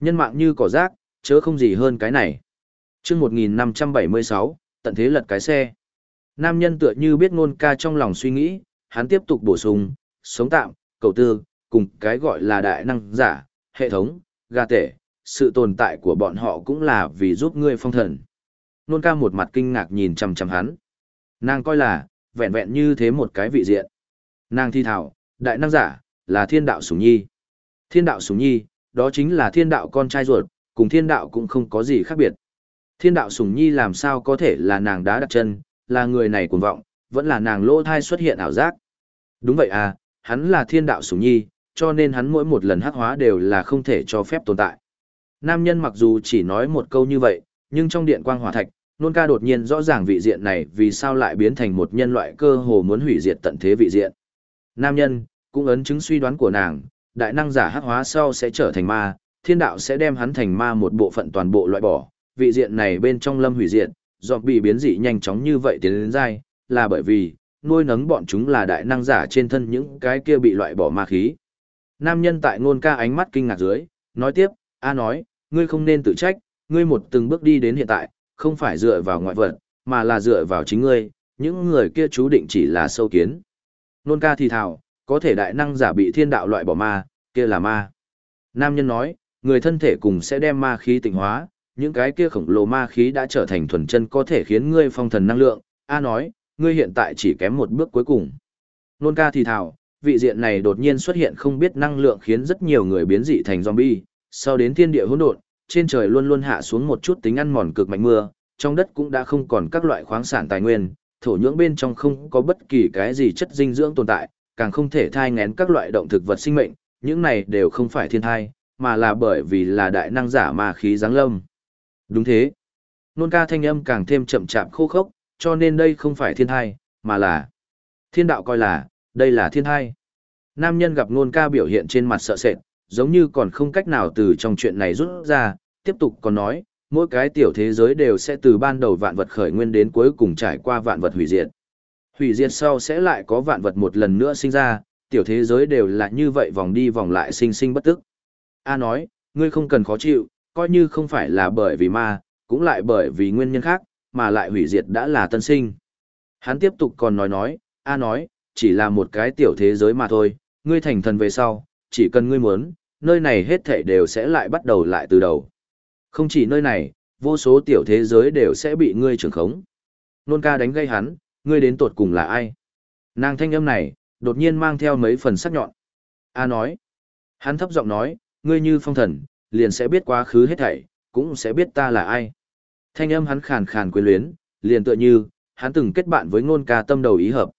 Nhân mạng như cỏ rác, chớ không gì hơn cái này chương 1576, tận thế lật cái xe. Nam nhân tựa như biết ngôn ca trong lòng suy nghĩ, hắn tiếp tục bổ sung, sống tạm, cầu tư, cùng cái gọi là đại năng giả, hệ thống, gà tể, sự tồn tại của bọn họ cũng là vì giúp ngươi phong thần. Nôn ca một mặt kinh ngạc nhìn chằm chằm hắn. Nàng coi là, vẹn vẹn như thế một cái vị diện. Nàng thi thảo, đại năng giả, là thiên đạo sủng nhi. Thiên đạo sủng nhi, đó chính là thiên đạo con trai ruột, cùng thiên đạo cũng không có gì khác biệt. Thiên đạo Sùng nhi làm sao có thể là nàng đá đặt chân, là người này cuồng vọng, vẫn là nàng lỗ thai xuất hiện ảo giác. Đúng vậy à, hắn là thiên đạo Sùng nhi, cho nên hắn mỗi một lần hắc hóa đều là không thể cho phép tồn tại. Nam nhân mặc dù chỉ nói một câu như vậy, nhưng trong điện quang hỏa thạch, nôn ca đột nhiên rõ ràng vị diện này vì sao lại biến thành một nhân loại cơ hồ muốn hủy diệt tận thế vị diện. Nam nhân, cũng ấn chứng suy đoán của nàng, đại năng giả hắc hóa sau sẽ trở thành ma, thiên đạo sẽ đem hắn thành ma một bộ phận toàn bộ loại bỏ, vị diện này bên trong lâm hủy diện, dọc bị biến dị nhanh chóng như vậy tiến đến dai, là bởi vì, nuôi nấng bọn chúng là đại năng giả trên thân những cái kia bị loại bỏ ma khí. Nam nhân tại ngôn ca ánh mắt kinh ngạc dưới, nói tiếp, A nói, ngươi không nên tự trách, ngươi một từng bước đi đến hiện tại, không phải dựa vào ngoại vật, mà là dựa vào chính ngươi, những người kia chú định chỉ là sâu kiến. Nôn ca thì thào, có thể đại năng giả bị thiên đạo loại bỏ ma, kia là ma. Nam nhân nói, người thân thể cùng sẽ đem ma khí tịnh hóa, những cái kia khổng lồ ma khí đã trở thành thuần chân có thể khiến ngươi phong thần năng lượng, A nói, ngươi hiện tại chỉ kém một bước cuối cùng. Nôn ca thì thào, vị diện này đột nhiên xuất hiện không biết năng lượng khiến rất nhiều người biến dị thành zombie, sau đến thiên địa hỗn độn, trên trời luôn luôn hạ xuống một chút tính ăn mòn cực mạnh mưa, trong đất cũng đã không còn các loại khoáng sản tài nguyên, thổ nhưỡng bên trong không có bất kỳ cái gì chất dinh dưỡng tồn tại, càng không thể thai ngén các loại động thực vật sinh mệnh, những này đều không phải thiên thai, mà là bởi vì là đại năng giả ma khí giáng lâm. Đúng thế. Nôn ca thanh âm càng thêm chậm chạp khô khốc, cho nên đây không phải thiên thai, mà là thiên đạo coi là, đây là thiên thai. Nam nhân gặp nôn ca biểu hiện trên mặt sợ sệt, giống như còn không cách nào từ trong chuyện này rút ra, tiếp tục còn nói, mỗi cái tiểu thế giới đều sẽ từ ban đầu vạn vật khởi nguyên đến cuối cùng trải qua vạn vật hủy diệt. Hủy diệt sau sẽ lại có vạn vật một lần nữa sinh ra, tiểu thế giới đều là như vậy vòng đi vòng lại sinh sinh bất tức. A nói, ngươi không cần khó chịu, coi như không phải là bởi vì ma, cũng lại bởi vì nguyên nhân khác, mà lại hủy diệt đã là tân sinh. Hắn tiếp tục còn nói nói, A nói, chỉ là một cái tiểu thế giới mà thôi, ngươi thành thần về sau, chỉ cần ngươi muốn, nơi này hết thảy đều sẽ lại bắt đầu lại từ đầu. Không chỉ nơi này, vô số tiểu thế giới đều sẽ bị ngươi trưởng khống. Nôn ca đánh gây hắn, ngươi đến tột cùng là ai? Nàng thanh âm này, đột nhiên mang theo mấy phần sắc nhọn. A nói. Hắn thấp giọng nói, ngươi như phong thần, liền sẽ biết quá khứ hết thảy, cũng sẽ biết ta là ai. Thanh âm hắn khàn khàn quyến luyến, liền tựa như, hắn từng kết bạn với nôn ca tâm đầu ý hợp.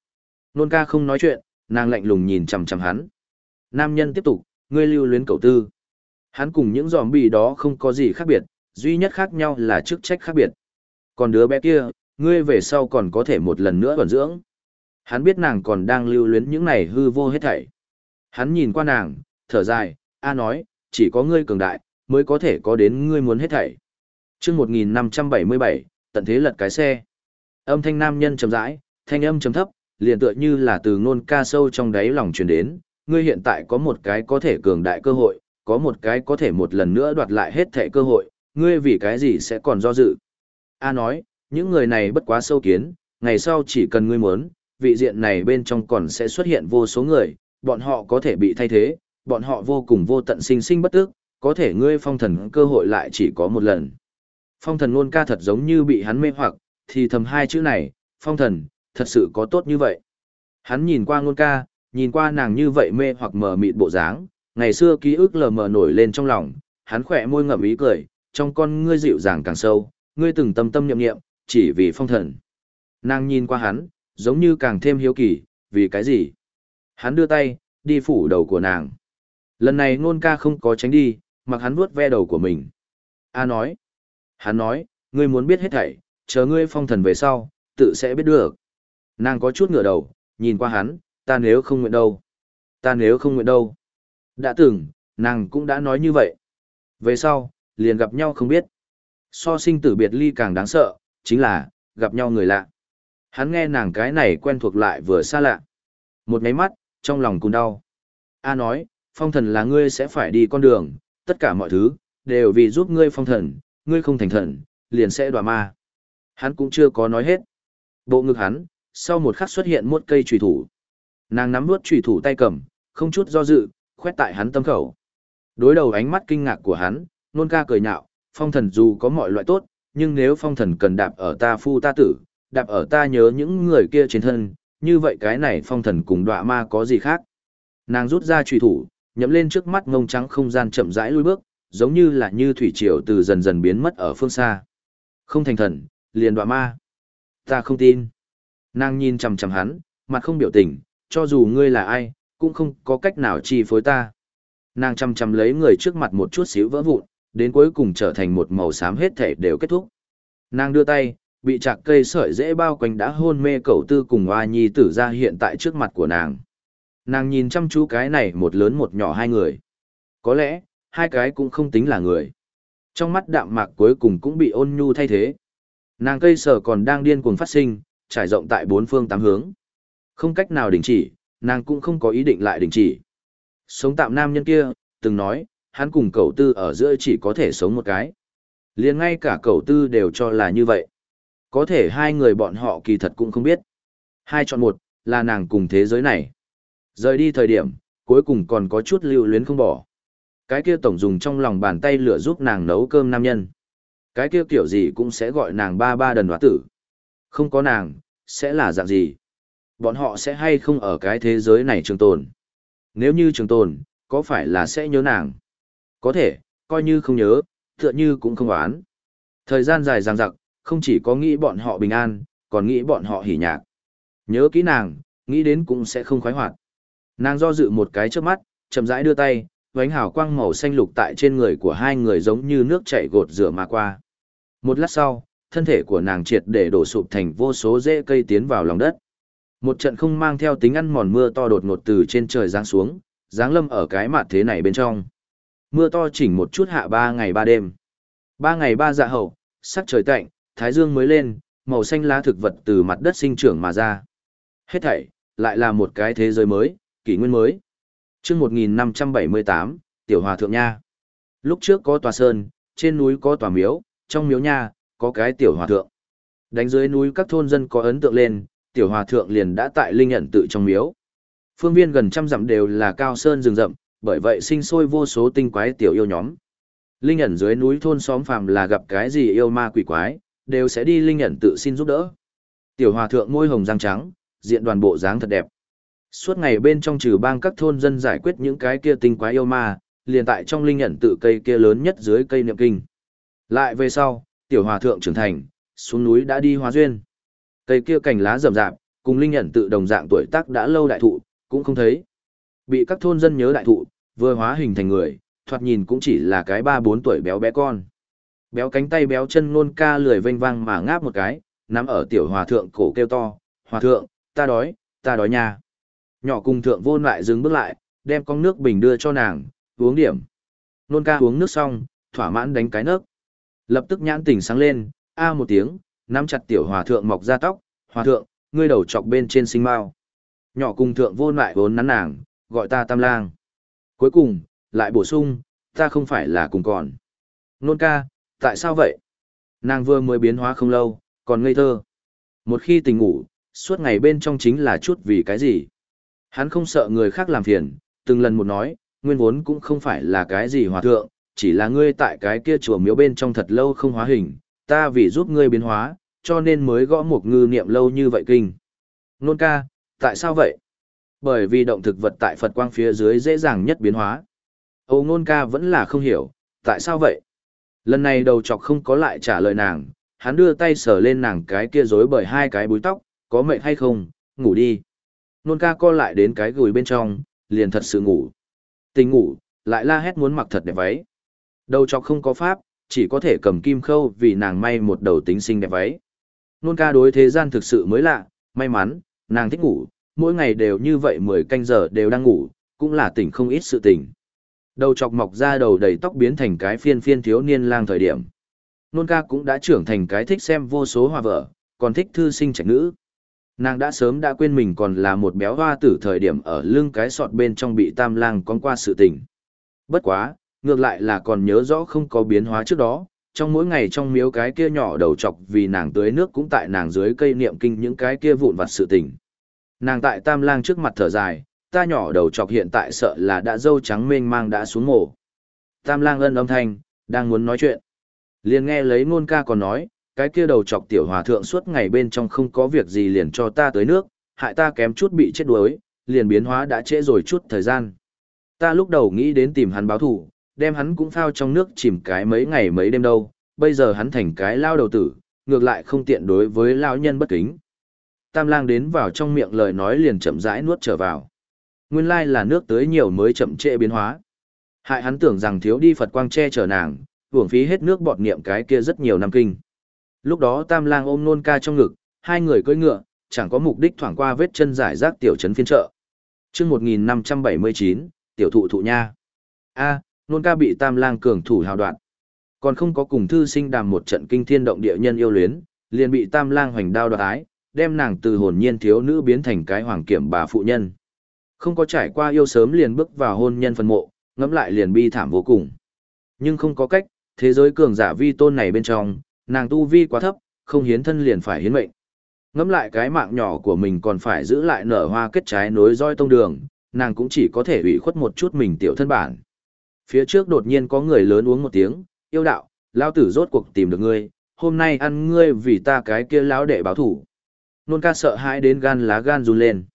Nôn ca không nói chuyện, nàng lạnh lùng nhìn chằm chằm hắn. Nam nhân tiếp tục, ngươi lưu luyến cầu tư. Hắn cùng những giòm bì đó không có gì khác biệt, duy nhất khác nhau là chức trách khác biệt. Còn đứa bé kia, ngươi về sau còn có thể một lần nữa còn dưỡng. Hắn biết nàng còn đang lưu luyến những này hư vô hết thảy. Hắn nhìn qua nàng, thở dài, A nói, chỉ có ngươi cường đại, mới có thể có đến ngươi muốn hết thảy. chương 1577, tận thế lật cái xe. Âm thanh nam nhân trầm rãi, thanh âm trầm thấp, liền tựa như là từ ngôn ca sâu trong đáy lòng truyền đến, ngươi hiện tại có một cái có thể cường đại cơ hội, có một cái có thể một lần nữa đoạt lại hết thẻ cơ hội, ngươi vì cái gì sẽ còn do dự. A nói, những người này bất quá sâu kiến, ngày sau chỉ cần ngươi muốn, vị diện này bên trong còn sẽ xuất hiện vô số người, bọn họ có thể bị thay thế, bọn họ vô cùng vô tận sinh sinh bất tức, có thể ngươi phong thần cơ hội lại chỉ có một lần. Phong thần luôn ca thật giống như bị hắn mê hoặc, thì thầm hai chữ này, phong thần, thật sự có tốt như vậy. Hắn nhìn qua ngôn ca, nhìn qua nàng như vậy mê hoặc mờ mịt bộ dáng, ngày xưa ký ức lờ mờ nổi lên trong lòng, hắn khỏe môi ngậm ý cười, trong con ngươi dịu dàng càng sâu, ngươi từng tâm tâm niệm niệm chỉ vì phong thần. Nàng nhìn qua hắn, giống như càng thêm hiếu kỳ, vì cái gì? Hắn đưa tay, đi phủ đầu của nàng. Lần này Nôn ca không có tránh đi, mặc hắn vuốt ve đầu của mình. A nói. Hắn nói, ngươi muốn biết hết thảy, chờ ngươi phong thần về sau, tự sẽ biết được. Nàng có chút ngửa đầu, nhìn qua hắn, ta nếu không nguyện đâu. Ta nếu không nguyện đâu. Đã từng, nàng cũng đã nói như vậy. Về sau, liền gặp nhau không biết. So sinh tử biệt ly càng đáng sợ, chính là, gặp nhau người lạ. Hắn nghe nàng cái này quen thuộc lại vừa xa lạ. Một ngáy mắt, trong lòng cùng đau. A nói, phong thần là ngươi sẽ phải đi con đường, tất cả mọi thứ, đều vì giúp ngươi phong thần, ngươi không thành thần, liền sẽ đọa ma. Hắn cũng chưa có nói hết. Bộ ngực hắn, sau một khắc xuất hiện một cây trùy thủ. Nàng nắm nuốt trùy thủ tay cầm, không chút do dự, khoét tại hắn tâm khẩu. Đối đầu ánh mắt kinh ngạc của hắn, nôn ca cười nhạo, phong thần dù có mọi loại tốt, nhưng nếu phong thần cần đạp ở ta phu ta tử, đạp ở ta nhớ những người kia trên thân, như vậy cái này phong thần cùng đọa ma có gì khác. Nàng rút ra trùy thủ, nhậm lên trước mắt ngông trắng không gian chậm rãi lui bước, giống như là như thủy triều từ dần dần biến mất ở phương xa. Không thành thần, liền đọa ma. Ta không tin. Nàng nhìn chằm chằm hắn, mặt không biểu tình, cho dù ngươi là ai, cũng không có cách nào chi phối ta. Nàng chằm chằm lấy người trước mặt một chút xíu vỡ vụn, đến cuối cùng trở thành một màu xám hết thể đều kết thúc. Nàng đưa tay, bị chạc cây sợi dễ bao quanh đã hôn mê cậu tư cùng hoa nhi tử ra hiện tại trước mặt của nàng. Nàng nhìn chăm chú cái này một lớn một nhỏ hai người. Có lẽ, hai cái cũng không tính là người. Trong mắt đạm mạc cuối cùng cũng bị ôn nhu thay thế. Nàng cây sở còn đang điên cuồng phát sinh, trải rộng tại bốn phương tám hướng. Không cách nào đình chỉ, nàng cũng không có ý định lại đình chỉ. Sống tạm nam nhân kia, từng nói, hắn cùng cậu tư ở giữa chỉ có thể sống một cái. liền ngay cả cậu tư đều cho là như vậy. Có thể hai người bọn họ kỳ thật cũng không biết. Hai chọn một, là nàng cùng thế giới này. Rời đi thời điểm, cuối cùng còn có chút lưu luyến không bỏ. Cái kia tổng dùng trong lòng bàn tay lửa giúp nàng nấu cơm nam nhân. Cái kia kiểu gì cũng sẽ gọi nàng ba ba đần hóa tử. Không có nàng, sẽ là dạng gì? Bọn họ sẽ hay không ở cái thế giới này trường tồn? Nếu như trường tồn, có phải là sẽ nhớ nàng? Có thể, coi như không nhớ, tựa như cũng không oán. Thời gian dài dằng dặc, không chỉ có nghĩ bọn họ bình an, còn nghĩ bọn họ hỉ nhạc. Nhớ kỹ nàng, nghĩ đến cũng sẽ không khoái hoạt. Nàng do dự một cái trước mắt, chậm rãi đưa tay, vánh hào quang màu xanh lục tại trên người của hai người giống như nước chảy gột rửa mà qua. Một lát sau, thân thể của nàng triệt để đổ sụp thành vô số rễ cây tiến vào lòng đất. Một trận không mang theo tính ăn mòn mưa to đột ngột từ trên trời giáng xuống, giáng lâm ở cái mặt thế này bên trong. Mưa to chỉnh một chút hạ ba ngày ba đêm. Ba ngày ba dạ hậu, sắc trời tạnh, thái dương mới lên, màu xanh lá thực vật từ mặt đất sinh trưởng mà ra. Hết thảy, lại là một cái thế giới mới, kỷ nguyên mới. Trước 1578, Tiểu Hòa Thượng Nha. Lúc trước có tòa sơn, trên núi có tòa miếu, trong miếu nha, có cái Tiểu Hòa Thượng. Đánh dưới núi các thôn dân có ấn tượng lên, Tiểu Hòa Thượng liền đã tại linh nhận tự trong miếu. Phương viên gần trăm dặm đều là cao sơn rừng rậm, bởi vậy sinh sôi vô số tinh quái tiểu yêu nhóm. Linh ẩn dưới núi thôn xóm phàm là gặp cái gì yêu ma quỷ quái, đều sẽ đi linh ẩn tự xin giúp đỡ. Tiểu hòa thượng môi hồng răng trắng, diện đoàn bộ dáng thật đẹp. Suốt ngày bên trong trừ bang các thôn dân giải quyết những cái kia tinh quái yêu ma, liền tại trong linh nhận tự cây kia lớn nhất dưới cây niệm kinh. Lại về sau, tiểu hòa thượng trưởng thành, xuống núi đã đi hóa duyên. Cây kia cành lá rậm rạp, cùng linh nhận tự đồng dạng tuổi tác đã lâu đại thụ, cũng không thấy. Bị các thôn dân nhớ đại thụ, vừa hóa hình thành người, thoạt nhìn cũng chỉ là cái ba bốn tuổi béo bé con. Béo cánh tay béo chân nôn ca lười vênh vang mà ngáp một cái, nắm ở tiểu hòa thượng cổ kêu to, hòa thượng, ta đói, ta đói nha. Nhỏ cùng thượng vô lại dừng bước lại, đem con nước bình đưa cho nàng, uống điểm. Nôn ca uống nước xong, thỏa mãn đánh cái nước. Lập tức nhãn tỉnh sáng lên, a một tiếng, nắm chặt tiểu hòa thượng mọc ra tóc, hòa thượng, ngươi đầu chọc bên trên sinh mao. Nhỏ cùng thượng vô lại vốn nắn nàng, gọi ta tam lang. Cuối cùng, lại bổ sung, ta không phải là cùng còn. Nôn ca, tại sao vậy? Nàng vừa mới biến hóa không lâu, còn ngây thơ. Một khi tỉnh ngủ, suốt ngày bên trong chính là chút vì cái gì? Hắn không sợ người khác làm phiền, từng lần một nói, nguyên vốn cũng không phải là cái gì hòa thượng, chỉ là ngươi tại cái kia chùa miếu bên trong thật lâu không hóa hình, ta vì giúp ngươi biến hóa, cho nên mới gõ một ngư niệm lâu như vậy kinh. Nôn ca, tại sao vậy? Bởi vì động thực vật tại Phật quang phía dưới dễ dàng nhất biến hóa. Âu Nôn ca vẫn là không hiểu, tại sao vậy? Lần này đầu chọc không có lại trả lời nàng, hắn đưa tay sờ lên nàng cái kia rối bởi hai cái búi tóc, có mệt hay không, ngủ đi. Nôn ca co lại đến cái gùi bên trong, liền thật sự ngủ. Tình ngủ, lại la hét muốn mặc thật đẹp váy. Đầu chọc không có pháp, chỉ có thể cầm kim khâu vì nàng may một đầu tính xinh đẹp váy. Nôn ca đối thế gian thực sự mới lạ, may mắn, nàng thích ngủ, mỗi ngày đều như vậy 10 canh giờ đều đang ngủ, cũng là tỉnh không ít sự tỉnh. Đầu chọc mọc ra đầu đầy tóc biến thành cái phiên phiên thiếu niên lang thời điểm. Nôn ca cũng đã trưởng thành cái thích xem vô số hoa vợ, còn thích thư sinh trạch nữ. Nàng đã sớm đã quên mình còn là một béo hoa tử thời điểm ở lưng cái sọt bên trong bị tam lang con qua sự tình. Bất quá, ngược lại là còn nhớ rõ không có biến hóa trước đó, trong mỗi ngày trong miếu cái kia nhỏ đầu chọc vì nàng tưới nước cũng tại nàng dưới cây niệm kinh những cái kia vụn vặt sự tình. Nàng tại tam lang trước mặt thở dài, ta nhỏ đầu chọc hiện tại sợ là đã dâu trắng mênh mang đã xuống mổ. Tam lang ân âm thanh, đang muốn nói chuyện. Liền nghe lấy ngôn ca còn nói, cái kia đầu chọc tiểu hòa thượng suốt ngày bên trong không có việc gì liền cho ta tới nước, hại ta kém chút bị chết đuối, liền biến hóa đã trễ rồi chút thời gian. Ta lúc đầu nghĩ đến tìm hắn báo thủ, đem hắn cũng phao trong nước chìm cái mấy ngày mấy đêm đâu, bây giờ hắn thành cái lao đầu tử, ngược lại không tiện đối với lao nhân bất kính. Tam lang đến vào trong miệng lời nói liền chậm rãi nuốt trở vào. Nguyên lai là nước tới nhiều mới chậm trễ biến hóa. Hại hắn tưởng rằng thiếu đi Phật quang che chở nàng, hưởng phí hết nước bọt niệm cái kia rất nhiều năm kinh. Lúc đó Tam Lang ôm nôn ca trong ngực, hai người cưỡi ngựa, chẳng có mục đích thoảng qua vết chân giải rác tiểu trấn phiên trợ. Chương 1579, tiểu thụ thụ nha. A, nôn ca bị Tam Lang cường thủ hào đoạn. Còn không có cùng thư sinh đàm một trận kinh thiên động địa nhân yêu luyến, liền bị Tam Lang hoành đao đoạt ái, đem nàng từ hồn nhiên thiếu nữ biến thành cái hoàng kiểm bà phụ nhân. Không có trải qua yêu sớm liền bước vào hôn nhân phân mộ, ngẫm lại liền bi thảm vô cùng. Nhưng không có cách, thế giới cường giả vi tôn này bên trong, nàng tu vi quá thấp, không hiến thân liền phải hiến mệnh. Ngẫm lại cái mạng nhỏ của mình còn phải giữ lại nở hoa kết trái nối roi tông đường, nàng cũng chỉ có thể ủy khuất một chút mình tiểu thân bản. Phía trước đột nhiên có người lớn uống một tiếng, yêu đạo, lao tử rốt cuộc tìm được ngươi, hôm nay ăn ngươi vì ta cái kia lão đệ báo thủ. nôn ca sợ hãi đến gan lá gan run lên.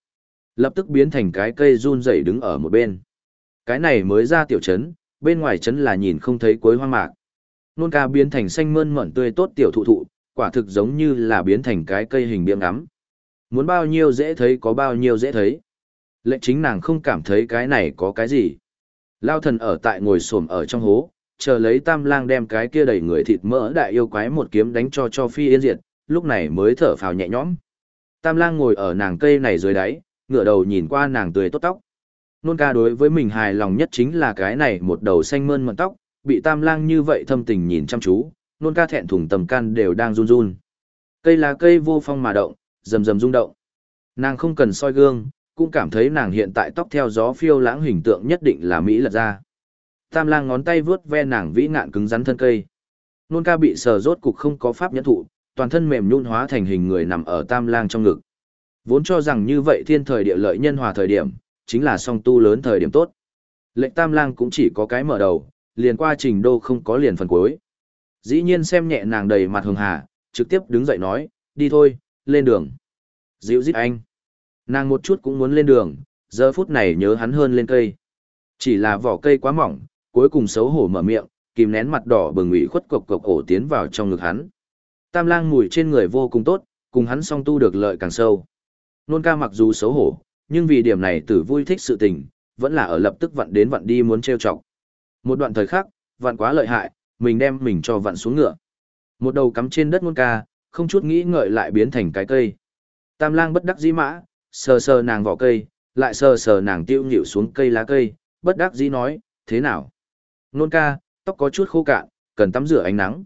Lập tức biến thành cái cây run rẩy đứng ở một bên. Cái này mới ra tiểu trấn, bên ngoài trấn là nhìn không thấy cuối hoang mạc. Nôn ca biến thành xanh mơn mởn tươi tốt tiểu thụ thụ, quả thực giống như là biến thành cái cây hình biếng ngắm. Muốn bao nhiêu dễ thấy có bao nhiêu dễ thấy. Lệ chính nàng không cảm thấy cái này có cái gì. Lao thần ở tại ngồi xổm ở trong hố, chờ lấy tam lang đem cái kia đầy người thịt mỡ đại yêu quái một kiếm đánh cho cho phi yên diệt, lúc này mới thở phào nhẹ nhõm. Tam lang ngồi ở nàng cây này dưới đáy, ngửa đầu nhìn qua nàng tươi tốt tóc. Nôn ca đối với mình hài lòng nhất chính là cái này một đầu xanh mơn mận tóc, bị tam lang như vậy thâm tình nhìn chăm chú, nôn ca thẹn thùng tầm can đều đang run run. Cây lá cây vô phong mà động, rầm rầm rung động. Nàng không cần soi gương, cũng cảm thấy nàng hiện tại tóc theo gió phiêu lãng hình tượng nhất định là Mỹ lật ra. Tam lang ngón tay vướt ve nàng vĩ ngạn cứng rắn thân cây. Nôn ca bị sờ rốt cục không có pháp nhẫn thụ, toàn thân mềm nhún hóa thành hình người nằm ở tam lang trong ngực. Vốn cho rằng như vậy thiên thời địa lợi nhân hòa thời điểm, chính là song tu lớn thời điểm tốt. Lệnh tam lang cũng chỉ có cái mở đầu, liền qua trình đô không có liền phần cuối. Dĩ nhiên xem nhẹ nàng đầy mặt hường hà, trực tiếp đứng dậy nói, đi thôi, lên đường. Dịu dít anh. Nàng một chút cũng muốn lên đường, giờ phút này nhớ hắn hơn lên cây. Chỉ là vỏ cây quá mỏng, cuối cùng xấu hổ mở miệng, kìm nén mặt đỏ bừng ủy khuất cộc cộc cổ tiến vào trong ngực hắn. Tam lang mùi trên người vô cùng tốt, cùng hắn song tu được lợi càng sâu. Nôn ca mặc dù xấu hổ, nhưng vì điểm này tử vui thích sự tình, vẫn là ở lập tức vặn đến vặn đi muốn trêu chọc. Một đoạn thời khắc, vạn quá lợi hại, mình đem mình cho vặn xuống ngựa. Một đầu cắm trên đất nôn ca, không chút nghĩ ngợi lại biến thành cái cây. Tam lang bất đắc dĩ mã, sờ sờ nàng vỏ cây, lại sờ sờ nàng tiêu nhịu xuống cây lá cây, bất đắc dĩ nói, thế nào? Nôn ca, tóc có chút khô cạn, cần tắm rửa ánh nắng.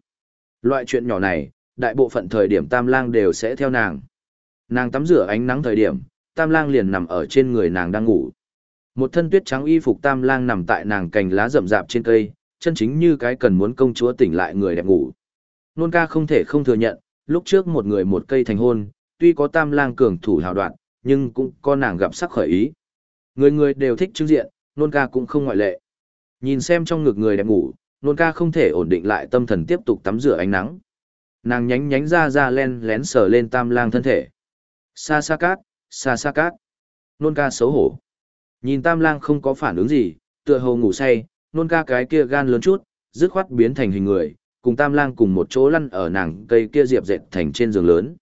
Loại chuyện nhỏ này, đại bộ phận thời điểm tam lang đều sẽ theo nàng. Nàng tắm rửa ánh nắng thời điểm, tam lang liền nằm ở trên người nàng đang ngủ. Một thân tuyết trắng y phục tam lang nằm tại nàng cành lá rậm rạp trên cây, chân chính như cái cần muốn công chúa tỉnh lại người đẹp ngủ. Nôn ca không thể không thừa nhận, lúc trước một người một cây thành hôn, tuy có tam lang cường thủ hào đoạn, nhưng cũng có nàng gặp sắc khởi ý. Người người đều thích trưng diện, nôn ca cũng không ngoại lệ. Nhìn xem trong ngực người đẹp ngủ, nôn ca không thể ổn định lại tâm thần tiếp tục tắm rửa ánh nắng. Nàng nhánh nhánh ra ra len lén sờ lên tam lang thân thể. Xa xa cát, xa xa cát. Nôn ca xấu hổ. Nhìn tam lang không có phản ứng gì, tựa hồ ngủ say, nôn ca cái kia gan lớn chút, dứt khoát biến thành hình người, cùng tam lang cùng một chỗ lăn ở nàng cây kia diệp dệt thành trên giường lớn.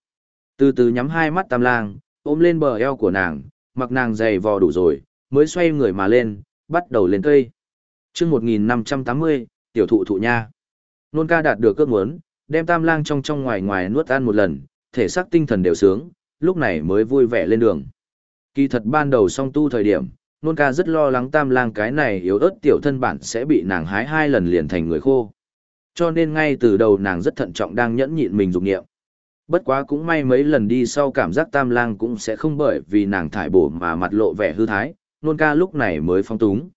Từ từ nhắm hai mắt tam lang, ôm lên bờ eo của nàng, mặc nàng dày vò đủ rồi, mới xoay người mà lên, bắt đầu lên cây. chương 1580, tiểu thụ thụ nha. Nôn ca đạt được cước muốn, đem tam lang trong trong ngoài ngoài nuốt ăn một lần, thể xác tinh thần đều sướng, lúc này mới vui vẻ lên đường. Kỳ thật ban đầu song tu thời điểm, nôn ca rất lo lắng tam lang cái này yếu ớt tiểu thân bản sẽ bị nàng hái hai lần liền thành người khô. Cho nên ngay từ đầu nàng rất thận trọng đang nhẫn nhịn mình dục nghiệm. Bất quá cũng may mấy lần đi sau cảm giác tam lang cũng sẽ không bởi vì nàng thải bổ mà mặt lộ vẻ hư thái, nôn ca lúc này mới phong túng.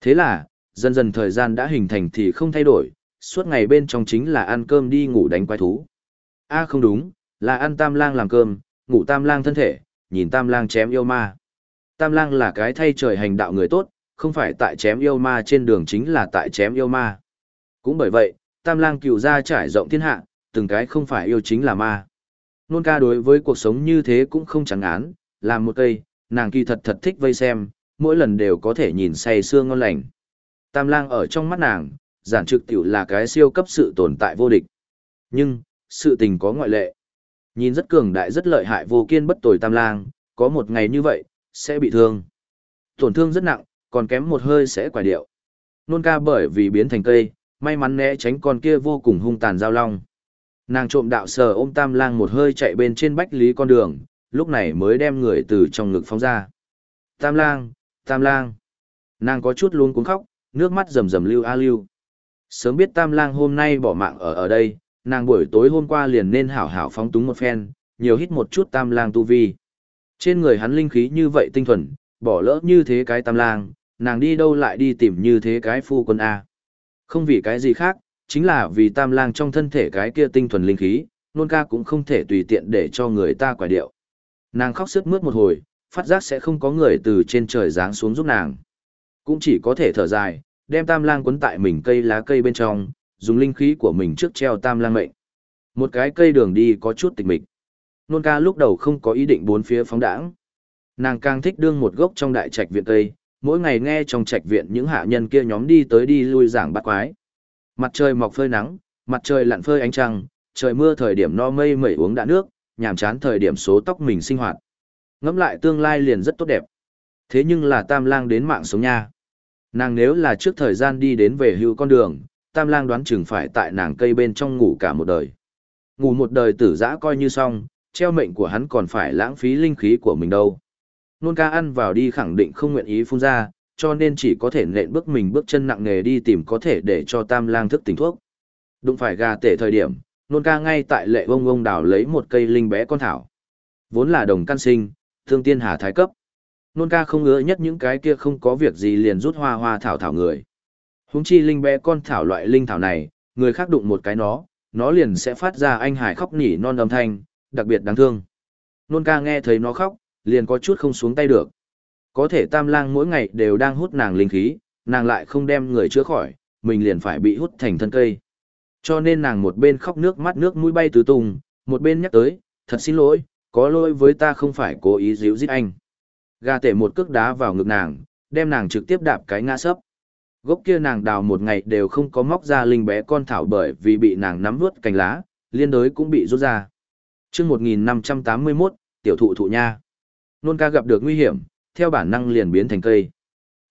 Thế là, dần dần thời gian đã hình thành thì không thay đổi, suốt ngày bên trong chính là ăn cơm đi ngủ đánh quái thú. a không đúng, là ăn tam lang làm cơm, ngủ tam lang thân thể, nhìn tam lang chém yêu ma. Tam lang là cái thay trời hành đạo người tốt, không phải tại chém yêu ma trên đường chính là tại chém yêu ma. Cũng bởi vậy, tam lang cựu ra trải rộng thiên hạ, từng cái không phải yêu chính là ma. Nôn ca đối với cuộc sống như thế cũng không chẳng án, làm một cây, nàng kỳ thật thật thích vây xem, mỗi lần đều có thể nhìn say xương ngon lành. Tam lang ở trong mắt nàng, giản trực tiểu là cái siêu cấp sự tồn tại vô địch. Nhưng, sự tình có ngoại lệ. Nhìn rất cường đại rất lợi hại vô kiên bất tồi tam lang, có một ngày như vậy, sẽ bị thương. Tổn thương rất nặng, còn kém một hơi sẽ quả điệu. Nôn ca bởi vì biến thành cây, may mắn né tránh con kia vô cùng hung tàn giao long. Nàng trộm đạo sờ ôm tam lang một hơi chạy bên trên bách lý con đường, lúc này mới đem người từ trong ngực phóng ra. Tam lang, tam lang. Nàng có chút luôn cuống khóc, nước mắt rầm rầm lưu a lưu. Sớm biết tam lang hôm nay bỏ mạng ở ở đây, nàng buổi tối hôm qua liền nên hảo hảo phóng túng một phen, nhiều hít một chút tam lang tu vi. Trên người hắn linh khí như vậy tinh thuần, bỏ lỡ như thế cái tam lang, nàng đi đâu lại đi tìm như thế cái phu quân A. Không vì cái gì khác, chính là vì tam lang trong thân thể cái kia tinh thuần linh khí, nôn ca cũng không thể tùy tiện để cho người ta quả điệu. Nàng khóc sức mướt một hồi, phát giác sẽ không có người từ trên trời giáng xuống giúp nàng. Cũng chỉ có thể thở dài, đem tam lang quấn tại mình cây lá cây bên trong, dùng linh khí của mình trước treo tam lang mệnh. Một cái cây đường đi có chút tịch mịch. Nôn ca lúc đầu không có ý định bốn phía phóng đãng. Nàng càng thích đương một gốc trong đại trạch viện tây. mỗi ngày nghe trong trạch viện những hạ nhân kia nhóm đi tới đi lui giảng bắt quái. Mặt trời mọc phơi nắng, mặt trời lặn phơi ánh trăng, trời mưa thời điểm no mây mẩy uống đã nước, nhàm chán thời điểm số tóc mình sinh hoạt. Ngẫm lại tương lai liền rất tốt đẹp. Thế nhưng là tam lang đến mạng sống nha. Nàng nếu là trước thời gian đi đến về hưu con đường, tam lang đoán chừng phải tại nàng cây bên trong ngủ cả một đời. Ngủ một đời tử dã coi như xong, treo mệnh của hắn còn phải lãng phí linh khí của mình đâu. Nôn ca ăn vào đi khẳng định không nguyện ý phun ra, cho nên chỉ có thể nện bước mình bước chân nặng nề đi tìm có thể để cho tam lang thức tỉnh thuốc. Đụng phải gà tể thời điểm, nôn ca ngay tại lệ vông vông đào lấy một cây linh bé con thảo. Vốn là đồng căn sinh, thương tiên hà thái cấp. Nôn ca không ngứa nhất những cái kia không có việc gì liền rút hoa hoa thảo thảo người. Húng chi linh bé con thảo loại linh thảo này, người khác đụng một cái nó, nó liền sẽ phát ra anh hải khóc nhỉ non âm thanh, đặc biệt đáng thương. Nôn ca nghe thấy nó khóc, liền có chút không xuống tay được. Có thể tam lang mỗi ngày đều đang hút nàng linh khí, nàng lại không đem người chữa khỏi, mình liền phải bị hút thành thân cây. Cho nên nàng một bên khóc nước mắt nước mũi bay tứ tung, một bên nhắc tới, thật xin lỗi, có lỗi với ta không phải cố ý díu dít anh. Gà tể một cước đá vào ngực nàng, đem nàng trực tiếp đạp cái ngã sấp. Gốc kia nàng đào một ngày đều không có móc ra linh bé con thảo bởi vì bị nàng nắm vướt cành lá, liên đối cũng bị rút ra chương 1581, tiểu thụ thụ nha. Nôn ca gặp được nguy hiểm, theo bản năng liền biến thành cây.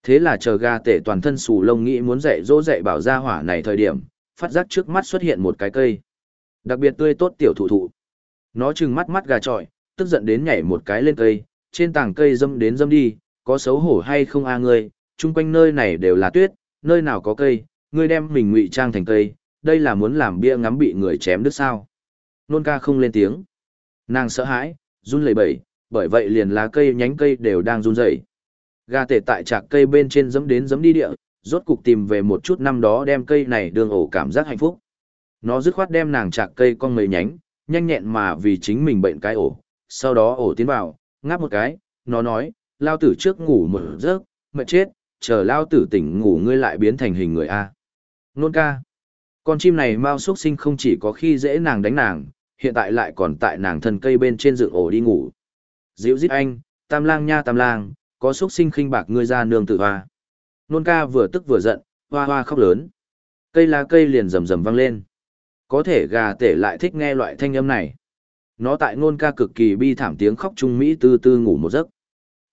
Thế là chờ gà tể toàn thân xù lông nghĩ muốn dạy dỗ dạy bảo ra hỏa này thời điểm, phát giác trước mắt xuất hiện một cái cây. Đặc biệt tươi tốt tiểu thụ thụ. Nó trừng mắt mắt gà trọi, tức giận đến nhảy một cái lên cây, trên tảng cây dâm đến dâm đi, có xấu hổ hay không a ngươi, chung quanh nơi này đều là tuyết, nơi nào có cây, ngươi đem mình ngụy trang thành cây, đây là muốn làm bia ngắm bị người chém đứt sao. Nôn ca không lên tiếng. Nàng sợ hãi, run lẩy bẩy, bởi vậy liền lá cây nhánh cây đều đang run rẩy. Gà tể tại trạc cây bên trên dẫm đến dẫm đi địa, rốt cục tìm về một chút năm đó đem cây này đường ổ cảm giác hạnh phúc. Nó dứt khoát đem nàng trạc cây con mấy nhánh, nhanh nhẹn mà vì chính mình bệnh cái ổ, sau đó ổ tiến vào, ngáp một cái, nó nói, lao tử trước ngủ một giấc, mệt chết, chờ lao tử tỉnh ngủ ngươi lại biến thành hình người A. Nôn ca. Con chim này mau xuất sinh không chỉ có khi dễ nàng đánh nàng, hiện tại lại còn tại nàng thân cây bên trên dựng ổ đi ngủ. diễu dít anh, tam lang nha tam lang, có xuất sinh khinh bạc ngươi ra nương tử hoa. Nôn ca vừa tức vừa giận, hoa hoa khóc lớn. Cây lá cây liền rầm rầm vang lên. Có thể gà tể lại thích nghe loại thanh âm này. Nó tại nôn ca cực kỳ bi thảm tiếng khóc trung Mỹ tư tư ngủ một giấc.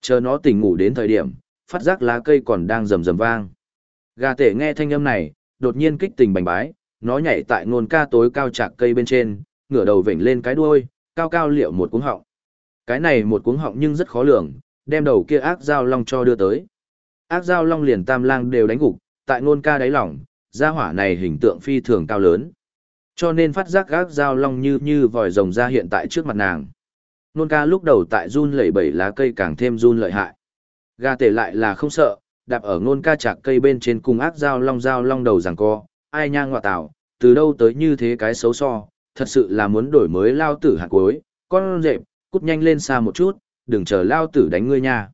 Chờ nó tỉnh ngủ đến thời điểm, phát giác lá cây còn đang rầm rầm vang. Gà tể nghe thanh âm này, đột nhiên kích tình bành bái, nó nhảy tại nôn ca tối cao chạc cây bên trên, ngửa đầu vểnh lên cái đuôi, cao cao liệu một cuống họng. Cái này một cuống họng nhưng rất khó lường, đem đầu kia ác giao long cho đưa tới. Ác giao long liền tam lang đều đánh gục, tại nôn ca đáy lỏng, gia hỏa này hình tượng phi thường cao lớn. Cho nên phát giác ác giao long như như vòi rồng ra hiện tại trước mặt nàng. Nôn ca lúc đầu tại run lẩy bẩy lá cây càng thêm run lợi hại. Gà tể lại là không sợ, đạp ở nôn ca chạc cây bên trên cùng ác dao long dao long đầu rằng co, ai nha ngọa tảo, từ đâu tới như thế cái xấu so, thật sự là muốn đổi mới lao tử hạt cuối, con rệp, cút nhanh lên xa một chút, đừng chờ lao tử đánh ngươi nha.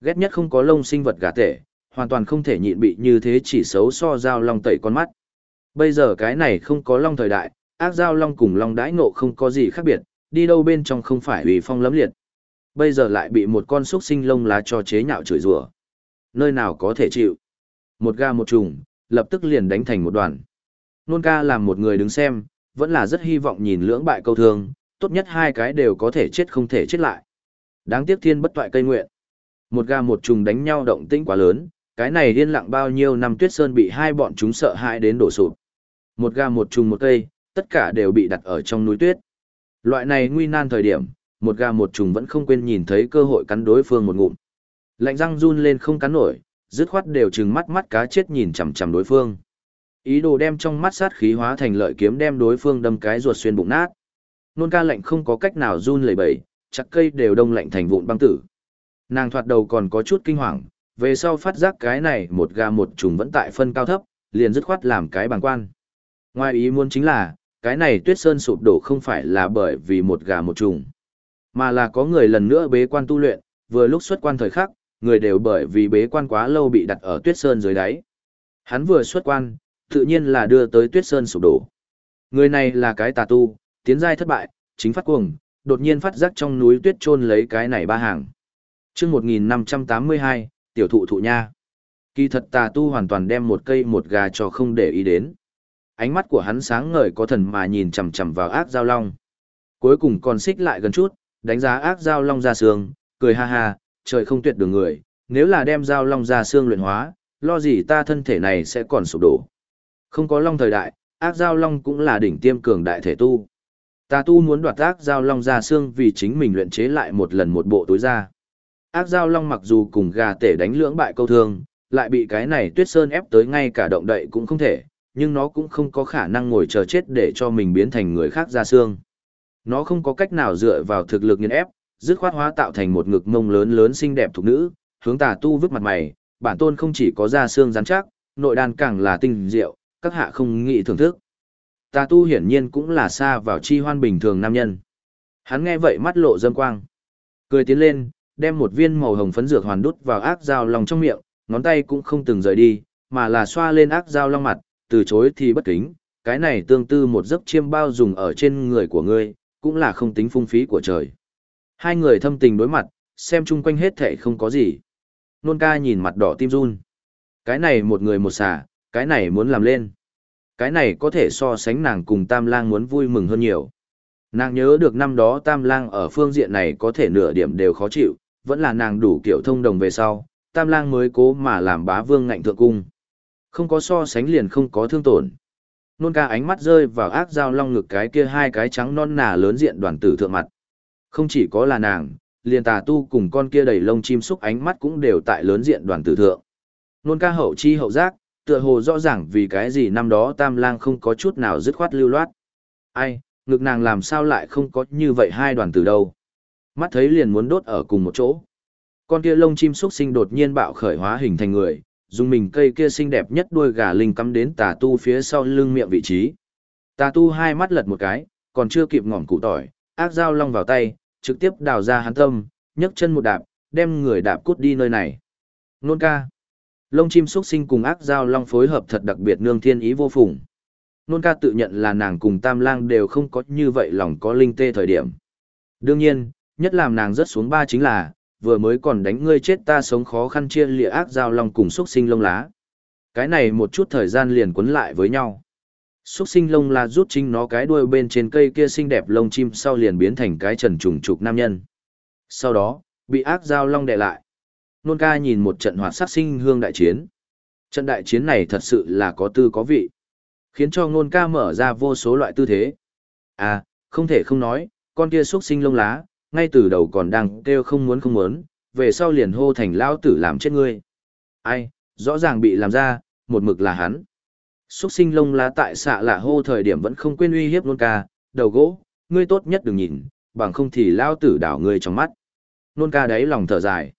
Ghét nhất không có lông sinh vật gà tể, hoàn toàn không thể nhịn bị như thế chỉ xấu so dao long tẩy con mắt. Bây giờ cái này không có long thời đại, ác dao long cùng long đãi ngộ không có gì khác biệt, đi đâu bên trong không phải ủy phong lấm liệt. Bây giờ lại bị một con xúc sinh lông lá cho chế nhạo chửi rủa. Nơi nào có thể chịu. Một ga một trùng, lập tức liền đánh thành một đoàn. Nôn ca làm một người đứng xem, vẫn là rất hy vọng nhìn lưỡng bại câu thương, tốt nhất hai cái đều có thể chết không thể chết lại. Đáng tiếc thiên bất toại cây nguyện. Một ga một trùng đánh nhau động tĩnh quá lớn, cái này điên lặng bao nhiêu năm tuyết sơn bị hai bọn chúng sợ hãi đến đổ sụp. Một ga một trùng một cây, tất cả đều bị đặt ở trong núi tuyết. Loại này nguy nan thời điểm, một ga một trùng vẫn không quên nhìn thấy cơ hội cắn đối phương một ngụm. Lạnh răng run lên không cắn nổi, dứt khoát đều trừng mắt mắt cá chết nhìn chằm chằm đối phương. Ý đồ đem trong mắt sát khí hóa thành lợi kiếm đem đối phương đâm cái ruột xuyên bụng nát. Nôn ca lạnh không có cách nào run lẩy bẩy, chặt cây đều đông lạnh thành vụn băng tử. Nàng thoạt đầu còn có chút kinh hoàng, về sau phát giác cái này một gà một trùng vẫn tại phân cao thấp, liền dứt khoát làm cái bàng quan. Ngoài ý muốn chính là, cái này tuyết sơn sụp đổ không phải là bởi vì một gà một trùng, mà là có người lần nữa bế quan tu luyện, vừa lúc xuất quan thời khắc, người đều bởi vì bế quan quá lâu bị đặt ở tuyết sơn dưới đáy. Hắn vừa xuất quan, tự nhiên là đưa tới tuyết sơn sụp đổ. Người này là cái tà tu, tiến giai thất bại, chính phát cuồng, đột nhiên phát giác trong núi tuyết trôn lấy cái này ba hàng. Trước 1582, tiểu thụ thụ nha. Kỳ thật tà tu hoàn toàn đem một cây một gà cho không để ý đến. Ánh mắt của hắn sáng ngời có thần mà nhìn chằm chằm vào ác giao long. Cuối cùng còn xích lại gần chút, đánh giá ác giao long ra xương, cười ha ha, trời không tuyệt đường người, nếu là đem giao long ra xương luyện hóa, lo gì ta thân thể này sẽ còn sụp đổ. Không có long thời đại, ác giao long cũng là đỉnh tiêm cường đại thể tu. Tà tu muốn đoạt ác giao long ra xương vì chính mình luyện chế lại một lần một bộ tối ra. Ác giao long mặc dù cùng gà tể đánh lưỡng bại câu thương, lại bị cái này tuyết sơn ép tới ngay cả động đậy cũng không thể, nhưng nó cũng không có khả năng ngồi chờ chết để cho mình biến thành người khác ra xương. Nó không có cách nào dựa vào thực lực nghiền ép, dứt khoát hóa tạo thành một ngực mông lớn lớn xinh đẹp thuộc nữ, hướng tà tu vứt mặt mày, bản tôn không chỉ có da xương rắn chắc, nội đàn càng là tinh diệu, các hạ không nghĩ thưởng thức. Tà tu hiển nhiên cũng là xa vào chi hoan bình thường nam nhân. Hắn nghe vậy mắt lộ dâm quang. Cười tiến lên, đem một viên màu hồng phấn dược hoàn đút vào ác dao lòng trong miệng, ngón tay cũng không từng rời đi, mà là xoa lên ác dao long mặt, từ chối thì bất kính, cái này tương tư một giấc chiêm bao dùng ở trên người của ngươi, cũng là không tính phung phí của trời. Hai người thâm tình đối mặt, xem chung quanh hết thảy không có gì. Nôn ca nhìn mặt đỏ tim run. Cái này một người một xả, cái này muốn làm lên. Cái này có thể so sánh nàng cùng Tam Lang muốn vui mừng hơn nhiều. Nàng nhớ được năm đó Tam Lang ở phương diện này có thể nửa điểm đều khó chịu, vẫn là nàng đủ kiểu thông đồng về sau, Tam Lang mới cố mà làm bá vương ngạnh thượng cung. Không có so sánh liền không có thương tổn. Nôn ca ánh mắt rơi vào ác dao long ngực cái kia hai cái trắng non nà lớn diện đoàn tử thượng mặt. Không chỉ có là nàng, liền tà tu cùng con kia đầy lông chim xúc ánh mắt cũng đều tại lớn diện đoàn tử thượng. Nôn ca hậu chi hậu giác, tựa hồ rõ ràng vì cái gì năm đó tam lang không có chút nào dứt khoát lưu loát. Ai, ngực nàng làm sao lại không có như vậy hai đoàn từ đâu. Mắt thấy liền muốn đốt ở cùng một chỗ. Con kia lông chim xuất sinh đột nhiên bạo khởi hóa hình thành người, dùng mình cây kia xinh đẹp nhất đuôi gà linh cắm đến tà tu phía sau lưng miệng vị trí. Tà tu hai mắt lật một cái, còn chưa kịp ngỏm cụ tỏi, ác dao long vào tay, trực tiếp đào ra hắn tâm, nhấc chân một đạp, đem người đạp cút đi nơi này. Nôn ca. Lông chim xuất sinh cùng ác dao long phối hợp thật đặc biệt nương thiên ý vô phùng. Nôn ca tự nhận là nàng cùng tam lang đều không có như vậy lòng có linh tê thời điểm. Đương nhiên, nhất làm nàng rất xuống ba chính là, vừa mới còn đánh ngươi chết ta sống khó khăn chia lịa ác dao long cùng xuất sinh lông lá. Cái này một chút thời gian liền quấn lại với nhau. Xuất sinh lông lá rút chính nó cái đuôi bên trên cây kia xinh đẹp lông chim sau liền biến thành cái trần trùng trục nam nhân. Sau đó, bị ác dao long đè lại. Nôn ca nhìn một trận hoạt sát sinh hương đại chiến. Trận đại chiến này thật sự là có tư có vị. Khiến cho nôn ca mở ra vô số loại tư thế. À, không thể không nói, con kia xuất sinh lông lá, ngay từ đầu còn đang kêu không muốn không muốn, về sau liền hô thành lao tử làm chết ngươi. Ai, rõ ràng bị làm ra, một mực là hắn. Xuất sinh lông lá tại xạ là hô thời điểm vẫn không quên uy hiếp nôn ca, đầu gỗ, ngươi tốt nhất đừng nhìn, bằng không thì lao tử đảo ngươi trong mắt. Nôn ca đấy lòng thở dài.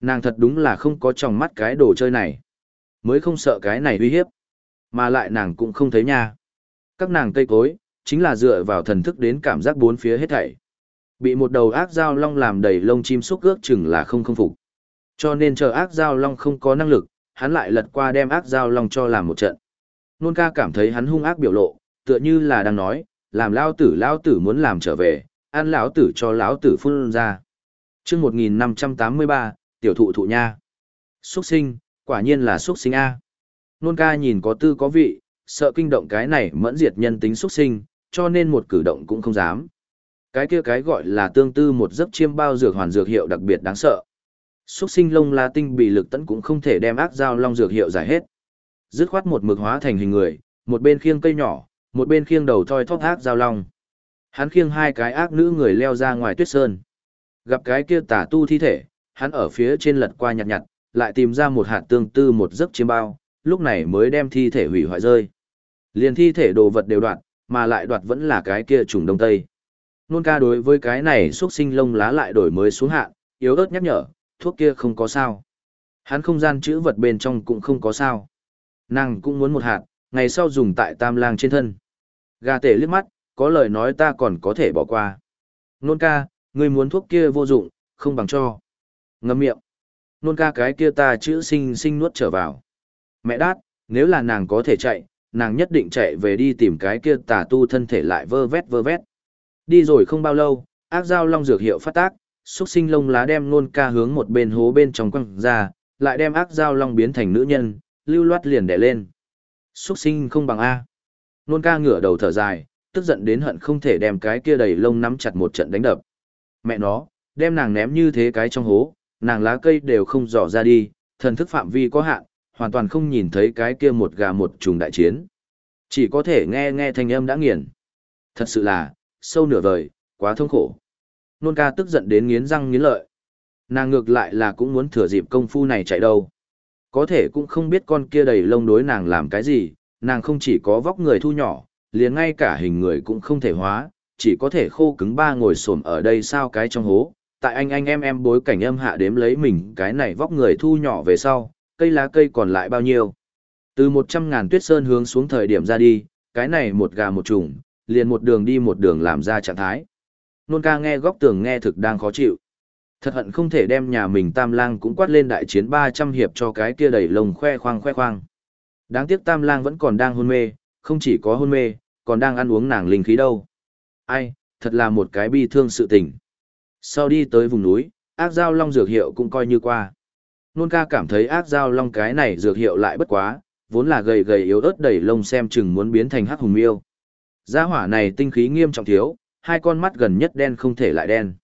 Nàng thật đúng là không có trong mắt cái đồ chơi này. Mới không sợ cái này uy hiếp. Mà lại nàng cũng không thấy nha. Các nàng cây cối, chính là dựa vào thần thức đến cảm giác bốn phía hết thảy. Bị một đầu ác dao long làm đầy lông chim xúc ước chừng là không không phục. Cho nên chờ ác dao long không có năng lực, hắn lại lật qua đem ác dao long cho làm một trận. Nôn ca cảm thấy hắn hung ác biểu lộ, tựa như là đang nói, làm lao tử lao tử muốn làm trở về, ăn lão tử cho lão tử phun ra. Trước 1583, tiểu thụ thụ nha. Xuất sinh, quả nhiên là xuất sinh A. Nôn ca nhìn có tư có vị, sợ kinh động cái này mẫn diệt nhân tính xuất sinh, cho nên một cử động cũng không dám. Cái kia cái gọi là tương tư một giấc chiêm bao dược hoàn dược hiệu đặc biệt đáng sợ. Xuất sinh lông la tinh bị lực tấn cũng không thể đem ác dao long dược hiệu giải hết. Dứt khoát một mực hóa thành hình người, một bên khiêng cây nhỏ, một bên khiêng đầu thoi thóp ác dao long. Hắn khiêng hai cái ác nữ người leo ra ngoài tuyết sơn. Gặp cái kia tả tu thi thể, hắn ở phía trên lật qua nhặt nhặt, lại tìm ra một hạt tương tư một giấc chiêm bao, lúc này mới đem thi thể hủy hoại rơi. Liền thi thể đồ vật đều đoạt, mà lại đoạt vẫn là cái kia trùng đông tây. Nôn ca đối với cái này xuất sinh lông lá lại đổi mới xuống hạ, yếu ớt nhắc nhở, thuốc kia không có sao. Hắn không gian chữ vật bên trong cũng không có sao. Nàng cũng muốn một hạt, ngày sau dùng tại tam lang trên thân. Gà tể liếc mắt, có lời nói ta còn có thể bỏ qua. Nôn ca, ngươi muốn thuốc kia vô dụng, không bằng cho. Ngâm miệng. Nôn ca cái kia ta chữ sinh sinh nuốt trở vào. Mẹ đát, nếu là nàng có thể chạy, nàng nhất định chạy về đi tìm cái kia tà tu thân thể lại vơ vét vơ vét. Đi rồi không bao lâu, ác dao long dược hiệu phát tác, xúc sinh lông lá đem nôn ca hướng một bên hố bên trong quăng ra, lại đem ác dao long biến thành nữ nhân, lưu loát liền đè lên. Xúc sinh không bằng A. Nôn ca ngửa đầu thở dài, tức giận đến hận không thể đem cái kia đầy lông nắm chặt một trận đánh đập. Mẹ nó, đem nàng ném như thế cái trong hố, nàng lá cây đều không dò ra đi, thần thức phạm vi có hạn, hoàn toàn không nhìn thấy cái kia một gà một trùng đại chiến. Chỉ có thể nghe nghe thanh âm đã nghiền. Thật sự là, sâu nửa vời, quá thông khổ. Nôn ca tức giận đến nghiến răng nghiến lợi. Nàng ngược lại là cũng muốn thừa dịp công phu này chạy đâu. Có thể cũng không biết con kia đầy lông đối nàng làm cái gì, nàng không chỉ có vóc người thu nhỏ, liền ngay cả hình người cũng không thể hóa, chỉ có thể khô cứng ba ngồi xổm ở đây sao cái trong hố. Tại anh anh em em bối cảnh âm hạ đếm lấy mình cái này vóc người thu nhỏ về sau, cây lá cây còn lại bao nhiêu. Từ một trăm ngàn tuyết sơn hướng xuống thời điểm ra đi, cái này một gà một trùng, liền một đường đi một đường làm ra trạng thái. Nôn ca nghe góc tường nghe thực đang khó chịu. Thật hận không thể đem nhà mình tam lang cũng quát lên đại chiến 300 hiệp cho cái kia đầy lồng khoe khoang khoe khoang. Đáng tiếc tam lang vẫn còn đang hôn mê, không chỉ có hôn mê, còn đang ăn uống nàng linh khí đâu. Ai, thật là một cái bi thương sự tình. Sau đi tới vùng núi, ác giao long dược hiệu cũng coi như qua. Nôn ca cảm thấy ác giao long cái này dược hiệu lại bất quá, vốn là gầy gầy yếu ớt đầy lông xem chừng muốn biến thành hắc hùng miêu. Gia hỏa này tinh khí nghiêm trọng thiếu, hai con mắt gần nhất đen không thể lại đen.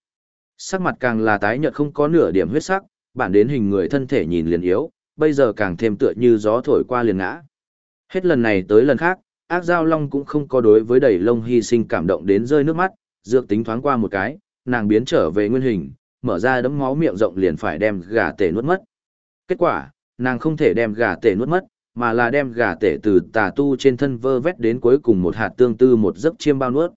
Sắc mặt càng là tái nhợt không có nửa điểm huyết sắc, bản đến hình người thân thể nhìn liền yếu, bây giờ càng thêm tựa như gió thổi qua liền ngã. Hết lần này tới lần khác, ác giao long cũng không có đối với đầy lông hy sinh cảm động đến rơi nước mắt, dược tính thoáng qua một cái, nàng biến trở về nguyên hình, mở ra đấm máu miệng rộng liền phải đem gà tể nuốt mất. Kết quả, nàng không thể đem gà tể nuốt mất, mà là đem gà tể từ tà tu trên thân vơ vét đến cuối cùng một hạt tương tư một giấc chiêm bao nuốt.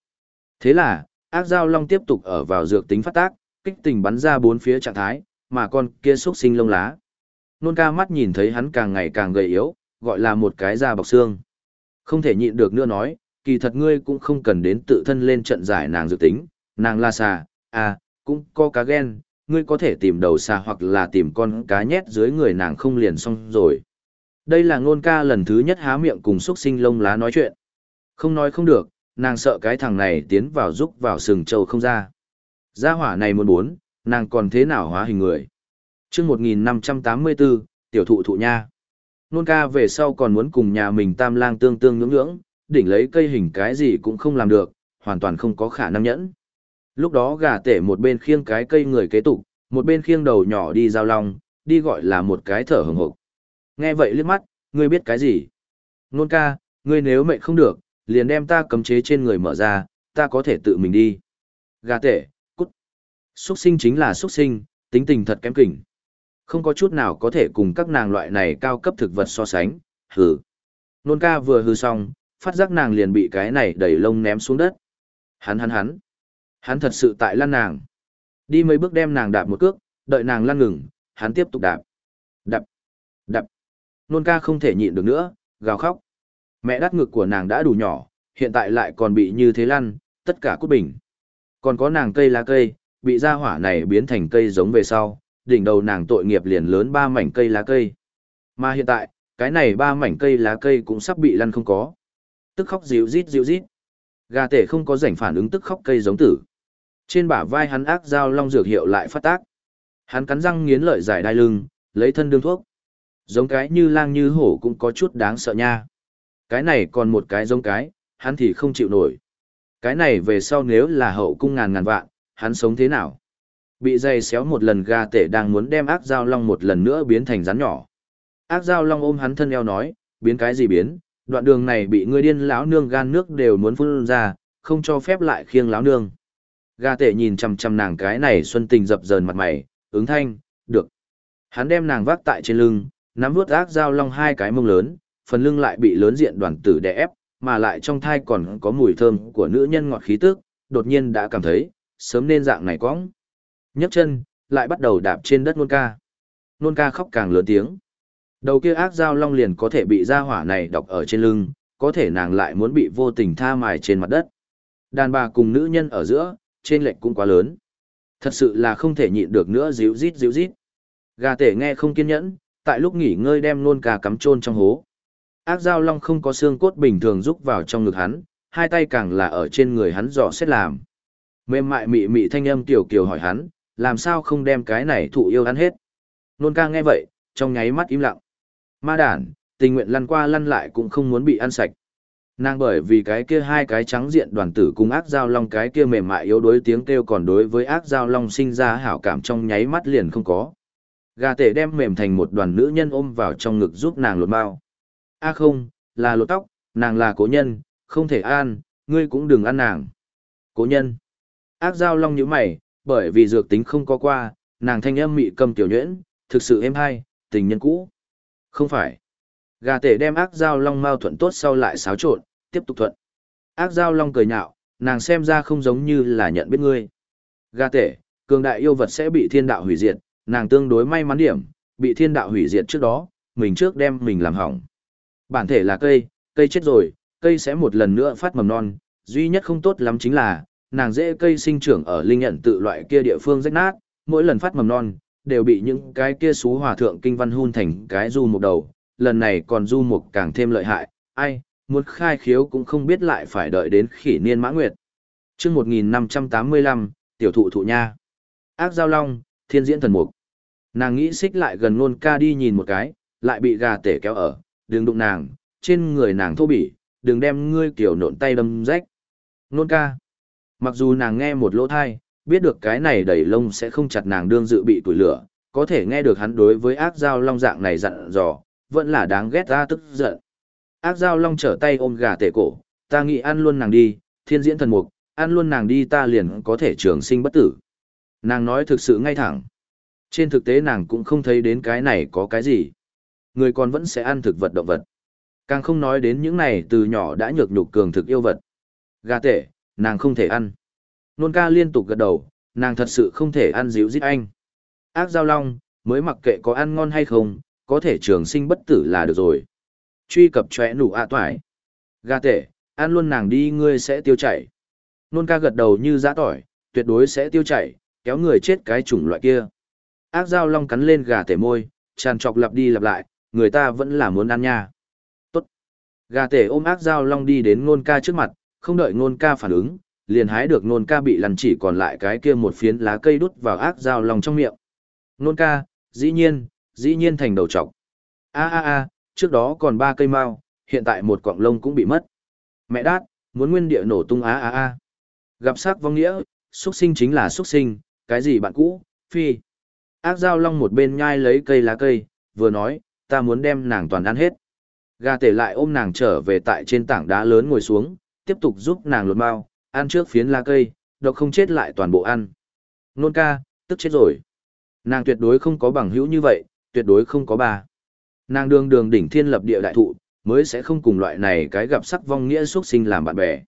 Thế là, ác giao long tiếp tục ở vào dược tính phát tác, kích tình bắn ra bốn phía trạng thái, mà con kia xuất sinh lông lá. Nôn ca mắt nhìn thấy hắn càng ngày càng gầy yếu, gọi là một cái da bọc xương. Không thể nhịn được nữa nói, kỳ thật ngươi cũng không cần đến tự thân lên trận giải nàng dược tính, nàng la xà, à, cũng có cá ghen, ngươi có thể tìm đầu xà hoặc là tìm con cá nhét dưới người nàng không liền xong rồi. Đây là ngôn ca lần thứ nhất há miệng cùng xuất sinh lông lá nói chuyện. Không nói không được, nàng sợ cái thằng này tiến vào giúp vào sừng châu không ra. Gia hỏa này muốn bốn, nàng còn thế nào hóa hình người. chương 1584, tiểu thụ thụ nha. Nôn ca về sau còn muốn cùng nhà mình tam lang tương tương ngưỡng ngưỡng, đỉnh lấy cây hình cái gì cũng không làm được, hoàn toàn không có khả năng nhẫn. Lúc đó gà tể một bên khiêng cái cây người kế tục, một bên khiêng đầu nhỏ đi giao long, đi gọi là một cái thở hừng hực. Nghe vậy liếc mắt, ngươi biết cái gì? Nôn ca, ngươi nếu mệnh không được, liền đem ta cấm chế trên người mở ra, ta có thể tự mình đi. Gà tể, cút. Xuất sinh chính là xuất sinh, tính tình thật kém kỉnh. Không có chút nào có thể cùng các nàng loại này cao cấp thực vật so sánh, hừ. Nôn ca vừa hư xong, phát giác nàng liền bị cái này đẩy lông ném xuống đất. Hắn hắn hắn. Hắn thật sự tại lăn nàng. Đi mấy bước đem nàng đạp một cước, đợi nàng lăn ngừng, hắn tiếp tục đạp. Đạp. Đạp. Nôn ca không thể nhịn được nữa, gào khóc. Mẹ đắt ngực của nàng đã đủ nhỏ, hiện tại lại còn bị như thế lăn, tất cả cút bình. Còn có nàng cây lá cây, bị ra hỏa này biến thành cây giống về sau, đỉnh đầu nàng tội nghiệp liền lớn ba mảnh cây lá cây. Mà hiện tại, cái này ba mảnh cây lá cây cũng sắp bị lăn không có. Tức khóc dịu rít dịu rít. Gà tể không có rảnh phản ứng tức khóc cây giống tử. Trên bả vai hắn ác dao long dược hiệu lại phát tác. Hắn cắn răng nghiến lợi giải đai lưng, lấy thân đương thuốc. Giống cái như lang như hổ cũng có chút đáng sợ nha. Cái này còn một cái giống cái, hắn thì không chịu nổi. Cái này về sau nếu là hậu cung ngàn ngàn vạn, hắn sống thế nào? Bị dây xéo một lần gà tể đang muốn đem ác dao long một lần nữa biến thành rắn nhỏ. Ác dao long ôm hắn thân eo nói, biến cái gì biến, đoạn đường này bị ngươi điên lão nương gan nước đều muốn phun ra, không cho phép lại khiêng lão nương. Gà tệ nhìn chằm chằm nàng cái này xuân tình dập dờn mặt mày, ứng thanh, được. Hắn đem nàng vác tại trên lưng, nắm vuốt ác dao long hai cái mông lớn, phần lưng lại bị lớn diện đoàn tử đè ép, mà lại trong thai còn có mùi thơm của nữ nhân ngọt khí tức, đột nhiên đã cảm thấy, sớm nên dạng này cóng. nhấc chân, lại bắt đầu đạp trên đất nôn ca. Nôn ca khóc càng lớn tiếng. Đầu kia ác dao long liền có thể bị ra hỏa này đọc ở trên lưng, có thể nàng lại muốn bị vô tình tha mài trên mặt đất. Đàn bà cùng nữ nhân ở giữa, trên lệnh cũng quá lớn. Thật sự là không thể nhịn được nữa díu rít díu rít. Gà tể nghe không kiên nhẫn, tại lúc nghỉ ngơi đem nôn ca cắm chôn trong hố. Ác dao long không có xương cốt bình thường rúc vào trong ngực hắn, hai tay càng là ở trên người hắn dò xét làm. Mềm mại mị mị thanh âm tiểu kiều hỏi hắn, làm sao không đem cái này thụ yêu ăn hết. Nôn ca nghe vậy, trong nháy mắt im lặng. Ma đản, tình nguyện lăn qua lăn lại cũng không muốn bị ăn sạch. Nàng bởi vì cái kia hai cái trắng diện đoàn tử cùng ác giao long cái kia mềm mại yếu đuối tiếng kêu còn đối với ác giao long sinh ra hảo cảm trong nháy mắt liền không có. Gà tể đem mềm thành một đoàn nữ nhân ôm vào trong ngực giúp nàng lột bao. A không, là lột tóc, nàng là cố nhân, không thể ăn, ngươi cũng đừng ăn nàng. Cố nhân. Ác giao long nhíu mày, bởi vì dược tính không có qua, nàng thanh âm mị cầm tiểu nhuyễn, thực sự êm hay, tình nhân cũ. Không phải. Gà tể đem ác giao long mau thuận tốt sau lại xáo trộn, tiếp tục thuận. Ác giao long cười nhạo, nàng xem ra không giống như là nhận biết ngươi. Gà tể, cường đại yêu vật sẽ bị thiên đạo hủy diệt, nàng tương đối may mắn điểm, bị thiên đạo hủy diệt trước đó, mình trước đem mình làm hỏng. Bản thể là cây, cây chết rồi, cây sẽ một lần nữa phát mầm non, duy nhất không tốt lắm chính là, nàng dễ cây sinh trưởng ở linh nhận tự loại kia địa phương rách nát, mỗi lần phát mầm non, đều bị những cái kia xú hòa thượng kinh văn hun thành cái du một đầu, lần này còn du mục càng thêm lợi hại, ai, muốn khai khiếu cũng không biết lại phải đợi đến khỉ niên mã nguyệt. chương 1585, tiểu thụ thụ nha. Ác giao long, thiên diễn thần mục. Nàng nghĩ xích lại gần nôn ca đi nhìn một cái, lại bị gà tể kéo ở, đừng đụng nàng, trên người nàng thô bỉ, đừng đem ngươi kiểu nộn tay đâm rách. Nôn ca. Mặc dù nàng nghe một lỗ thai, biết được cái này đầy lông sẽ không chặt nàng đương dự bị tuổi lửa, có thể nghe được hắn đối với ác giao long dạng này dặn dò, vẫn là đáng ghét ta tức giận. Ác giao long trở tay ôm gà tể cổ, ta nghĩ ăn luôn nàng đi, thiên diễn thần mục, ăn luôn nàng đi ta liền có thể trường sinh bất tử. Nàng nói thực sự ngay thẳng. Trên thực tế nàng cũng không thấy đến cái này có cái gì. Người còn vẫn sẽ ăn thực vật động vật. Càng không nói đến những này từ nhỏ đã nhược nhục cường thực yêu vật. Gà tể, nàng không thể ăn. Nôn ca liên tục gật đầu, nàng thật sự không thể ăn dịu dít anh. Ác giao long, mới mặc kệ có ăn ngon hay không, có thể trường sinh bất tử là được rồi. Truy cập chóe nụ ạ à. Gà tệ, ăn luôn nàng đi ngươi sẽ tiêu chảy. Nôn ca gật đầu như giã tỏi, tuyệt đối sẽ tiêu chảy, kéo người chết cái chủng loại kia. Ác dao long cắn lên gà tể môi, tràn trọc lặp đi lặp lại, người ta vẫn là muốn ăn nha. Tốt. Gà tể ôm ác dao long đi đến nôn ca trước mặt, không đợi nôn ca phản ứng, liền hái được nôn ca bị lằn chỉ còn lại cái kia một phiến lá cây đút vào ác dao long trong miệng. Nôn ca, dĩ nhiên, dĩ nhiên thành đầu trọc. A a a, trước đó còn ba cây mao, hiện tại một quặng lông cũng bị mất. Mẹ đát, muốn nguyên địa nổ tung a a a. Gặp sắc vong nghĩa, xuất sinh chính là xuất sinh, cái gì bạn cũ, phi. Ác dao long một bên nhai lấy cây lá cây, vừa nói, ta muốn đem nàng toàn ăn hết. Gà tể lại ôm nàng trở về tại trên tảng đá lớn ngồi xuống, tiếp tục giúp nàng lột bao, ăn trước phiến lá cây, độc không chết lại toàn bộ ăn. Nôn ca, tức chết rồi. Nàng tuyệt đối không có bằng hữu như vậy, tuyệt đối không có bà. Nàng đường đường đỉnh thiên lập địa đại thụ, mới sẽ không cùng loại này cái gặp sắc vong nghĩa xuất sinh làm bạn bè.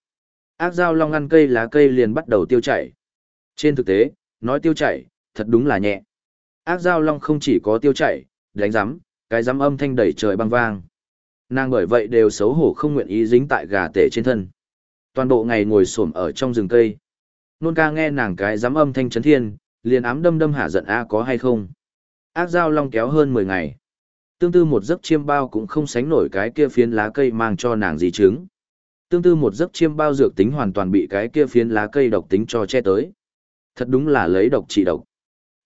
Ác dao long ăn cây lá cây liền bắt đầu tiêu chảy. Trên thực tế, nói tiêu chảy, thật đúng là nhẹ. Ác dao long không chỉ có tiêu chảy, đánh rắm, cái rắm âm thanh đẩy trời băng vang. Nàng bởi vậy đều xấu hổ không nguyện ý dính tại gà tể trên thân. Toàn bộ ngày ngồi xổm ở trong rừng cây. Nôn ca nghe nàng cái rắm âm thanh chấn thiên, liền ám đâm đâm hạ giận a có hay không. Ác dao long kéo hơn 10 ngày. Tương tư một giấc chiêm bao cũng không sánh nổi cái kia phiến lá cây mang cho nàng gì chứng. Tương tư một giấc chiêm bao dược tính hoàn toàn bị cái kia phiến lá cây độc tính cho che tới. Thật đúng là lấy độc trị độc.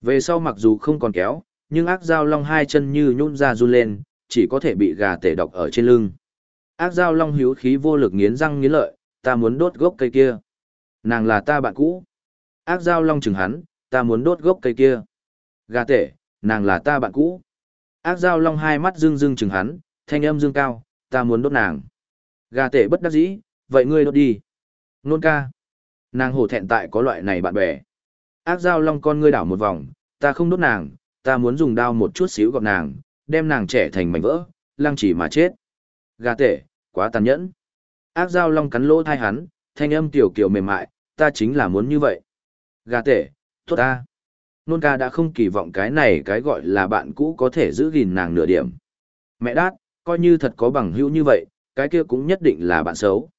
Về sau mặc dù không còn kéo, nhưng ác dao long hai chân như nhún ra run lên, chỉ có thể bị gà tể độc ở trên lưng. Ác dao long hiếu khí vô lực nghiến răng nghiến lợi, ta muốn đốt gốc cây kia. Nàng là ta bạn cũ. Ác dao long chừng hắn, ta muốn đốt gốc cây kia. Gà tể, nàng là ta bạn cũ. Ác dao long hai mắt dương dương chừng hắn, thanh âm dương cao, ta muốn đốt nàng. Gà tể bất đắc dĩ, vậy ngươi đốt đi. Nôn ca. Nàng hổ thẹn tại có loại này bạn bè. Ác dao long con ngươi đảo một vòng, ta không đốt nàng, ta muốn dùng đao một chút xíu gọt nàng, đem nàng trẻ thành mảnh vỡ, lăng chỉ mà chết. Gà tể, quá tàn nhẫn. Ác dao long cắn lỗ thai hắn, thanh âm tiểu kiểu mềm mại, ta chính là muốn như vậy. Gà tể, tốt ta. Nôn ca đã không kỳ vọng cái này cái gọi là bạn cũ có thể giữ gìn nàng nửa điểm. Mẹ đát, coi như thật có bằng hữu như vậy, cái kia cũng nhất định là bạn xấu.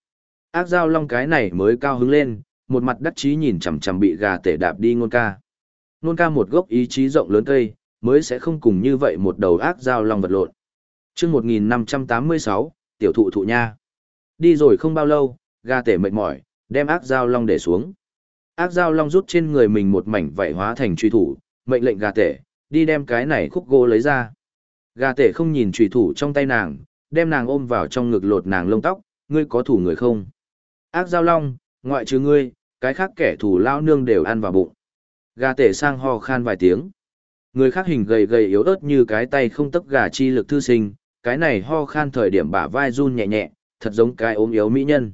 Ác dao long cái này mới cao hứng lên, một mặt đắc chí nhìn chằm chằm bị gà tể đạp đi nôn ca. Nôn ca một gốc ý chí rộng lớn cây, mới sẽ không cùng như vậy một đầu ác dao long vật lộn. Trước 1586, tiểu thụ thụ nha. Đi rồi không bao lâu, gà tể mệt mỏi, đem ác dao long để xuống. Ác Giao Long rút trên người mình một mảnh vảy hóa thành truy thủ, mệnh lệnh gà tể, đi đem cái này khúc gỗ lấy ra. Gà tể không nhìn truy thủ trong tay nàng, đem nàng ôm vào trong ngực lột nàng lông tóc, ngươi có thủ người không? Ác Giao Long, ngoại trừ ngươi, cái khác kẻ thủ lao nương đều ăn vào bụng. Gà tể sang ho khan vài tiếng. Người khác hình gầy gầy yếu ớt như cái tay không tấc gà chi lực thư sinh, cái này ho khan thời điểm bả vai run nhẹ nhẹ, thật giống cái ốm yếu mỹ nhân.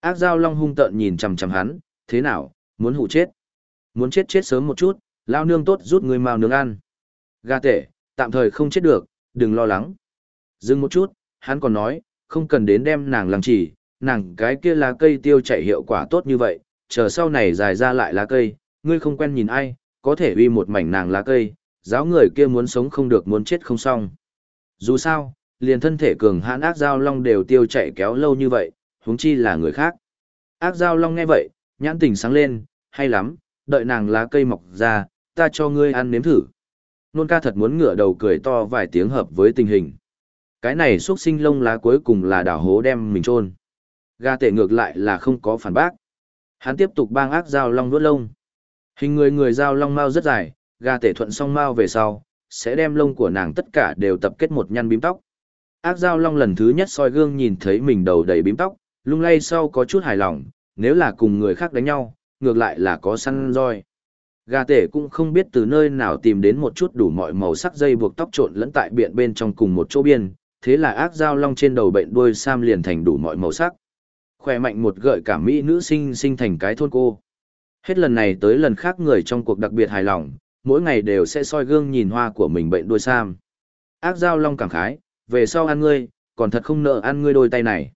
Ác Giao Long hung tợn nhìn chằm chằm hắn, thế nào, muốn hụ chết? Muốn chết chết sớm một chút, lao nương tốt rút người mao nướng ăn. Gà tể, tạm thời không chết được, đừng lo lắng. Dừng một chút, hắn còn nói, không cần đến đem nàng làm chỉ, nàng cái kia lá cây tiêu chảy hiệu quả tốt như vậy, chờ sau này dài ra lại lá cây, ngươi không quen nhìn ai, có thể uy một mảnh nàng lá cây, giáo người kia muốn sống không được muốn chết không xong. Dù sao, liền thân thể cường hãn ác giao long đều tiêu chảy kéo lâu như vậy, huống chi là người khác. Ác giao long nghe vậy, nhãn tình sáng lên, hay lắm, đợi nàng lá cây mọc ra, ta cho ngươi ăn nếm thử. Nôn ca thật muốn ngửa đầu cười to vài tiếng hợp với tình hình. Cái này xuất sinh lông lá cuối cùng là đảo hố đem mình trôn. Ga tệ ngược lại là không có phản bác. Hắn tiếp tục bang ác dao long vuốt lông. Hình người người dao long mau rất dài, ga tệ thuận song mau về sau, sẽ đem lông của nàng tất cả đều tập kết một nhăn bím tóc. Ác dao long lần thứ nhất soi gương nhìn thấy mình đầu đầy bím tóc, lung lay sau có chút hài lòng, nếu là cùng người khác đánh nhau, ngược lại là có săn roi. Gà tể cũng không biết từ nơi nào tìm đến một chút đủ mọi màu sắc dây buộc tóc trộn lẫn tại biện bên trong cùng một chỗ biên, thế là ác dao long trên đầu bệnh đuôi sam liền thành đủ mọi màu sắc. Khỏe mạnh một gợi cảm mỹ nữ sinh sinh thành cái thôn cô. Hết lần này tới lần khác người trong cuộc đặc biệt hài lòng, mỗi ngày đều sẽ soi gương nhìn hoa của mình bệnh đuôi sam. Ác dao long cảm khái, về sau ăn ngươi, còn thật không nợ ăn ngươi đôi tay này.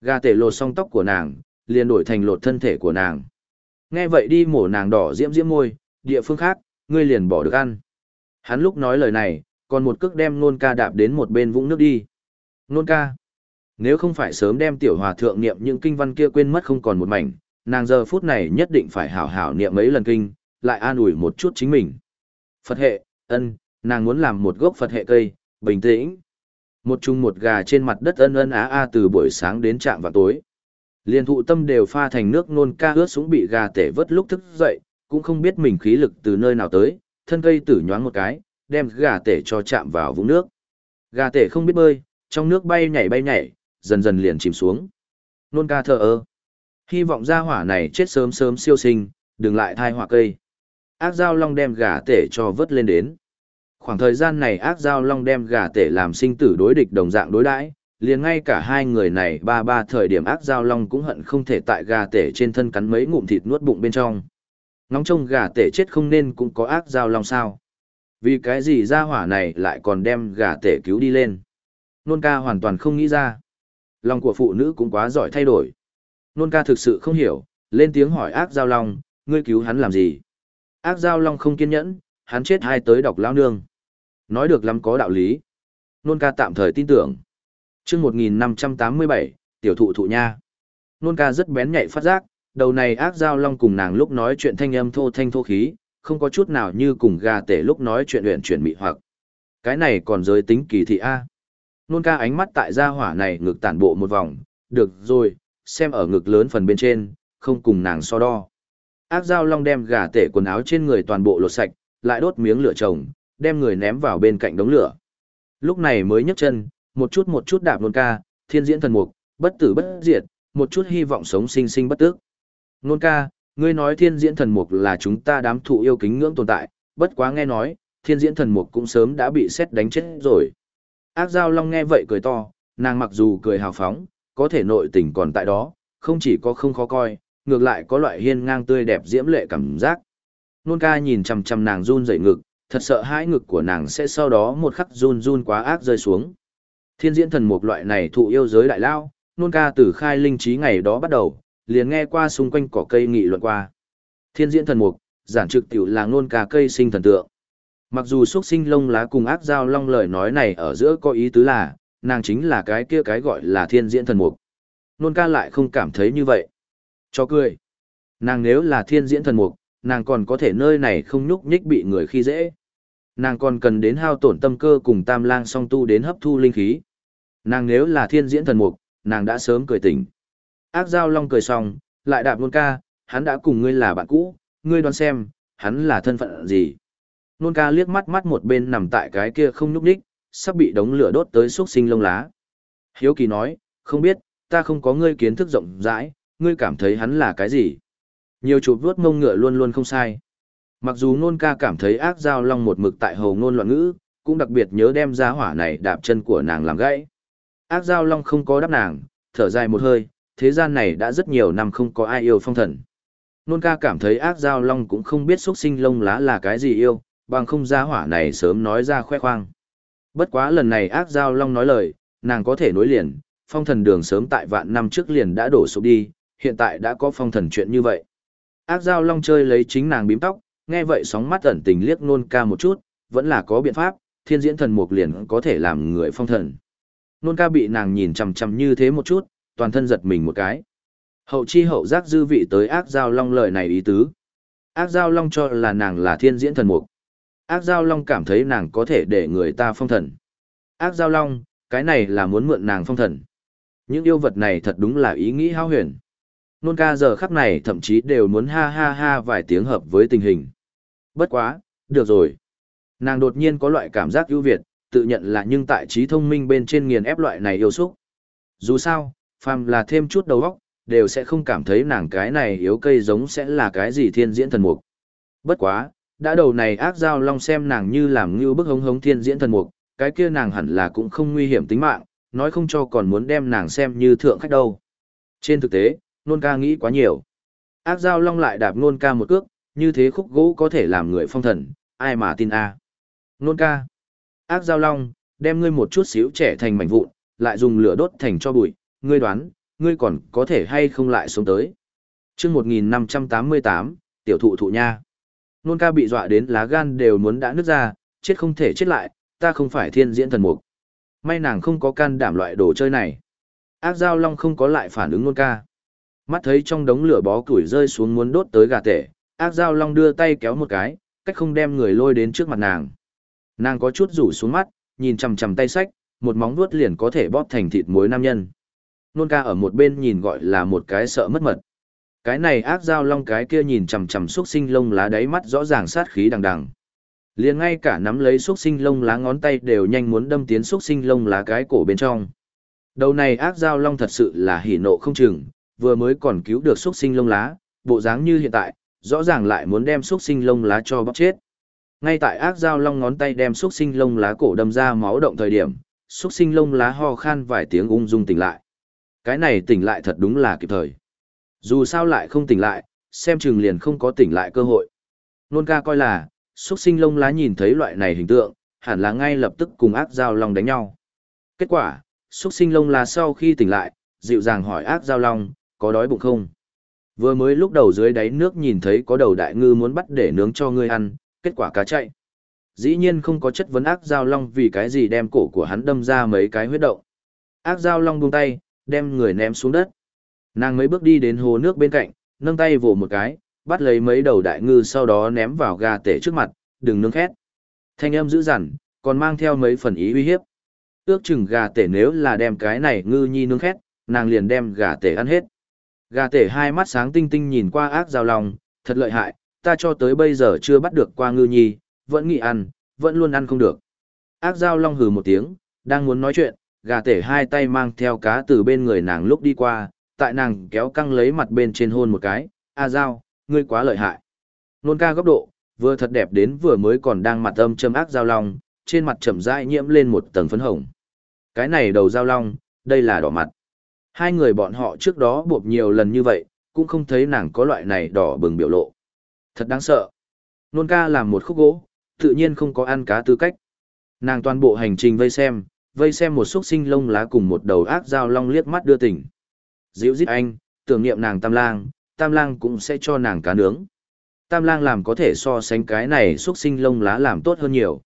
Gà tể lột xong tóc của nàng, liền đổi thành lột thân thể của nàng. Nghe vậy đi mổ nàng đỏ diễm diễm môi, địa phương khác, ngươi liền bỏ được ăn. Hắn lúc nói lời này, còn một cước đem nôn ca đạp đến một bên vũng nước đi. Nôn ca. Nếu không phải sớm đem tiểu hòa thượng niệm những kinh văn kia quên mất không còn một mảnh, nàng giờ phút này nhất định phải hảo hảo niệm mấy lần kinh, lại an ủi một chút chính mình. Phật hệ, ân, nàng muốn làm một gốc Phật hệ cây, bình tĩnh. Một chung một gà trên mặt đất ân ân á a từ buổi sáng đến trạm vào tối. Liên thụ tâm đều pha thành nước nôn ca ướt súng bị gà tể vớt lúc thức dậy, cũng không biết mình khí lực từ nơi nào tới, thân cây tử nhoáng một cái, đem gà tể cho chạm vào vũng nước. Gà tể không biết bơi, trong nước bay nhảy bay nhảy, dần dần liền chìm xuống. Nôn ca thờ ơ. Hy vọng ra hỏa này chết sớm sớm siêu sinh, đừng lại thai hỏa cây. Ác giao long đem gà tể cho vớt lên đến. Khoảng thời gian này ác giao long đem gà tể làm sinh tử đối địch đồng dạng đối đãi, liền ngay cả hai người này ba ba thời điểm ác giao long cũng hận không thể tại gà tể trên thân cắn mấy ngụm thịt nuốt bụng bên trong. Ngóng trông gà tể chết không nên cũng có ác giao long sao. Vì cái gì ra hỏa này lại còn đem gà tể cứu đi lên. Nôn ca hoàn toàn không nghĩ ra. Lòng của phụ nữ cũng quá giỏi thay đổi. Nôn ca thực sự không hiểu, lên tiếng hỏi ác giao long, ngươi cứu hắn làm gì? Ác giao long không kiên nhẫn, hắn chết hai tới đọc lao nương. Nói được lắm có đạo lý. Nôn ca tạm thời tin tưởng chương 1587, tiểu thụ thụ nha. Nôn ca rất bén nhạy phát giác, đầu này ác giao long cùng nàng lúc nói chuyện thanh âm thô thanh thô khí, không có chút nào như cùng gà tể lúc nói chuyện luyện chuyển mị hoặc. Cái này còn giới tính kỳ thị A. Nôn ca ánh mắt tại gia hỏa này ngực tản bộ một vòng, được rồi, xem ở ngực lớn phần bên trên, không cùng nàng so đo. Ác giao long đem gà tể quần áo trên người toàn bộ lột sạch, lại đốt miếng lửa trồng, đem người ném vào bên cạnh đống lửa. Lúc này mới nhấc chân, một chút một chút đạp nôn ca, thiên diễn thần mục, bất tử bất diệt, một chút hy vọng sống sinh sinh bất tức. Nôn ca, ngươi nói thiên diễn thần mục là chúng ta đám thụ yêu kính ngưỡng tồn tại, bất quá nghe nói, thiên diễn thần mục cũng sớm đã bị xét đánh chết rồi. Ác giao long nghe vậy cười to, nàng mặc dù cười hào phóng, có thể nội tình còn tại đó, không chỉ có không khó coi, ngược lại có loại hiên ngang tươi đẹp diễm lệ cảm giác. Nôn ca nhìn chằm chằm nàng run dậy ngực, thật sợ hãi ngực của nàng sẽ sau đó một khắc run run quá ác rơi xuống. Thiên diễn thần mục loại này thụ yêu giới đại lao, nôn ca từ khai linh trí ngày đó bắt đầu, liền nghe qua xung quanh cỏ cây nghị luận qua. Thiên diễn thần mục, giản trực tiểu là nôn ca cây sinh thần tượng. Mặc dù xuất sinh lông lá cùng ác giao long lời nói này ở giữa có ý tứ là, nàng chính là cái kia cái gọi là thiên diễn thần mục. Nôn ca lại không cảm thấy như vậy. Cho cười. Nàng nếu là thiên diễn thần mục, nàng còn có thể nơi này không nhúc nhích bị người khi dễ. Nàng còn cần đến hao tổn tâm cơ cùng tam lang song tu đến hấp thu linh khí. Nàng nếu là thiên diễn thần mục, nàng đã sớm cười tỉnh. Ác giao long cười xong, lại đạp nôn ca, hắn đã cùng ngươi là bạn cũ, ngươi đoán xem, hắn là thân phận gì. Nôn ca liếc mắt mắt một bên nằm tại cái kia không nhúc đích, sắp bị đống lửa đốt tới xúc sinh lông lá. Hiếu kỳ nói, không biết, ta không có ngươi kiến thức rộng rãi, ngươi cảm thấy hắn là cái gì. Nhiều chụp vuốt ngông ngựa luôn luôn không sai. Mặc dù nôn ca cảm thấy ác giao long một mực tại hầu ngôn loạn ngữ, cũng đặc biệt nhớ đem ra hỏa này đạp chân của nàng làm gãy. Ác giao long không có đáp nàng, thở dài một hơi, thế gian này đã rất nhiều năm không có ai yêu phong thần. Nôn ca cảm thấy ác giao long cũng không biết xuất sinh lông lá là cái gì yêu, bằng không ra hỏa này sớm nói ra khoe khoang. Bất quá lần này ác giao long nói lời, nàng có thể nối liền, phong thần đường sớm tại vạn năm trước liền đã đổ sụp đi, hiện tại đã có phong thần chuyện như vậy. Ác giao long chơi lấy chính nàng bím tóc, nghe vậy sóng mắt ẩn tình liếc nôn ca một chút, vẫn là có biện pháp, thiên diễn thần mục liền có thể làm người phong thần. Nôn ca bị nàng nhìn chằm chằm như thế một chút, toàn thân giật mình một cái. Hậu chi hậu giác dư vị tới ác giao long lời này ý tứ. Ác giao long cho là nàng là thiên diễn thần mục. Ác giao long cảm thấy nàng có thể để người ta phong thần. Ác giao long, cái này là muốn mượn nàng phong thần. Những yêu vật này thật đúng là ý nghĩ hao huyền. Nôn ca giờ khắc này thậm chí đều muốn ha ha ha vài tiếng hợp với tình hình. Bất quá, được rồi. Nàng đột nhiên có loại cảm giác ưu việt, tự nhận là nhưng tại trí thông minh bên trên nghiền ép loại này yêu xúc. Dù sao, phàm là thêm chút đầu óc, đều sẽ không cảm thấy nàng cái này yếu cây giống sẽ là cái gì thiên diễn thần mục. Bất quá, đã đầu này ác giao long xem nàng như làm như bức hống hống thiên diễn thần mục, cái kia nàng hẳn là cũng không nguy hiểm tính mạng, nói không cho còn muốn đem nàng xem như thượng khách đâu. Trên thực tế, nôn ca nghĩ quá nhiều. Ác giao long lại đạp nôn ca một cước, như thế khúc gỗ có thể làm người phong thần, ai mà tin a Nôn ca. Ác giao long, đem ngươi một chút xíu trẻ thành mảnh vụn, lại dùng lửa đốt thành cho bụi, ngươi đoán, ngươi còn có thể hay không lại sống tới. chương 1588, tiểu thụ thụ nha. Nôn ca bị dọa đến lá gan đều muốn đã nứt ra, chết không thể chết lại, ta không phải thiên diễn thần mục. May nàng không có can đảm loại đồ chơi này. Ác giao long không có lại phản ứng nôn ca. Mắt thấy trong đống lửa bó củi rơi xuống muốn đốt tới gà tể, ác giao long đưa tay kéo một cái, cách không đem người lôi đến trước mặt nàng. Nàng có chút rủ xuống mắt, nhìn chằm chằm tay sách, một móng vuốt liền có thể bóp thành thịt muối nam nhân. Nôn ca ở một bên nhìn gọi là một cái sợ mất mật. Cái này ác giao long cái kia nhìn chằm chằm xúc sinh lông lá đáy mắt rõ ràng sát khí đằng đằng. Liền ngay cả nắm lấy xúc sinh lông lá ngón tay đều nhanh muốn đâm tiến xúc sinh lông lá cái cổ bên trong. Đầu này ác giao long thật sự là hỉ nộ không chừng, vừa mới còn cứu được xúc sinh lông lá, bộ dáng như hiện tại, rõ ràng lại muốn đem xúc sinh lông lá cho bóc chết. Ngay tại ác giao long ngón tay đem xúc sinh lông lá cổ đâm ra máu động thời điểm, xúc sinh lông lá ho khan vài tiếng ung dung tỉnh lại. Cái này tỉnh lại thật đúng là kịp thời. Dù sao lại không tỉnh lại, xem chừng liền không có tỉnh lại cơ hội. Nôn ca coi là, xúc sinh lông lá nhìn thấy loại này hình tượng, hẳn là ngay lập tức cùng ác giao long đánh nhau. Kết quả, xúc sinh lông lá sau khi tỉnh lại, dịu dàng hỏi ác giao long, có đói bụng không? Vừa mới lúc đầu dưới đáy nước nhìn thấy có đầu đại ngư muốn bắt để nướng cho ngươi ăn, kết quả cá chạy. Dĩ nhiên không có chất vấn ác giao long vì cái gì đem cổ của hắn đâm ra mấy cái huyết động. Ác giao long buông tay, đem người ném xuống đất. Nàng mấy bước đi đến hồ nước bên cạnh, nâng tay vồ một cái, bắt lấy mấy đầu đại ngư sau đó ném vào gà tể trước mặt, đừng nướng khét. Thanh âm dữ dằn, còn mang theo mấy phần ý uy hiếp. Ước chừng gà tể nếu là đem cái này ngư nhi nướng khét, nàng liền đem gà tể ăn hết. Gà tể hai mắt sáng tinh tinh nhìn qua ác giao long, thật lợi hại, ta cho tới bây giờ chưa bắt được qua ngư nhi, vẫn nghĩ ăn, vẫn luôn ăn không được. Ác giao long hừ một tiếng, đang muốn nói chuyện, gà tể hai tay mang theo cá từ bên người nàng lúc đi qua, tại nàng kéo căng lấy mặt bên trên hôn một cái, a giao, ngươi quá lợi hại. Nôn ca góc độ, vừa thật đẹp đến vừa mới còn đang mặt âm châm ác giao long, trên mặt chậm rãi nhiễm lên một tầng phấn hồng. Cái này đầu giao long, đây là đỏ mặt. Hai người bọn họ trước đó buộc nhiều lần như vậy, cũng không thấy nàng có loại này đỏ bừng biểu lộ. Thật đáng sợ. Nôn ca làm một khúc gỗ, tự nhiên không có ăn cá tư cách. Nàng toàn bộ hành trình vây xem, vây xem một xúc sinh lông lá cùng một đầu ác dao long liếc mắt đưa tỉnh. Dịu dít anh, tưởng niệm nàng tam lang, tam lang cũng sẽ cho nàng cá nướng. Tam lang làm có thể so sánh cái này xúc sinh lông lá làm tốt hơn nhiều.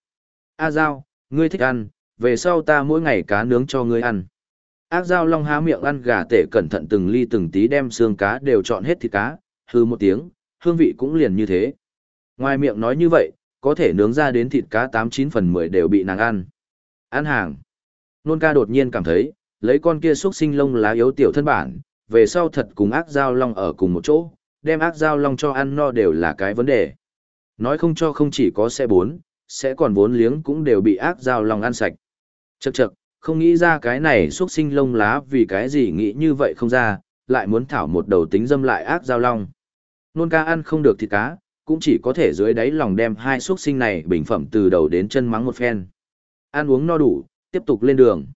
A dao, ngươi thích ăn, về sau ta mỗi ngày cá nướng cho ngươi ăn. Ác dao long há miệng ăn gà tể cẩn thận từng ly từng tí đem xương cá đều chọn hết thịt cá, hư một tiếng, hương vị cũng liền như thế. Ngoài miệng nói như vậy, có thể nướng ra đến thịt cá 89 phần 10 đều bị nàng ăn. Ăn hàng. Nôn ca đột nhiên cảm thấy, lấy con kia xuất sinh lông lá yếu tiểu thân bản, về sau thật cùng ác giao long ở cùng một chỗ, đem ác giao long cho ăn no đều là cái vấn đề. Nói không cho không chỉ có xe bốn, sẽ còn vốn liếng cũng đều bị ác giao long ăn sạch. Chậc chậc, không nghĩ ra cái này xuất sinh lông lá vì cái gì nghĩ như vậy không ra, lại muốn thảo một đầu tính dâm lại ác giao long. Nôn ca ăn không được thịt cá, cũng chỉ có thể dưới đáy lòng đem hai xuất sinh này bình phẩm từ đầu đến chân mắng một phen. Ăn uống no đủ, tiếp tục lên đường.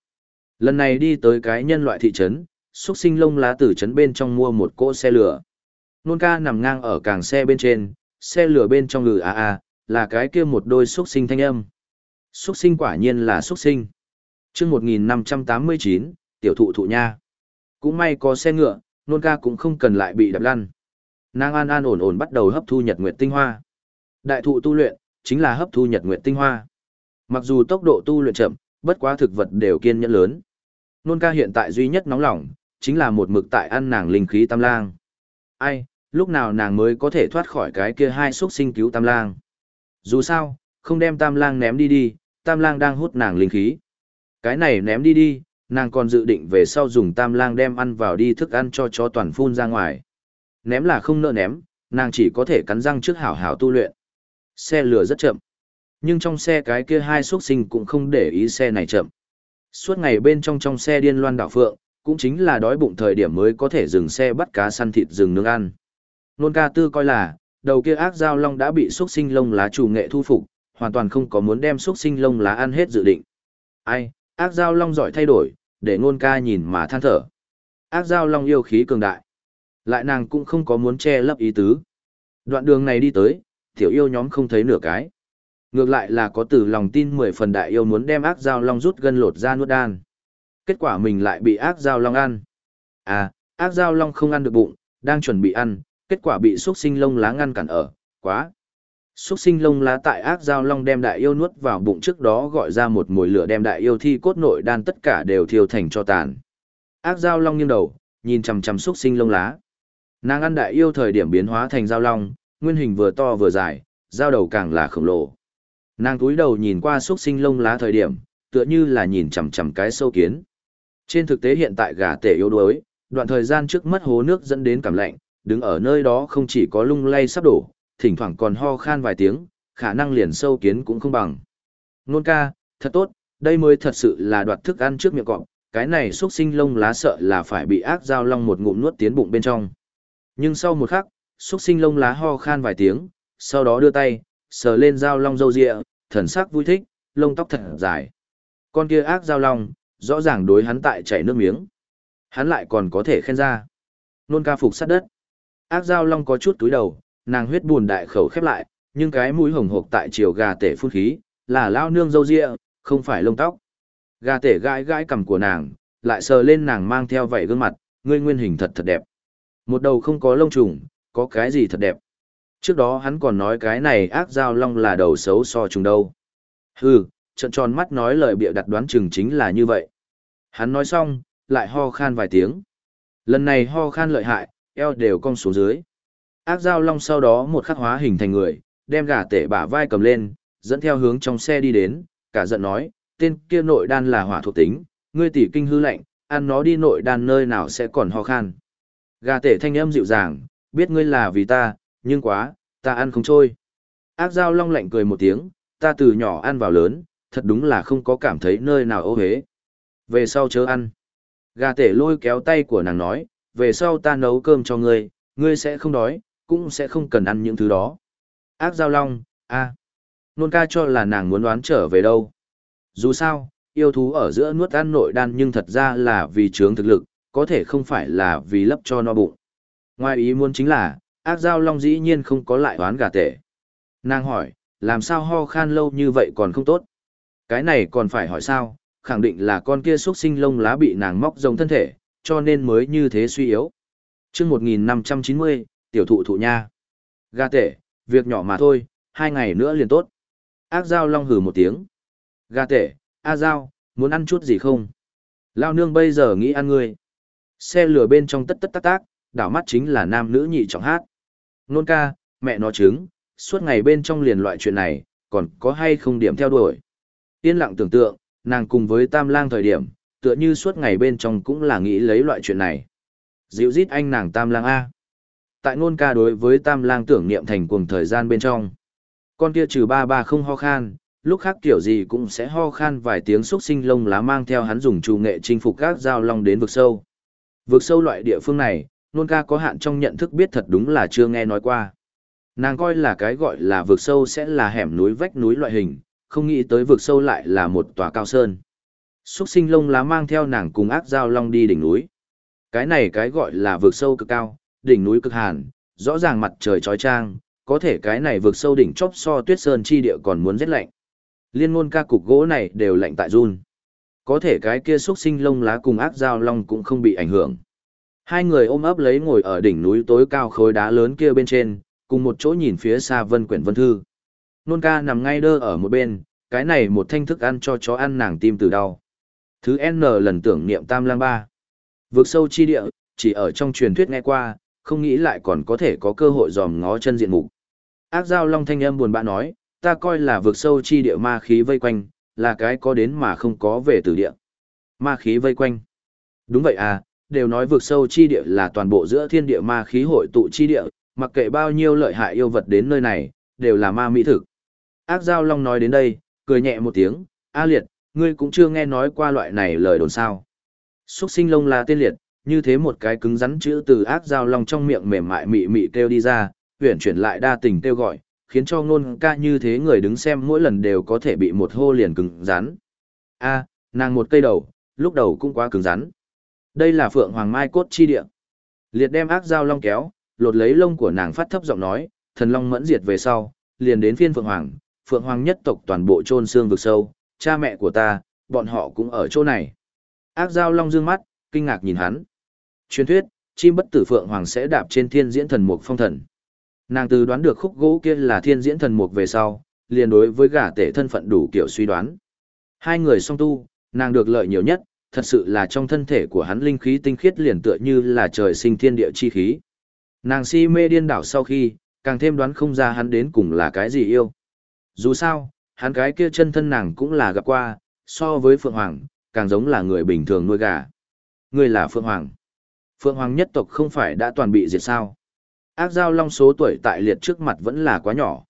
Lần này đi tới cái nhân loại thị trấn, xuất sinh lông lá từ trấn bên trong mua một cỗ xe lửa. Nôn ca nằm ngang ở càng xe bên trên, xe lửa bên trong lừ a a, là cái kia một đôi xuất sinh thanh âm. Xuất sinh quả nhiên là xuất sinh. Trước 1589, tiểu thụ thụ nha. Cũng may có xe ngựa, nôn ca cũng không cần lại bị đập lăn. Nàng an an ổn ổn bắt đầu hấp thu nhật nguyệt tinh hoa. Đại thụ tu luyện, chính là hấp thu nhật nguyệt tinh hoa. Mặc dù tốc độ tu luyện chậm, bất quá thực vật đều kiên nhẫn lớn. Nôn ca hiện tại duy nhất nóng lòng, chính là một mực tại ăn nàng linh khí tam lang. Ai, lúc nào nàng mới có thể thoát khỏi cái kia hai xuất sinh cứu tam lang. Dù sao, không đem tam lang ném đi đi, tam lang đang hút nàng linh khí. Cái này ném đi đi, nàng còn dự định về sau dùng tam lang đem ăn vào đi thức ăn cho chó toàn phun ra ngoài. Ném là không nợ ném, nàng chỉ có thể cắn răng trước hảo hảo tu luyện. Xe lửa rất chậm. Nhưng trong xe cái kia hai xuất sinh cũng không để ý xe này chậm. Suốt ngày bên trong trong xe điên loan đảo phượng, cũng chính là đói bụng thời điểm mới có thể dừng xe bắt cá săn thịt rừng nướng ăn. Nôn ca tư coi là, đầu kia ác giao long đã bị xuất sinh lông lá chủ nghệ thu phục, hoàn toàn không có muốn đem xuất sinh lông lá ăn hết dự định. Ai, ác giao long giỏi thay đổi, để ngôn ca nhìn mà than thở. Ác giao long yêu khí cường đại. Lại nàng cũng không có muốn che lấp ý tứ. Đoạn đường này đi tới, tiểu yêu nhóm không thấy nửa cái. Ngược lại là có từ lòng tin mười phần đại yêu muốn đem ác giao long rút gân lột ra nuốt đan. Kết quả mình lại bị ác giao long ăn. À, ác giao long không ăn được bụng, đang chuẩn bị ăn, kết quả bị xuất sinh lông lá ngăn cản ở, quá. Xuất sinh lông lá tại ác giao long đem đại yêu nuốt vào bụng trước đó gọi ra một mùi lửa đem đại yêu thi cốt nội đan tất cả đều thiêu thành cho tàn. Ác giao long nghiêng đầu, nhìn chằm chằm xuất sinh lông lá. Nàng ăn đại yêu thời điểm biến hóa thành giao long, nguyên hình vừa to vừa dài, giao đầu càng là khổng lồ. Nàng túi đầu nhìn qua xuất sinh lông lá thời điểm, tựa như là nhìn chằm chằm cái sâu kiến. Trên thực tế hiện tại gà tể yếu đuối, đoạn thời gian trước mất hố nước dẫn đến cảm lạnh, đứng ở nơi đó không chỉ có lung lay sắp đổ, thỉnh thoảng còn ho khan vài tiếng, khả năng liền sâu kiến cũng không bằng. Nôn ca, thật tốt, đây mới thật sự là đoạt thức ăn trước miệng cọp, cái này xuất sinh lông lá sợ là phải bị ác dao long một ngụm nuốt tiến bụng bên trong. Nhưng sau một khắc, xuất sinh lông lá ho khan vài tiếng, sau đó đưa tay, sờ lên dao long râu ria, thần sắc vui thích, lông tóc thật dài. Con kia ác dao long, rõ ràng đối hắn tại chảy nước miếng. Hắn lại còn có thể khen ra. Nôn ca phục sát đất. Ác dao long có chút túi đầu, nàng huyết buồn đại khẩu khép lại, nhưng cái mũi hồng hộc tại chiều gà tể phun khí, là lao nương dâu ria, không phải lông tóc. Gà tể gãi gãi cằm của nàng, lại sờ lên nàng mang theo vảy gương mặt, ngươi nguyên hình thật thật đẹp. Một đầu không có lông trùng, có cái gì thật đẹp. Trước đó hắn còn nói cái này ác dao long là đầu xấu so trùng đâu. Hừ, trận tròn mắt nói lời bịa đặt đoán chừng chính là như vậy. Hắn nói xong, lại ho khan vài tiếng. Lần này ho khan lợi hại, eo đều cong xuống dưới. Ác dao long sau đó một khắc hóa hình thành người, đem gà tể bả vai cầm lên, dẫn theo hướng trong xe đi đến, cả giận nói, tên kia nội đan là hỏa thuộc tính, ngươi tỷ kinh hư lạnh, ăn nó đi nội đan nơi nào sẽ còn ho khan. Gà tể thanh âm dịu dàng, biết ngươi là vì ta, nhưng quá, ta ăn không trôi. Ác dao long lạnh cười một tiếng, ta từ nhỏ ăn vào lớn, thật đúng là không có cảm thấy nơi nào ô hế. Về sau chớ ăn. Gà tể lôi kéo tay của nàng nói, về sau ta nấu cơm cho ngươi, ngươi sẽ không đói, cũng sẽ không cần ăn những thứ đó. Ác giao long, a, nôn ca cho là nàng muốn đoán trở về đâu. Dù sao, yêu thú ở giữa nuốt ăn nội đan nhưng thật ra là vì trướng thực lực, có thể không phải là vì lấp cho no bụng. Ngoài ý muốn chính là, ác giao long dĩ nhiên không có lại đoán gà tệ. Nàng hỏi, làm sao ho khan lâu như vậy còn không tốt? Cái này còn phải hỏi sao, khẳng định là con kia xuất sinh lông lá bị nàng móc rồng thân thể, cho nên mới như thế suy yếu. chương 1590, tiểu thụ thụ nha. Gà tệ, việc nhỏ mà thôi, hai ngày nữa liền tốt. Ác dao long hừ một tiếng. Gà tệ, A dao, muốn ăn chút gì không? Lao nương bây giờ nghĩ ăn ngươi. Xe lửa bên trong tất tất tác tác, đảo mắt chính là nam nữ nhị trọng hát. Nôn ca, mẹ nó trứng, suốt ngày bên trong liền loại chuyện này, còn có hay không điểm theo đuổi. Yên lặng tưởng tượng, nàng cùng với tam lang thời điểm, tựa như suốt ngày bên trong cũng là nghĩ lấy loại chuyện này. Dịu dít anh nàng tam lang A tại ngôn ca đối với tam lang tưởng niệm thành cuồng thời gian bên trong. Con kia trừ ba ba không ho khan, lúc khác kiểu gì cũng sẽ ho khan vài tiếng xúc sinh lông lá mang theo hắn dùng trù nghệ chinh phục các giao long đến vực sâu. Vực sâu loại địa phương này, nôn ca có hạn trong nhận thức biết thật đúng là chưa nghe nói qua. Nàng coi là cái gọi là vực sâu sẽ là hẻm núi vách núi loại hình, không nghĩ tới vực sâu lại là một tòa cao sơn. Xúc sinh lông lá mang theo nàng cùng ác giao long đi đỉnh núi. Cái này cái gọi là vực sâu cực cao, đỉnh núi cực hàn, rõ ràng mặt trời trói trang, có thể cái này vượt sâu đỉnh chóp so tuyết sơn chi địa còn muốn rất lạnh. Liên ngôn ca cục gỗ này đều lạnh tại run. Có thể cái kia xúc sinh lông lá cùng ác giao long cũng không bị ảnh hưởng. Hai người ôm ấp lấy ngồi ở đỉnh núi tối cao khối đá lớn kia bên trên, cùng một chỗ nhìn phía xa vân quyển vân thư. Nôn ca nằm ngay đơ ở một bên, cái này một thanh thức ăn cho chó ăn nàng tim từ đau. Thứ N lần tưởng niệm tam lang ba. Vượt sâu chi địa, chỉ ở trong truyền thuyết nghe qua, không nghĩ lại còn có thể có cơ hội dòm ngó chân diện mục. Ác giao long thanh âm buồn bã nói, ta coi là vượt sâu chi địa ma khí vây quanh, là cái có đến mà không có về từ địa. Ma khí vây quanh. Đúng vậy à, đều nói vượt sâu chi địa là toàn bộ giữa thiên địa ma khí hội tụ chi địa, mặc kệ bao nhiêu lợi hại yêu vật đến nơi này, đều là ma mỹ thực. Ác Giao Long nói đến đây, cười nhẹ một tiếng, A liệt, ngươi cũng chưa nghe nói qua loại này lời đồn sao. Xuất sinh lông là tên liệt, như thế một cái cứng rắn chữ từ ác Giao Long trong miệng mềm mại mị mị kêu đi ra, huyển chuyển lại đa tình kêu gọi, khiến cho ngôn ca như thế người đứng xem mỗi lần đều có thể bị một hô liền cứng rắn. A, nàng một cây đầu, lúc đầu cũng quá cứng rắn. Đây là Phượng Hoàng Mai cốt chi địa. Liệt đem ác Giao Long kéo, lột lấy lông của nàng phát thấp giọng nói, thần long mẫn diệt về sau, liền đến phiên Phượng Hoàng, Phượng Hoàng nhất tộc toàn bộ chôn xương vực sâu, cha mẹ của ta, bọn họ cũng ở chỗ này. Ác Giao Long dương mắt, kinh ngạc nhìn hắn. Truyền thuyết, chim bất tử Phượng Hoàng sẽ đạp trên thiên diễn thần mục phong thần. Nàng từ đoán được khúc gỗ kia là thiên diễn thần mục về sau, liền đối với gả tể thân phận đủ kiểu suy đoán. Hai người song tu, nàng được lợi nhiều nhất, thật sự là trong thân thể của hắn linh khí tinh khiết liền tựa như là trời sinh thiên địa chi khí. Nàng si mê điên đảo sau khi, càng thêm đoán không ra hắn đến cùng là cái gì yêu. Dù sao, hắn cái kia chân thân nàng cũng là gặp qua, so với Phượng Hoàng, càng giống là người bình thường nuôi gà. Người là Phượng Hoàng. Phượng Hoàng nhất tộc không phải đã toàn bị diệt sao. Ác giao long số tuổi tại liệt trước mặt vẫn là quá nhỏ.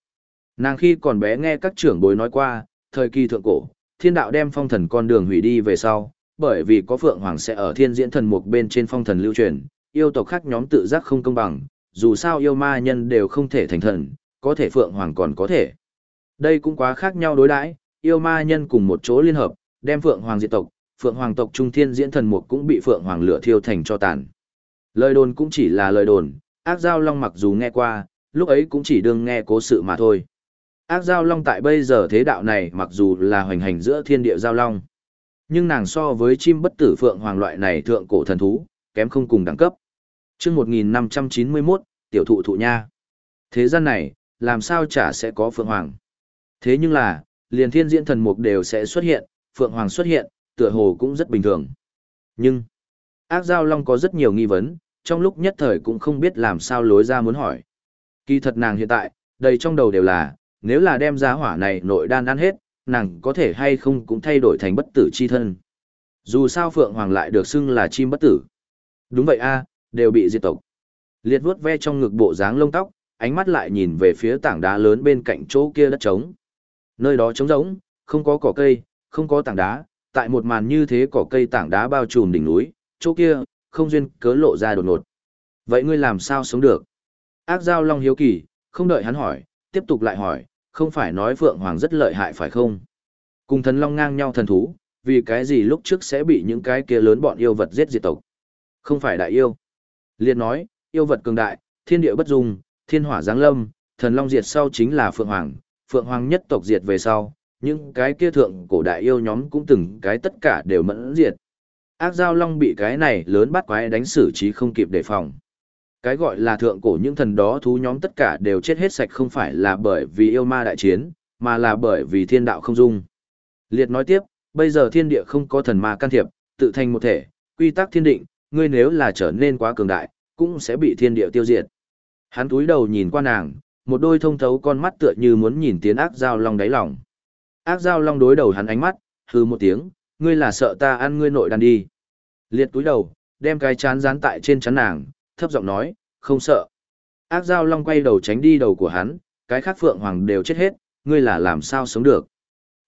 Nàng khi còn bé nghe các trưởng bối nói qua, thời kỳ thượng cổ, thiên đạo đem phong thần con đường hủy đi về sau, bởi vì có Phượng Hoàng sẽ ở thiên diễn thần mục bên trên phong thần lưu truyền, yêu tộc khác nhóm tự giác không công bằng, dù sao yêu ma nhân đều không thể thành thần, có thể Phượng Hoàng còn có thể. Đây cũng quá khác nhau đối đãi, yêu ma nhân cùng một chỗ liên hợp, đem Phượng Hoàng diệt tộc, Phượng Hoàng tộc Trung Thiên diễn thần mục cũng bị Phượng Hoàng lửa thiêu thành cho tàn. Lời đồn cũng chỉ là lời đồn, ác giao long mặc dù nghe qua, lúc ấy cũng chỉ đương nghe cố sự mà thôi. Ác giao long tại bây giờ thế đạo này mặc dù là hoành hành giữa thiên địa giao long, nhưng nàng so với chim bất tử Phượng Hoàng loại này thượng cổ thần thú, kém không cùng đẳng cấp chương 1591, tiểu thụ thụ nha. Thế gian này, làm sao chả sẽ có Phượng Hoàng. Thế nhưng là, liền thiên diễn thần mục đều sẽ xuất hiện, Phượng Hoàng xuất hiện, tựa hồ cũng rất bình thường. Nhưng, ác giao long có rất nhiều nghi vấn, trong lúc nhất thời cũng không biết làm sao lối ra muốn hỏi. Kỳ thật nàng hiện tại, đầy trong đầu đều là, nếu là đem giá hỏa này nội đan ăn hết, nàng có thể hay không cũng thay đổi thành bất tử chi thân. Dù sao Phượng Hoàng lại được xưng là chim bất tử. Đúng vậy a đều bị diệt tộc. Liệt vuốt ve trong ngực bộ dáng lông tóc, ánh mắt lại nhìn về phía tảng đá lớn bên cạnh chỗ kia đất trống. Nơi đó trống rỗng, không có cỏ cây, không có tảng đá, tại một màn như thế cỏ cây tảng đá bao trùm đỉnh núi, chỗ kia, không duyên cớ lộ ra đột ngột. Vậy ngươi làm sao sống được? Ác giao long hiếu kỳ, không đợi hắn hỏi, tiếp tục lại hỏi, không phải nói Phượng Hoàng rất lợi hại phải không? Cùng thần long ngang nhau thần thú, vì cái gì lúc trước sẽ bị những cái kia lớn bọn yêu vật giết diệt tộc? Không phải đại yêu. Liệt nói, yêu vật cường đại, thiên địa bất dung, thiên hỏa giáng lâm, thần long diệt sau chính là Phượng Hoàng, Phượng Hoàng nhất tộc diệt về sau, những cái kia thượng cổ đại yêu nhóm cũng từng cái tất cả đều mẫn diệt. Ác giao long bị cái này lớn bắt quái đánh xử trí không kịp đề phòng. Cái gọi là thượng cổ những thần đó thú nhóm tất cả đều chết hết sạch không phải là bởi vì yêu ma đại chiến, mà là bởi vì thiên đạo không dung. Liệt nói tiếp, bây giờ thiên địa không có thần ma can thiệp, tự thành một thể, quy tắc thiên định, ngươi nếu là trở nên quá cường đại, cũng sẽ bị thiên địa tiêu diệt. Hắn túi đầu nhìn qua nàng, một đôi thông thấu con mắt tựa như muốn nhìn tiến ác giao long đáy lòng. Ác giao long đối đầu hắn ánh mắt, hư một tiếng, ngươi là sợ ta ăn ngươi nội đàn đi. Liệt túi đầu, đem cái chán dán tại trên chắn nàng, thấp giọng nói, không sợ. Ác Giao Long quay đầu tránh đi đầu của hắn, cái khác Phượng Hoàng đều chết hết, ngươi là làm sao sống được.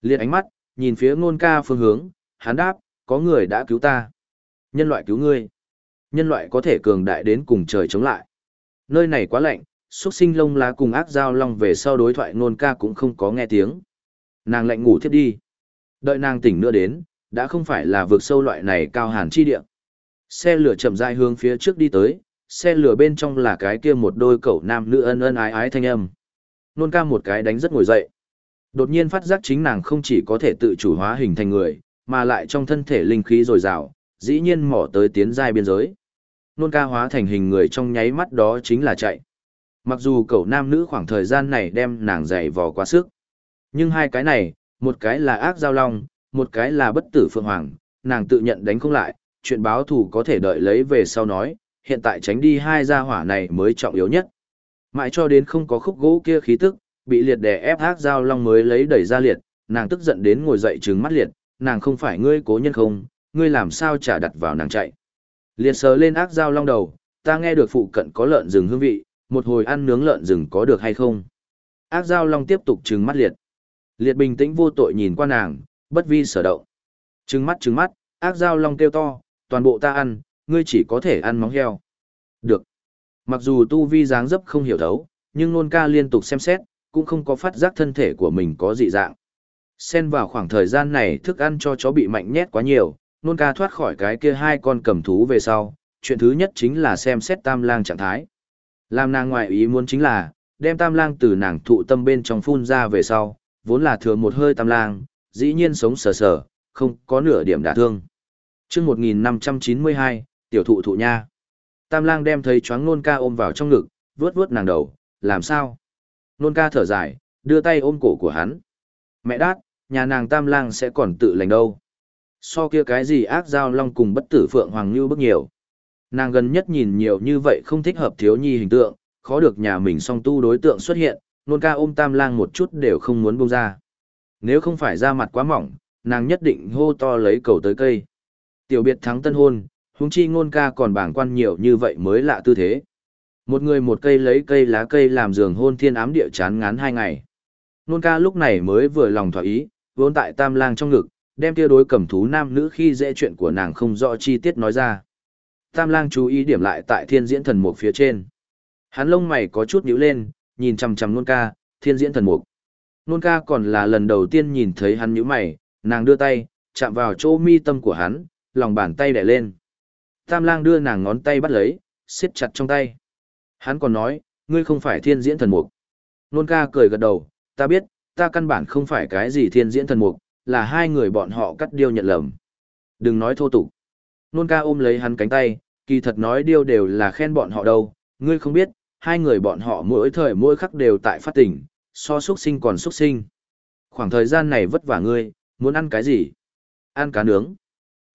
Liệt ánh mắt, nhìn phía ngôn ca phương hướng, hắn đáp, có người đã cứu ta. Nhân loại cứu ngươi. Nhân loại có thể cường đại đến cùng trời chống lại. Nơi này quá lạnh, xuất sinh lông lá cùng ác Giao Long về sau đối thoại ngôn ca cũng không có nghe tiếng. Nàng lạnh ngủ thiếp đi. Đợi nàng tỉnh nữa đến, đã không phải là vượt sâu loại này cao hàn chi địa. Xe lửa chậm rãi hướng phía trước đi tới, xe lửa bên trong là cái kia một đôi cậu nam nữ ân ân ái ái thanh âm. Nôn ca một cái đánh rất ngồi dậy. Đột nhiên phát giác chính nàng không chỉ có thể tự chủ hóa hình thành người, mà lại trong thân thể linh khí dồi dào, dĩ nhiên mỏ tới tiến giai biên giới. Nôn ca hóa thành hình người trong nháy mắt đó chính là chạy. Mặc dù cậu nam nữ khoảng thời gian này đem nàng dày vò quá sức. Nhưng hai cái này, một cái là ác giao long, một cái là bất tử phượng hoàng, nàng tự nhận đánh không lại, chuyện báo thù có thể đợi lấy về sau nói, hiện tại tránh đi hai gia hỏa này mới trọng yếu nhất. Mãi cho đến không có khúc gỗ kia khí tức, bị liệt đè ép ác giao long mới lấy đẩy ra liệt, nàng tức giận đến ngồi dậy trừng mắt liệt, nàng không phải ngươi cố nhân không, ngươi làm sao trả đặt vào nàng chạy. Liệt sờ lên ác giao long đầu, ta nghe được phụ cận có lợn rừng hương vị, một hồi ăn nướng lợn rừng có được hay không. Ác giao long tiếp tục trừng mắt liệt. Liệt bình tĩnh vô tội nhìn qua nàng, bất vi sở động. Trừng mắt trừng mắt, ác giao long kêu to, toàn bộ ta ăn, ngươi chỉ có thể ăn móng heo. Được. Mặc dù tu vi dáng dấp không hiểu thấu, nhưng nôn ca liên tục xem xét, cũng không có phát giác thân thể của mình có dị dạng. Xen vào khoảng thời gian này thức ăn cho chó bị mạnh nhét quá nhiều, nôn ca thoát khỏi cái kia hai con cầm thú về sau, chuyện thứ nhất chính là xem xét tam lang trạng thái. Làm nàng ngoại ý muốn chính là, đem tam lang từ nàng thụ tâm bên trong phun ra về sau, vốn là thừa một hơi tam lang, dĩ nhiên sống sờ sờ, không có nửa điểm đả thương. chương 1592, tiểu thụ thụ nha. Tam lang đem thấy choáng nôn ca ôm vào trong ngực, vuốt vuốt nàng đầu, làm sao? Nôn ca thở dài, đưa tay ôm cổ của hắn. Mẹ đát, nhà nàng tam lang sẽ còn tự lành đâu. So kia cái gì ác giao long cùng bất tử phượng hoàng như bức nhiều. Nàng gần nhất nhìn nhiều như vậy không thích hợp thiếu nhi hình tượng, khó được nhà mình song tu đối tượng xuất hiện, nôn ca ôm tam lang một chút đều không muốn buông ra. Nếu không phải da mặt quá mỏng, nàng nhất định hô to lấy cầu tới cây. Tiểu biệt thắng tân hôn, huống chi ngôn ca còn bảng quan nhiều như vậy mới lạ tư thế. Một người một cây lấy cây lá cây làm giường hôn thiên ám địa chán ngán hai ngày. Nôn ca lúc này mới vừa lòng thỏa ý, vốn tại tam lang trong ngực, đem kia đối cầm thú nam nữ khi dễ chuyện của nàng không rõ chi tiết nói ra. Tam lang chú ý điểm lại tại thiên diễn thần mục phía trên. Hắn lông mày có chút nhíu lên, nhìn chằm chằm nôn ca, thiên diễn thần mục. Nôn ca còn là lần đầu tiên nhìn thấy hắn nhíu mày, nàng đưa tay, chạm vào chỗ mi tâm của hắn, lòng bàn tay đè lên. Tam lang đưa nàng ngón tay bắt lấy, siết chặt trong tay. Hắn còn nói, ngươi không phải thiên diễn thần mục. Nôn ca cười gật đầu, ta biết, ta căn bản không phải cái gì thiên diễn thần mục, là hai người bọn họ cắt điêu nhận lầm. Đừng nói thô tục. Nôn ca ôm lấy hắn cánh tay, kỳ thật nói điêu đều là khen bọn họ đâu, ngươi không biết, hai người bọn họ mỗi thời mỗi khắc đều tại phát tỉnh, so xuất sinh còn xuất sinh. Khoảng thời gian này vất vả ngươi, muốn ăn cái gì? Ăn cá nướng.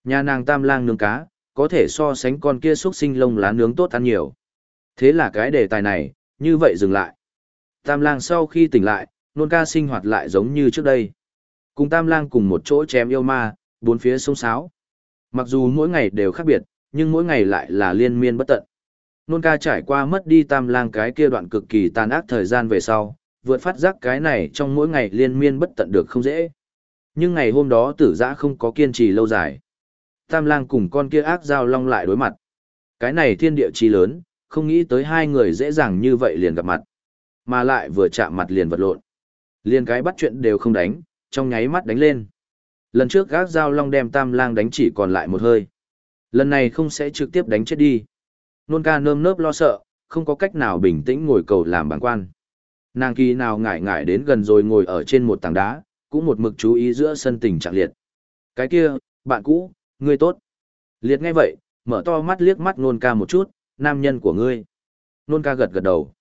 Nhà nàng tam lang nướng cá, có thể so sánh con kia xuất sinh lông lá nướng tốt ăn nhiều. Thế là cái đề tài này, như vậy dừng lại. Tam lang sau khi tỉnh lại, nôn ca sinh hoạt lại giống như trước đây. Cùng tam lang cùng một chỗ chém yêu ma, bốn phía sông sáo. Mặc dù mỗi ngày đều khác biệt, nhưng mỗi ngày lại là liên miên bất tận. Nôn ca trải qua mất đi tam lang cái kia đoạn cực kỳ tàn ác thời gian về sau, vượt phát giác cái này trong mỗi ngày liên miên bất tận được không dễ. Nhưng ngày hôm đó tử giã không có kiên trì lâu dài. Tam lang cùng con kia ác giao long lại đối mặt. Cái này thiên địa chi lớn, không nghĩ tới hai người dễ dàng như vậy liền gặp mặt. Mà lại vừa chạm mặt liền vật lộn. Liền cái bắt chuyện đều không đánh, trong nháy mắt đánh lên. Lần trước gác giao long đem tam lang đánh chỉ còn lại một hơi. Lần này không sẽ trực tiếp đánh chết đi. Nôn ca nơm nớp lo sợ, không có cách nào bình tĩnh ngồi cầu làm bản quan. Nàng kỳ nào ngại ngại đến gần rồi ngồi ở trên một tảng đá, cũng một mực chú ý giữa sân tình trạng liệt. Cái kia, bạn cũ, ngươi tốt. Liệt nghe vậy, mở to mắt liếc mắt nôn ca một chút, nam nhân của ngươi. Nôn ca gật gật đầu.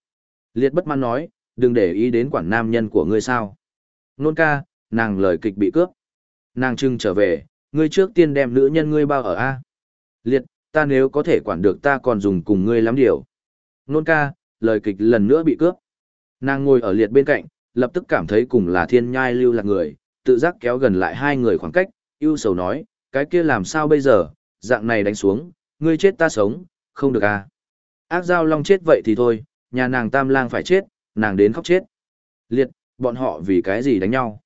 Liệt bất mãn nói, đừng để ý đến quản nam nhân của ngươi sao. Nôn ca, nàng lời kịch bị cướp. Nàng trưng trở về, ngươi trước tiên đem nữ nhân ngươi bao ở A. Liệt, ta nếu có thể quản được ta còn dùng cùng ngươi lắm điều. Nôn ca, lời kịch lần nữa bị cướp. Nàng ngồi ở liệt bên cạnh, lập tức cảm thấy cùng là thiên nhai lưu lạc người, tự giác kéo gần lại hai người khoảng cách, ưu sầu nói, cái kia làm sao bây giờ, dạng này đánh xuống, ngươi chết ta sống, không được à. Ác giao long chết vậy thì thôi, nhà nàng tam lang phải chết, nàng đến khóc chết. Liệt, bọn họ vì cái gì đánh nhau?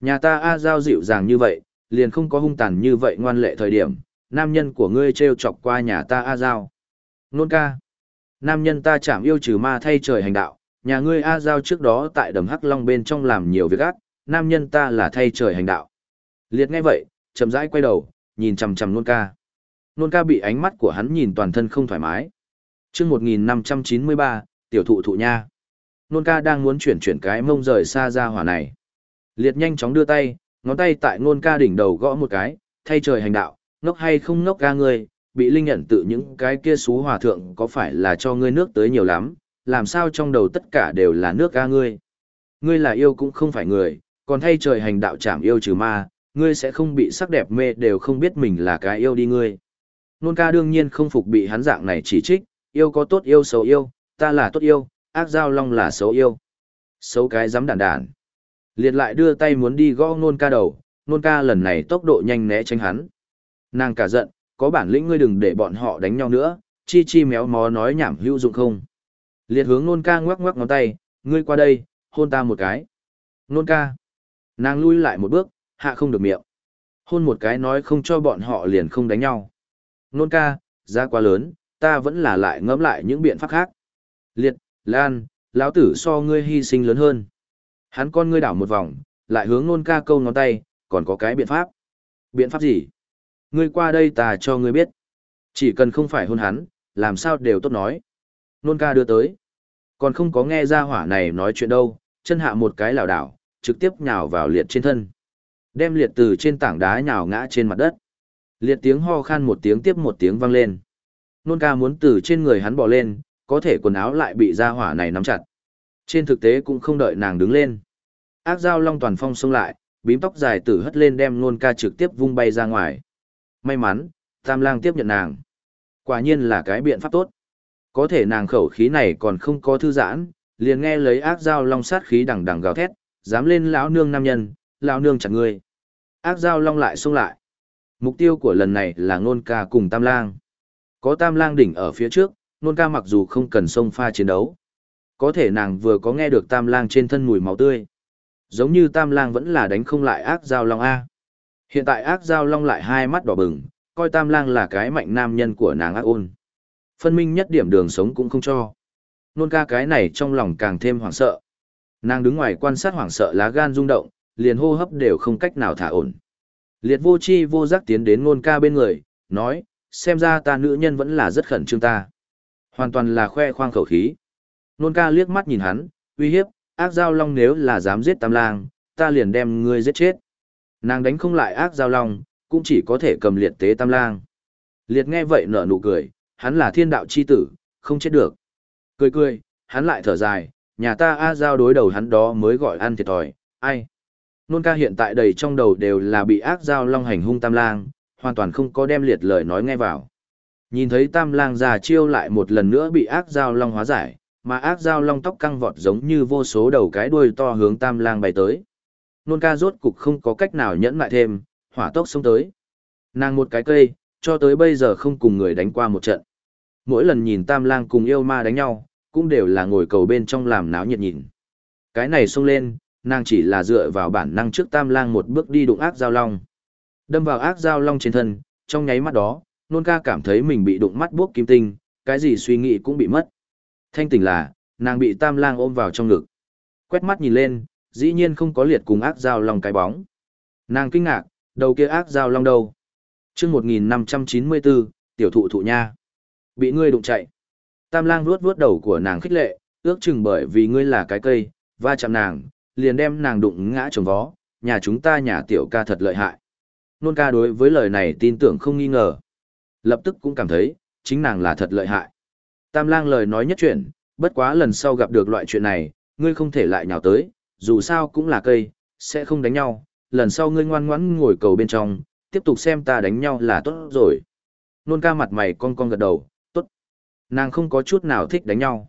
Nhà ta A Giao dịu dàng như vậy, liền không có hung tàn như vậy ngoan lệ thời điểm, nam nhân của ngươi trêu chọc qua nhà ta A Giao. Nôn ca. Nam nhân ta chạm yêu trừ ma thay trời hành đạo, nhà ngươi A Giao trước đó tại đầm Hắc Long bên trong làm nhiều việc ác, nam nhân ta là thay trời hành đạo. Liệt nghe vậy, chậm rãi quay đầu, nhìn chằm chằm nôn ca. Nôn ca bị ánh mắt của hắn nhìn toàn thân không thoải mái. chương 1593, tiểu thụ thụ nha. Nôn ca đang muốn chuyển chuyển cái mông rời xa ra hỏa này. Liệt nhanh chóng đưa tay, ngón tay tại nôn ca đỉnh đầu gõ một cái, thay trời hành đạo, ngốc hay không ngốc ca ngươi, bị linh nhận tự những cái kia xú hòa thượng có phải là cho ngươi nước tới nhiều lắm, làm sao trong đầu tất cả đều là nước ca ngươi. Ngươi là yêu cũng không phải người, còn thay trời hành đạo chảm yêu trừ ma, ngươi sẽ không bị sắc đẹp mê đều không biết mình là cái yêu đi ngươi. Nôn ca đương nhiên không phục bị hắn dạng này chỉ trích, yêu có tốt yêu xấu yêu, ta là tốt yêu, ác giao long là xấu yêu. Xấu cái dám đản đản. Liệt lại đưa tay muốn đi gõ nôn ca đầu, nôn ca lần này tốc độ nhanh né tránh hắn. Nàng cả giận, có bản lĩnh ngươi đừng để bọn họ đánh nhau nữa, chi chi méo mó nói nhảm hữu dụng không. Liệt hướng nôn ca ngoắc ngoắc ngón tay, ngươi qua đây, hôn ta một cái. Nôn ca. Nàng lui lại một bước, hạ không được miệng. Hôn một cái nói không cho bọn họ liền không đánh nhau. Nôn ca, ra quá lớn, ta vẫn là lại ngẫm lại những biện pháp khác. Liệt, Lan, lão tử so ngươi hy sinh lớn hơn. Hắn con ngươi đảo một vòng, lại hướng nôn ca câu ngón tay, còn có cái biện pháp. Biện pháp gì? Ngươi qua đây ta cho ngươi biết. Chỉ cần không phải hôn hắn, làm sao đều tốt nói. Nôn ca đưa tới. Còn không có nghe ra hỏa này nói chuyện đâu, chân hạ một cái lảo đảo, trực tiếp nhào vào liệt trên thân. Đem liệt từ trên tảng đá nhào ngã trên mặt đất. Liệt tiếng ho khan một tiếng tiếp một tiếng vang lên. Nôn ca muốn từ trên người hắn bỏ lên, có thể quần áo lại bị ra hỏa này nắm chặt. Trên thực tế cũng không đợi nàng đứng lên. Ác dao long toàn phong xông lại, bím tóc dài tử hất lên đem nôn ca trực tiếp vung bay ra ngoài. May mắn, tam lang tiếp nhận nàng. Quả nhiên là cái biện pháp tốt. Có thể nàng khẩu khí này còn không có thư giãn, liền nghe lấy ác dao long sát khí đằng đằng gào thét, dám lên lão nương nam nhân, lão nương chặt ngươi. Ác dao long lại xông lại. Mục tiêu của lần này là nôn ca cùng tam lang. Có tam lang đỉnh ở phía trước, nôn ca mặc dù không cần xông pha chiến đấu. Có thể nàng vừa có nghe được tam lang trên thân mùi máu tươi. Giống như tam lang vẫn là đánh không lại ác giao long A. Hiện tại ác giao long lại hai mắt đỏ bừng, coi tam lang là cái mạnh nam nhân của nàng ác ôn. Phân minh nhất điểm đường sống cũng không cho. Nôn ca cái này trong lòng càng thêm hoảng sợ. Nàng đứng ngoài quan sát hoảng sợ lá gan rung động, liền hô hấp đều không cách nào thả ổn. Liệt vô chi vô giác tiến đến nôn ca bên người, nói, xem ra ta nữ nhân vẫn là rất khẩn trương ta. Hoàn toàn là khoe khoang khẩu khí. Nôn ca liếc mắt nhìn hắn, uy hiếp, ác giao long nếu là dám giết tam lang, ta liền đem ngươi giết chết. Nàng đánh không lại ác giao long, cũng chỉ có thể cầm liệt tế tam lang. Liệt nghe vậy nở nụ cười, hắn là thiên đạo chi tử, không chết được. Cười cười, hắn lại thở dài, nhà ta A giao đối đầu hắn đó mới gọi ăn thiệt thòi, ai. Nôn ca hiện tại đầy trong đầu đều là bị ác giao long hành hung tam lang, hoàn toàn không có đem liệt lời nói nghe vào. Nhìn thấy tam lang già chiêu lại một lần nữa bị ác giao long hóa giải, mà ác giao long tóc căng vọt giống như vô số đầu cái đuôi to hướng tam lang bay tới. Nôn ca rốt cục không có cách nào nhẫn lại thêm, hỏa tốc xông tới. Nàng một cái cây, cho tới bây giờ không cùng người đánh qua một trận. Mỗi lần nhìn tam lang cùng yêu ma đánh nhau, cũng đều là ngồi cầu bên trong làm náo nhiệt nhìn. Cái này xông lên, nàng chỉ là dựa vào bản năng trước tam lang một bước đi đụng ác giao long. Đâm vào ác giao long trên thân, trong nháy mắt đó, nôn ca cảm thấy mình bị đụng mắt buốc kim tinh, cái gì suy nghĩ cũng bị mất. Thanh tỉnh là, nàng bị tam lang ôm vào trong ngực. Quét mắt nhìn lên, dĩ nhiên không có liệt cùng ác giao long cái bóng. Nàng kinh ngạc, đầu kia ác giao long đâu? Chương 1594, tiểu thụ thụ nha. Bị ngươi đụng chạy. Tam lang vuốt vuốt đầu của nàng khích lệ, ước chừng bởi vì ngươi là cái cây, va chạm nàng, liền đem nàng đụng ngã trồng vó, nhà chúng ta nhà tiểu ca thật lợi hại. Nôn ca đối với lời này tin tưởng không nghi ngờ. Lập tức cũng cảm thấy, chính nàng là thật lợi hại. Tam lang lời nói nhất chuyện, bất quá lần sau gặp được loại chuyện này, ngươi không thể lại nhào tới, dù sao cũng là cây, sẽ không đánh nhau, lần sau ngươi ngoan ngoãn ngồi cầu bên trong, tiếp tục xem ta đánh nhau là tốt rồi. Nôn ca mặt mày con con gật đầu, tốt. Nàng không có chút nào thích đánh nhau.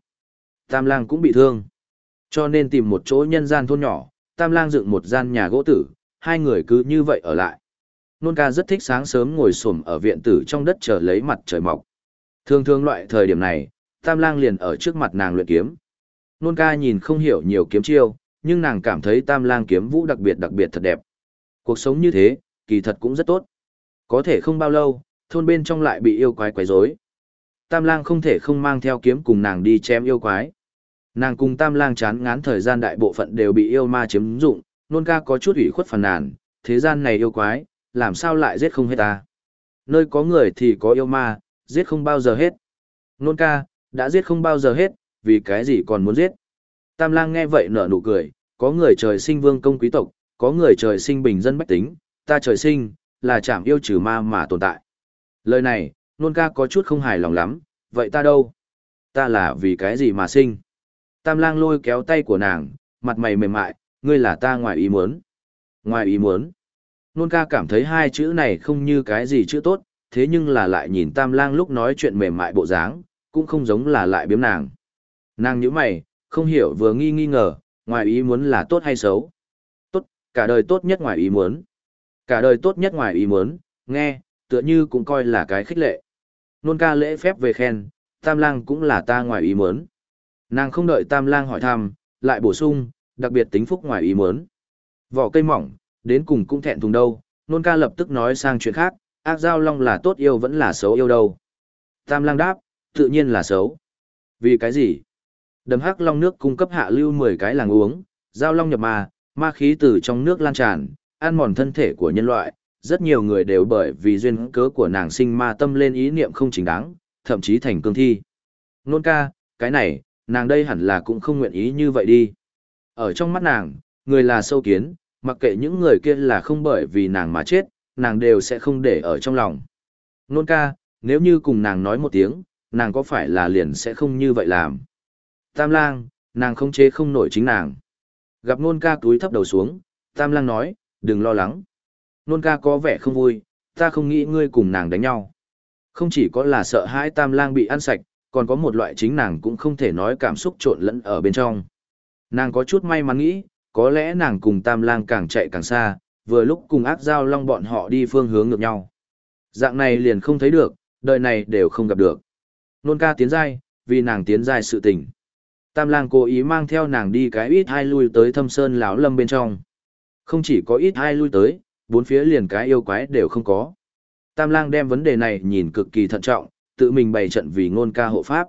Tam lang cũng bị thương. Cho nên tìm một chỗ nhân gian thôn nhỏ, Tam lang dựng một gian nhà gỗ tử, hai người cứ như vậy ở lại. Nôn ca rất thích sáng sớm ngồi xổm ở viện tử trong đất chờ lấy mặt trời mọc. Thường thường loại thời điểm này, tam lang liền ở trước mặt nàng luyện kiếm. Nôn ca nhìn không hiểu nhiều kiếm chiêu, nhưng nàng cảm thấy tam lang kiếm vũ đặc biệt đặc biệt thật đẹp. Cuộc sống như thế, kỳ thật cũng rất tốt. Có thể không bao lâu, thôn bên trong lại bị yêu quái quấy rối. Tam lang không thể không mang theo kiếm cùng nàng đi chém yêu quái. Nàng cùng tam lang chán ngán thời gian đại bộ phận đều bị yêu ma chiếm dụng, nôn ca có chút ủy khuất phàn nàn, thế gian này yêu quái, làm sao lại giết không hết ta. Nơi có người thì có yêu ma, giết không bao giờ hết. Nôn ca, đã giết không bao giờ hết, vì cái gì còn muốn giết. Tam lang nghe vậy nở nụ cười, có người trời sinh vương công quý tộc, có người trời sinh bình dân bách tính, ta trời sinh, là chạm yêu trừ ma mà tồn tại. Lời này, nôn ca có chút không hài lòng lắm, vậy ta đâu? Ta là vì cái gì mà sinh? Tam lang lôi kéo tay của nàng, mặt mày mềm mại, ngươi là ta ngoài ý muốn. Ngoài ý muốn. Nôn ca cảm thấy hai chữ này không như cái gì chữ tốt, thế nhưng là lại nhìn tam lang lúc nói chuyện mềm mại bộ dáng, cũng không giống là lại biếm nàng. Nàng nhíu mày, không hiểu vừa nghi nghi ngờ, ngoài ý muốn là tốt hay xấu. Tốt, cả đời tốt nhất ngoài ý muốn. Cả đời tốt nhất ngoài ý muốn, nghe, tựa như cũng coi là cái khích lệ. Nôn ca lễ phép về khen, tam lang cũng là ta ngoài ý muốn. Nàng không đợi tam lang hỏi thăm, lại bổ sung, đặc biệt tính phúc ngoài ý muốn. Vỏ cây mỏng, đến cùng cũng thẹn thùng đâu, nôn ca lập tức nói sang chuyện khác, ác giao long là tốt yêu vẫn là xấu yêu đâu. Tam lang đáp, tự nhiên là xấu. Vì cái gì? Đầm hắc long nước cung cấp hạ lưu 10 cái làng uống, giao long nhập ma, ma khí từ trong nước lan tràn, ăn mòn thân thể của nhân loại, rất nhiều người đều bởi vì duyên cớ của nàng sinh ma tâm lên ý niệm không chính đáng, thậm chí thành cương thi. Nôn ca, cái này, nàng đây hẳn là cũng không nguyện ý như vậy đi. Ở trong mắt nàng, người là sâu kiến, mặc kệ những người kia là không bởi vì nàng mà chết, nàng đều sẽ không để ở trong lòng. Nôn ca, nếu như cùng nàng nói một tiếng, nàng có phải là liền sẽ không như vậy làm. Tam lang, nàng không chế không nổi chính nàng. Gặp nôn ca túi thấp đầu xuống, Tam lang nói, đừng lo lắng. Nôn ca có vẻ không vui, ta không nghĩ ngươi cùng nàng đánh nhau. Không chỉ có là sợ hãi Tam lang bị ăn sạch, còn có một loại chính nàng cũng không thể nói cảm xúc trộn lẫn ở bên trong. Nàng có chút may mắn nghĩ, có lẽ nàng cùng Tam lang càng chạy càng xa, vừa lúc cùng ác giao long bọn họ đi phương hướng ngược nhau. Dạng này liền không thấy được, đời này đều không gặp được. Nôn ca tiến dai, vì nàng tiến dai sự tình. Tam lang cố ý mang theo nàng đi cái ít hai lui tới thâm sơn lão lâm bên trong. Không chỉ có ít hai lui tới, bốn phía liền cái yêu quái đều không có. Tam lang đem vấn đề này nhìn cực kỳ thận trọng, tự mình bày trận vì ngôn ca hộ pháp.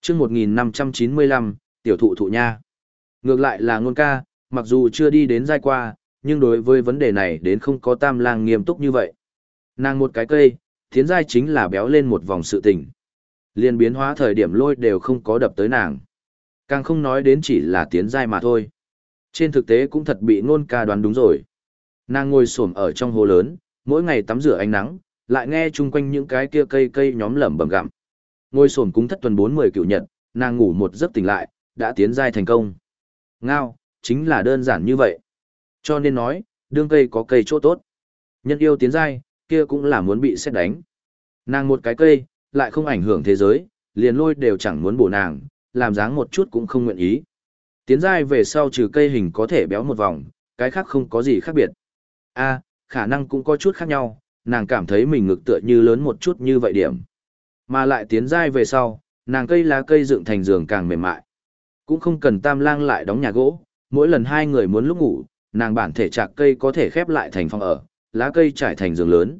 chương 1595, tiểu thụ thụ nha. Ngược lại là ngôn ca, mặc dù chưa đi đến giai qua, nhưng đối với vấn đề này đến không có tam lang nghiêm túc như vậy. Nàng một cái cây, tiến giai chính là béo lên một vòng sự tình. Liên biến hóa thời điểm lôi đều không có đập tới nàng. Càng không nói đến chỉ là tiến giai mà thôi. Trên thực tế cũng thật bị ngôn ca đoán đúng rồi. Nàng ngồi xổm ở trong hồ lớn, mỗi ngày tắm rửa ánh nắng, lại nghe chung quanh những cái kia cây cây nhóm lẩm bẩm gặm. Ngồi xổm cúng thất tuần bốn mười cựu nhật, nàng ngủ một giấc tỉnh lại, đã tiến giai thành công. Ngao, chính là đơn giản như vậy. Cho nên nói, đương cây có cây chỗ tốt. Nhân yêu tiến giai, kia cũng là muốn bị xét đánh. Nàng một cái cây, lại không ảnh hưởng thế giới, liền lôi đều chẳng muốn bổ nàng, làm dáng một chút cũng không nguyện ý. Tiến giai về sau trừ cây hình có thể béo một vòng, cái khác không có gì khác biệt. A, khả năng cũng có chút khác nhau, nàng cảm thấy mình ngực tựa như lớn một chút như vậy điểm. Mà lại tiến giai về sau, nàng cây lá cây dựng thành giường càng mềm mại. Cũng không cần tam lang lại đóng nhà gỗ, mỗi lần hai người muốn lúc ngủ, nàng bản thể chạc cây có thể khép lại thành phòng ở, lá cây trải thành giường lớn.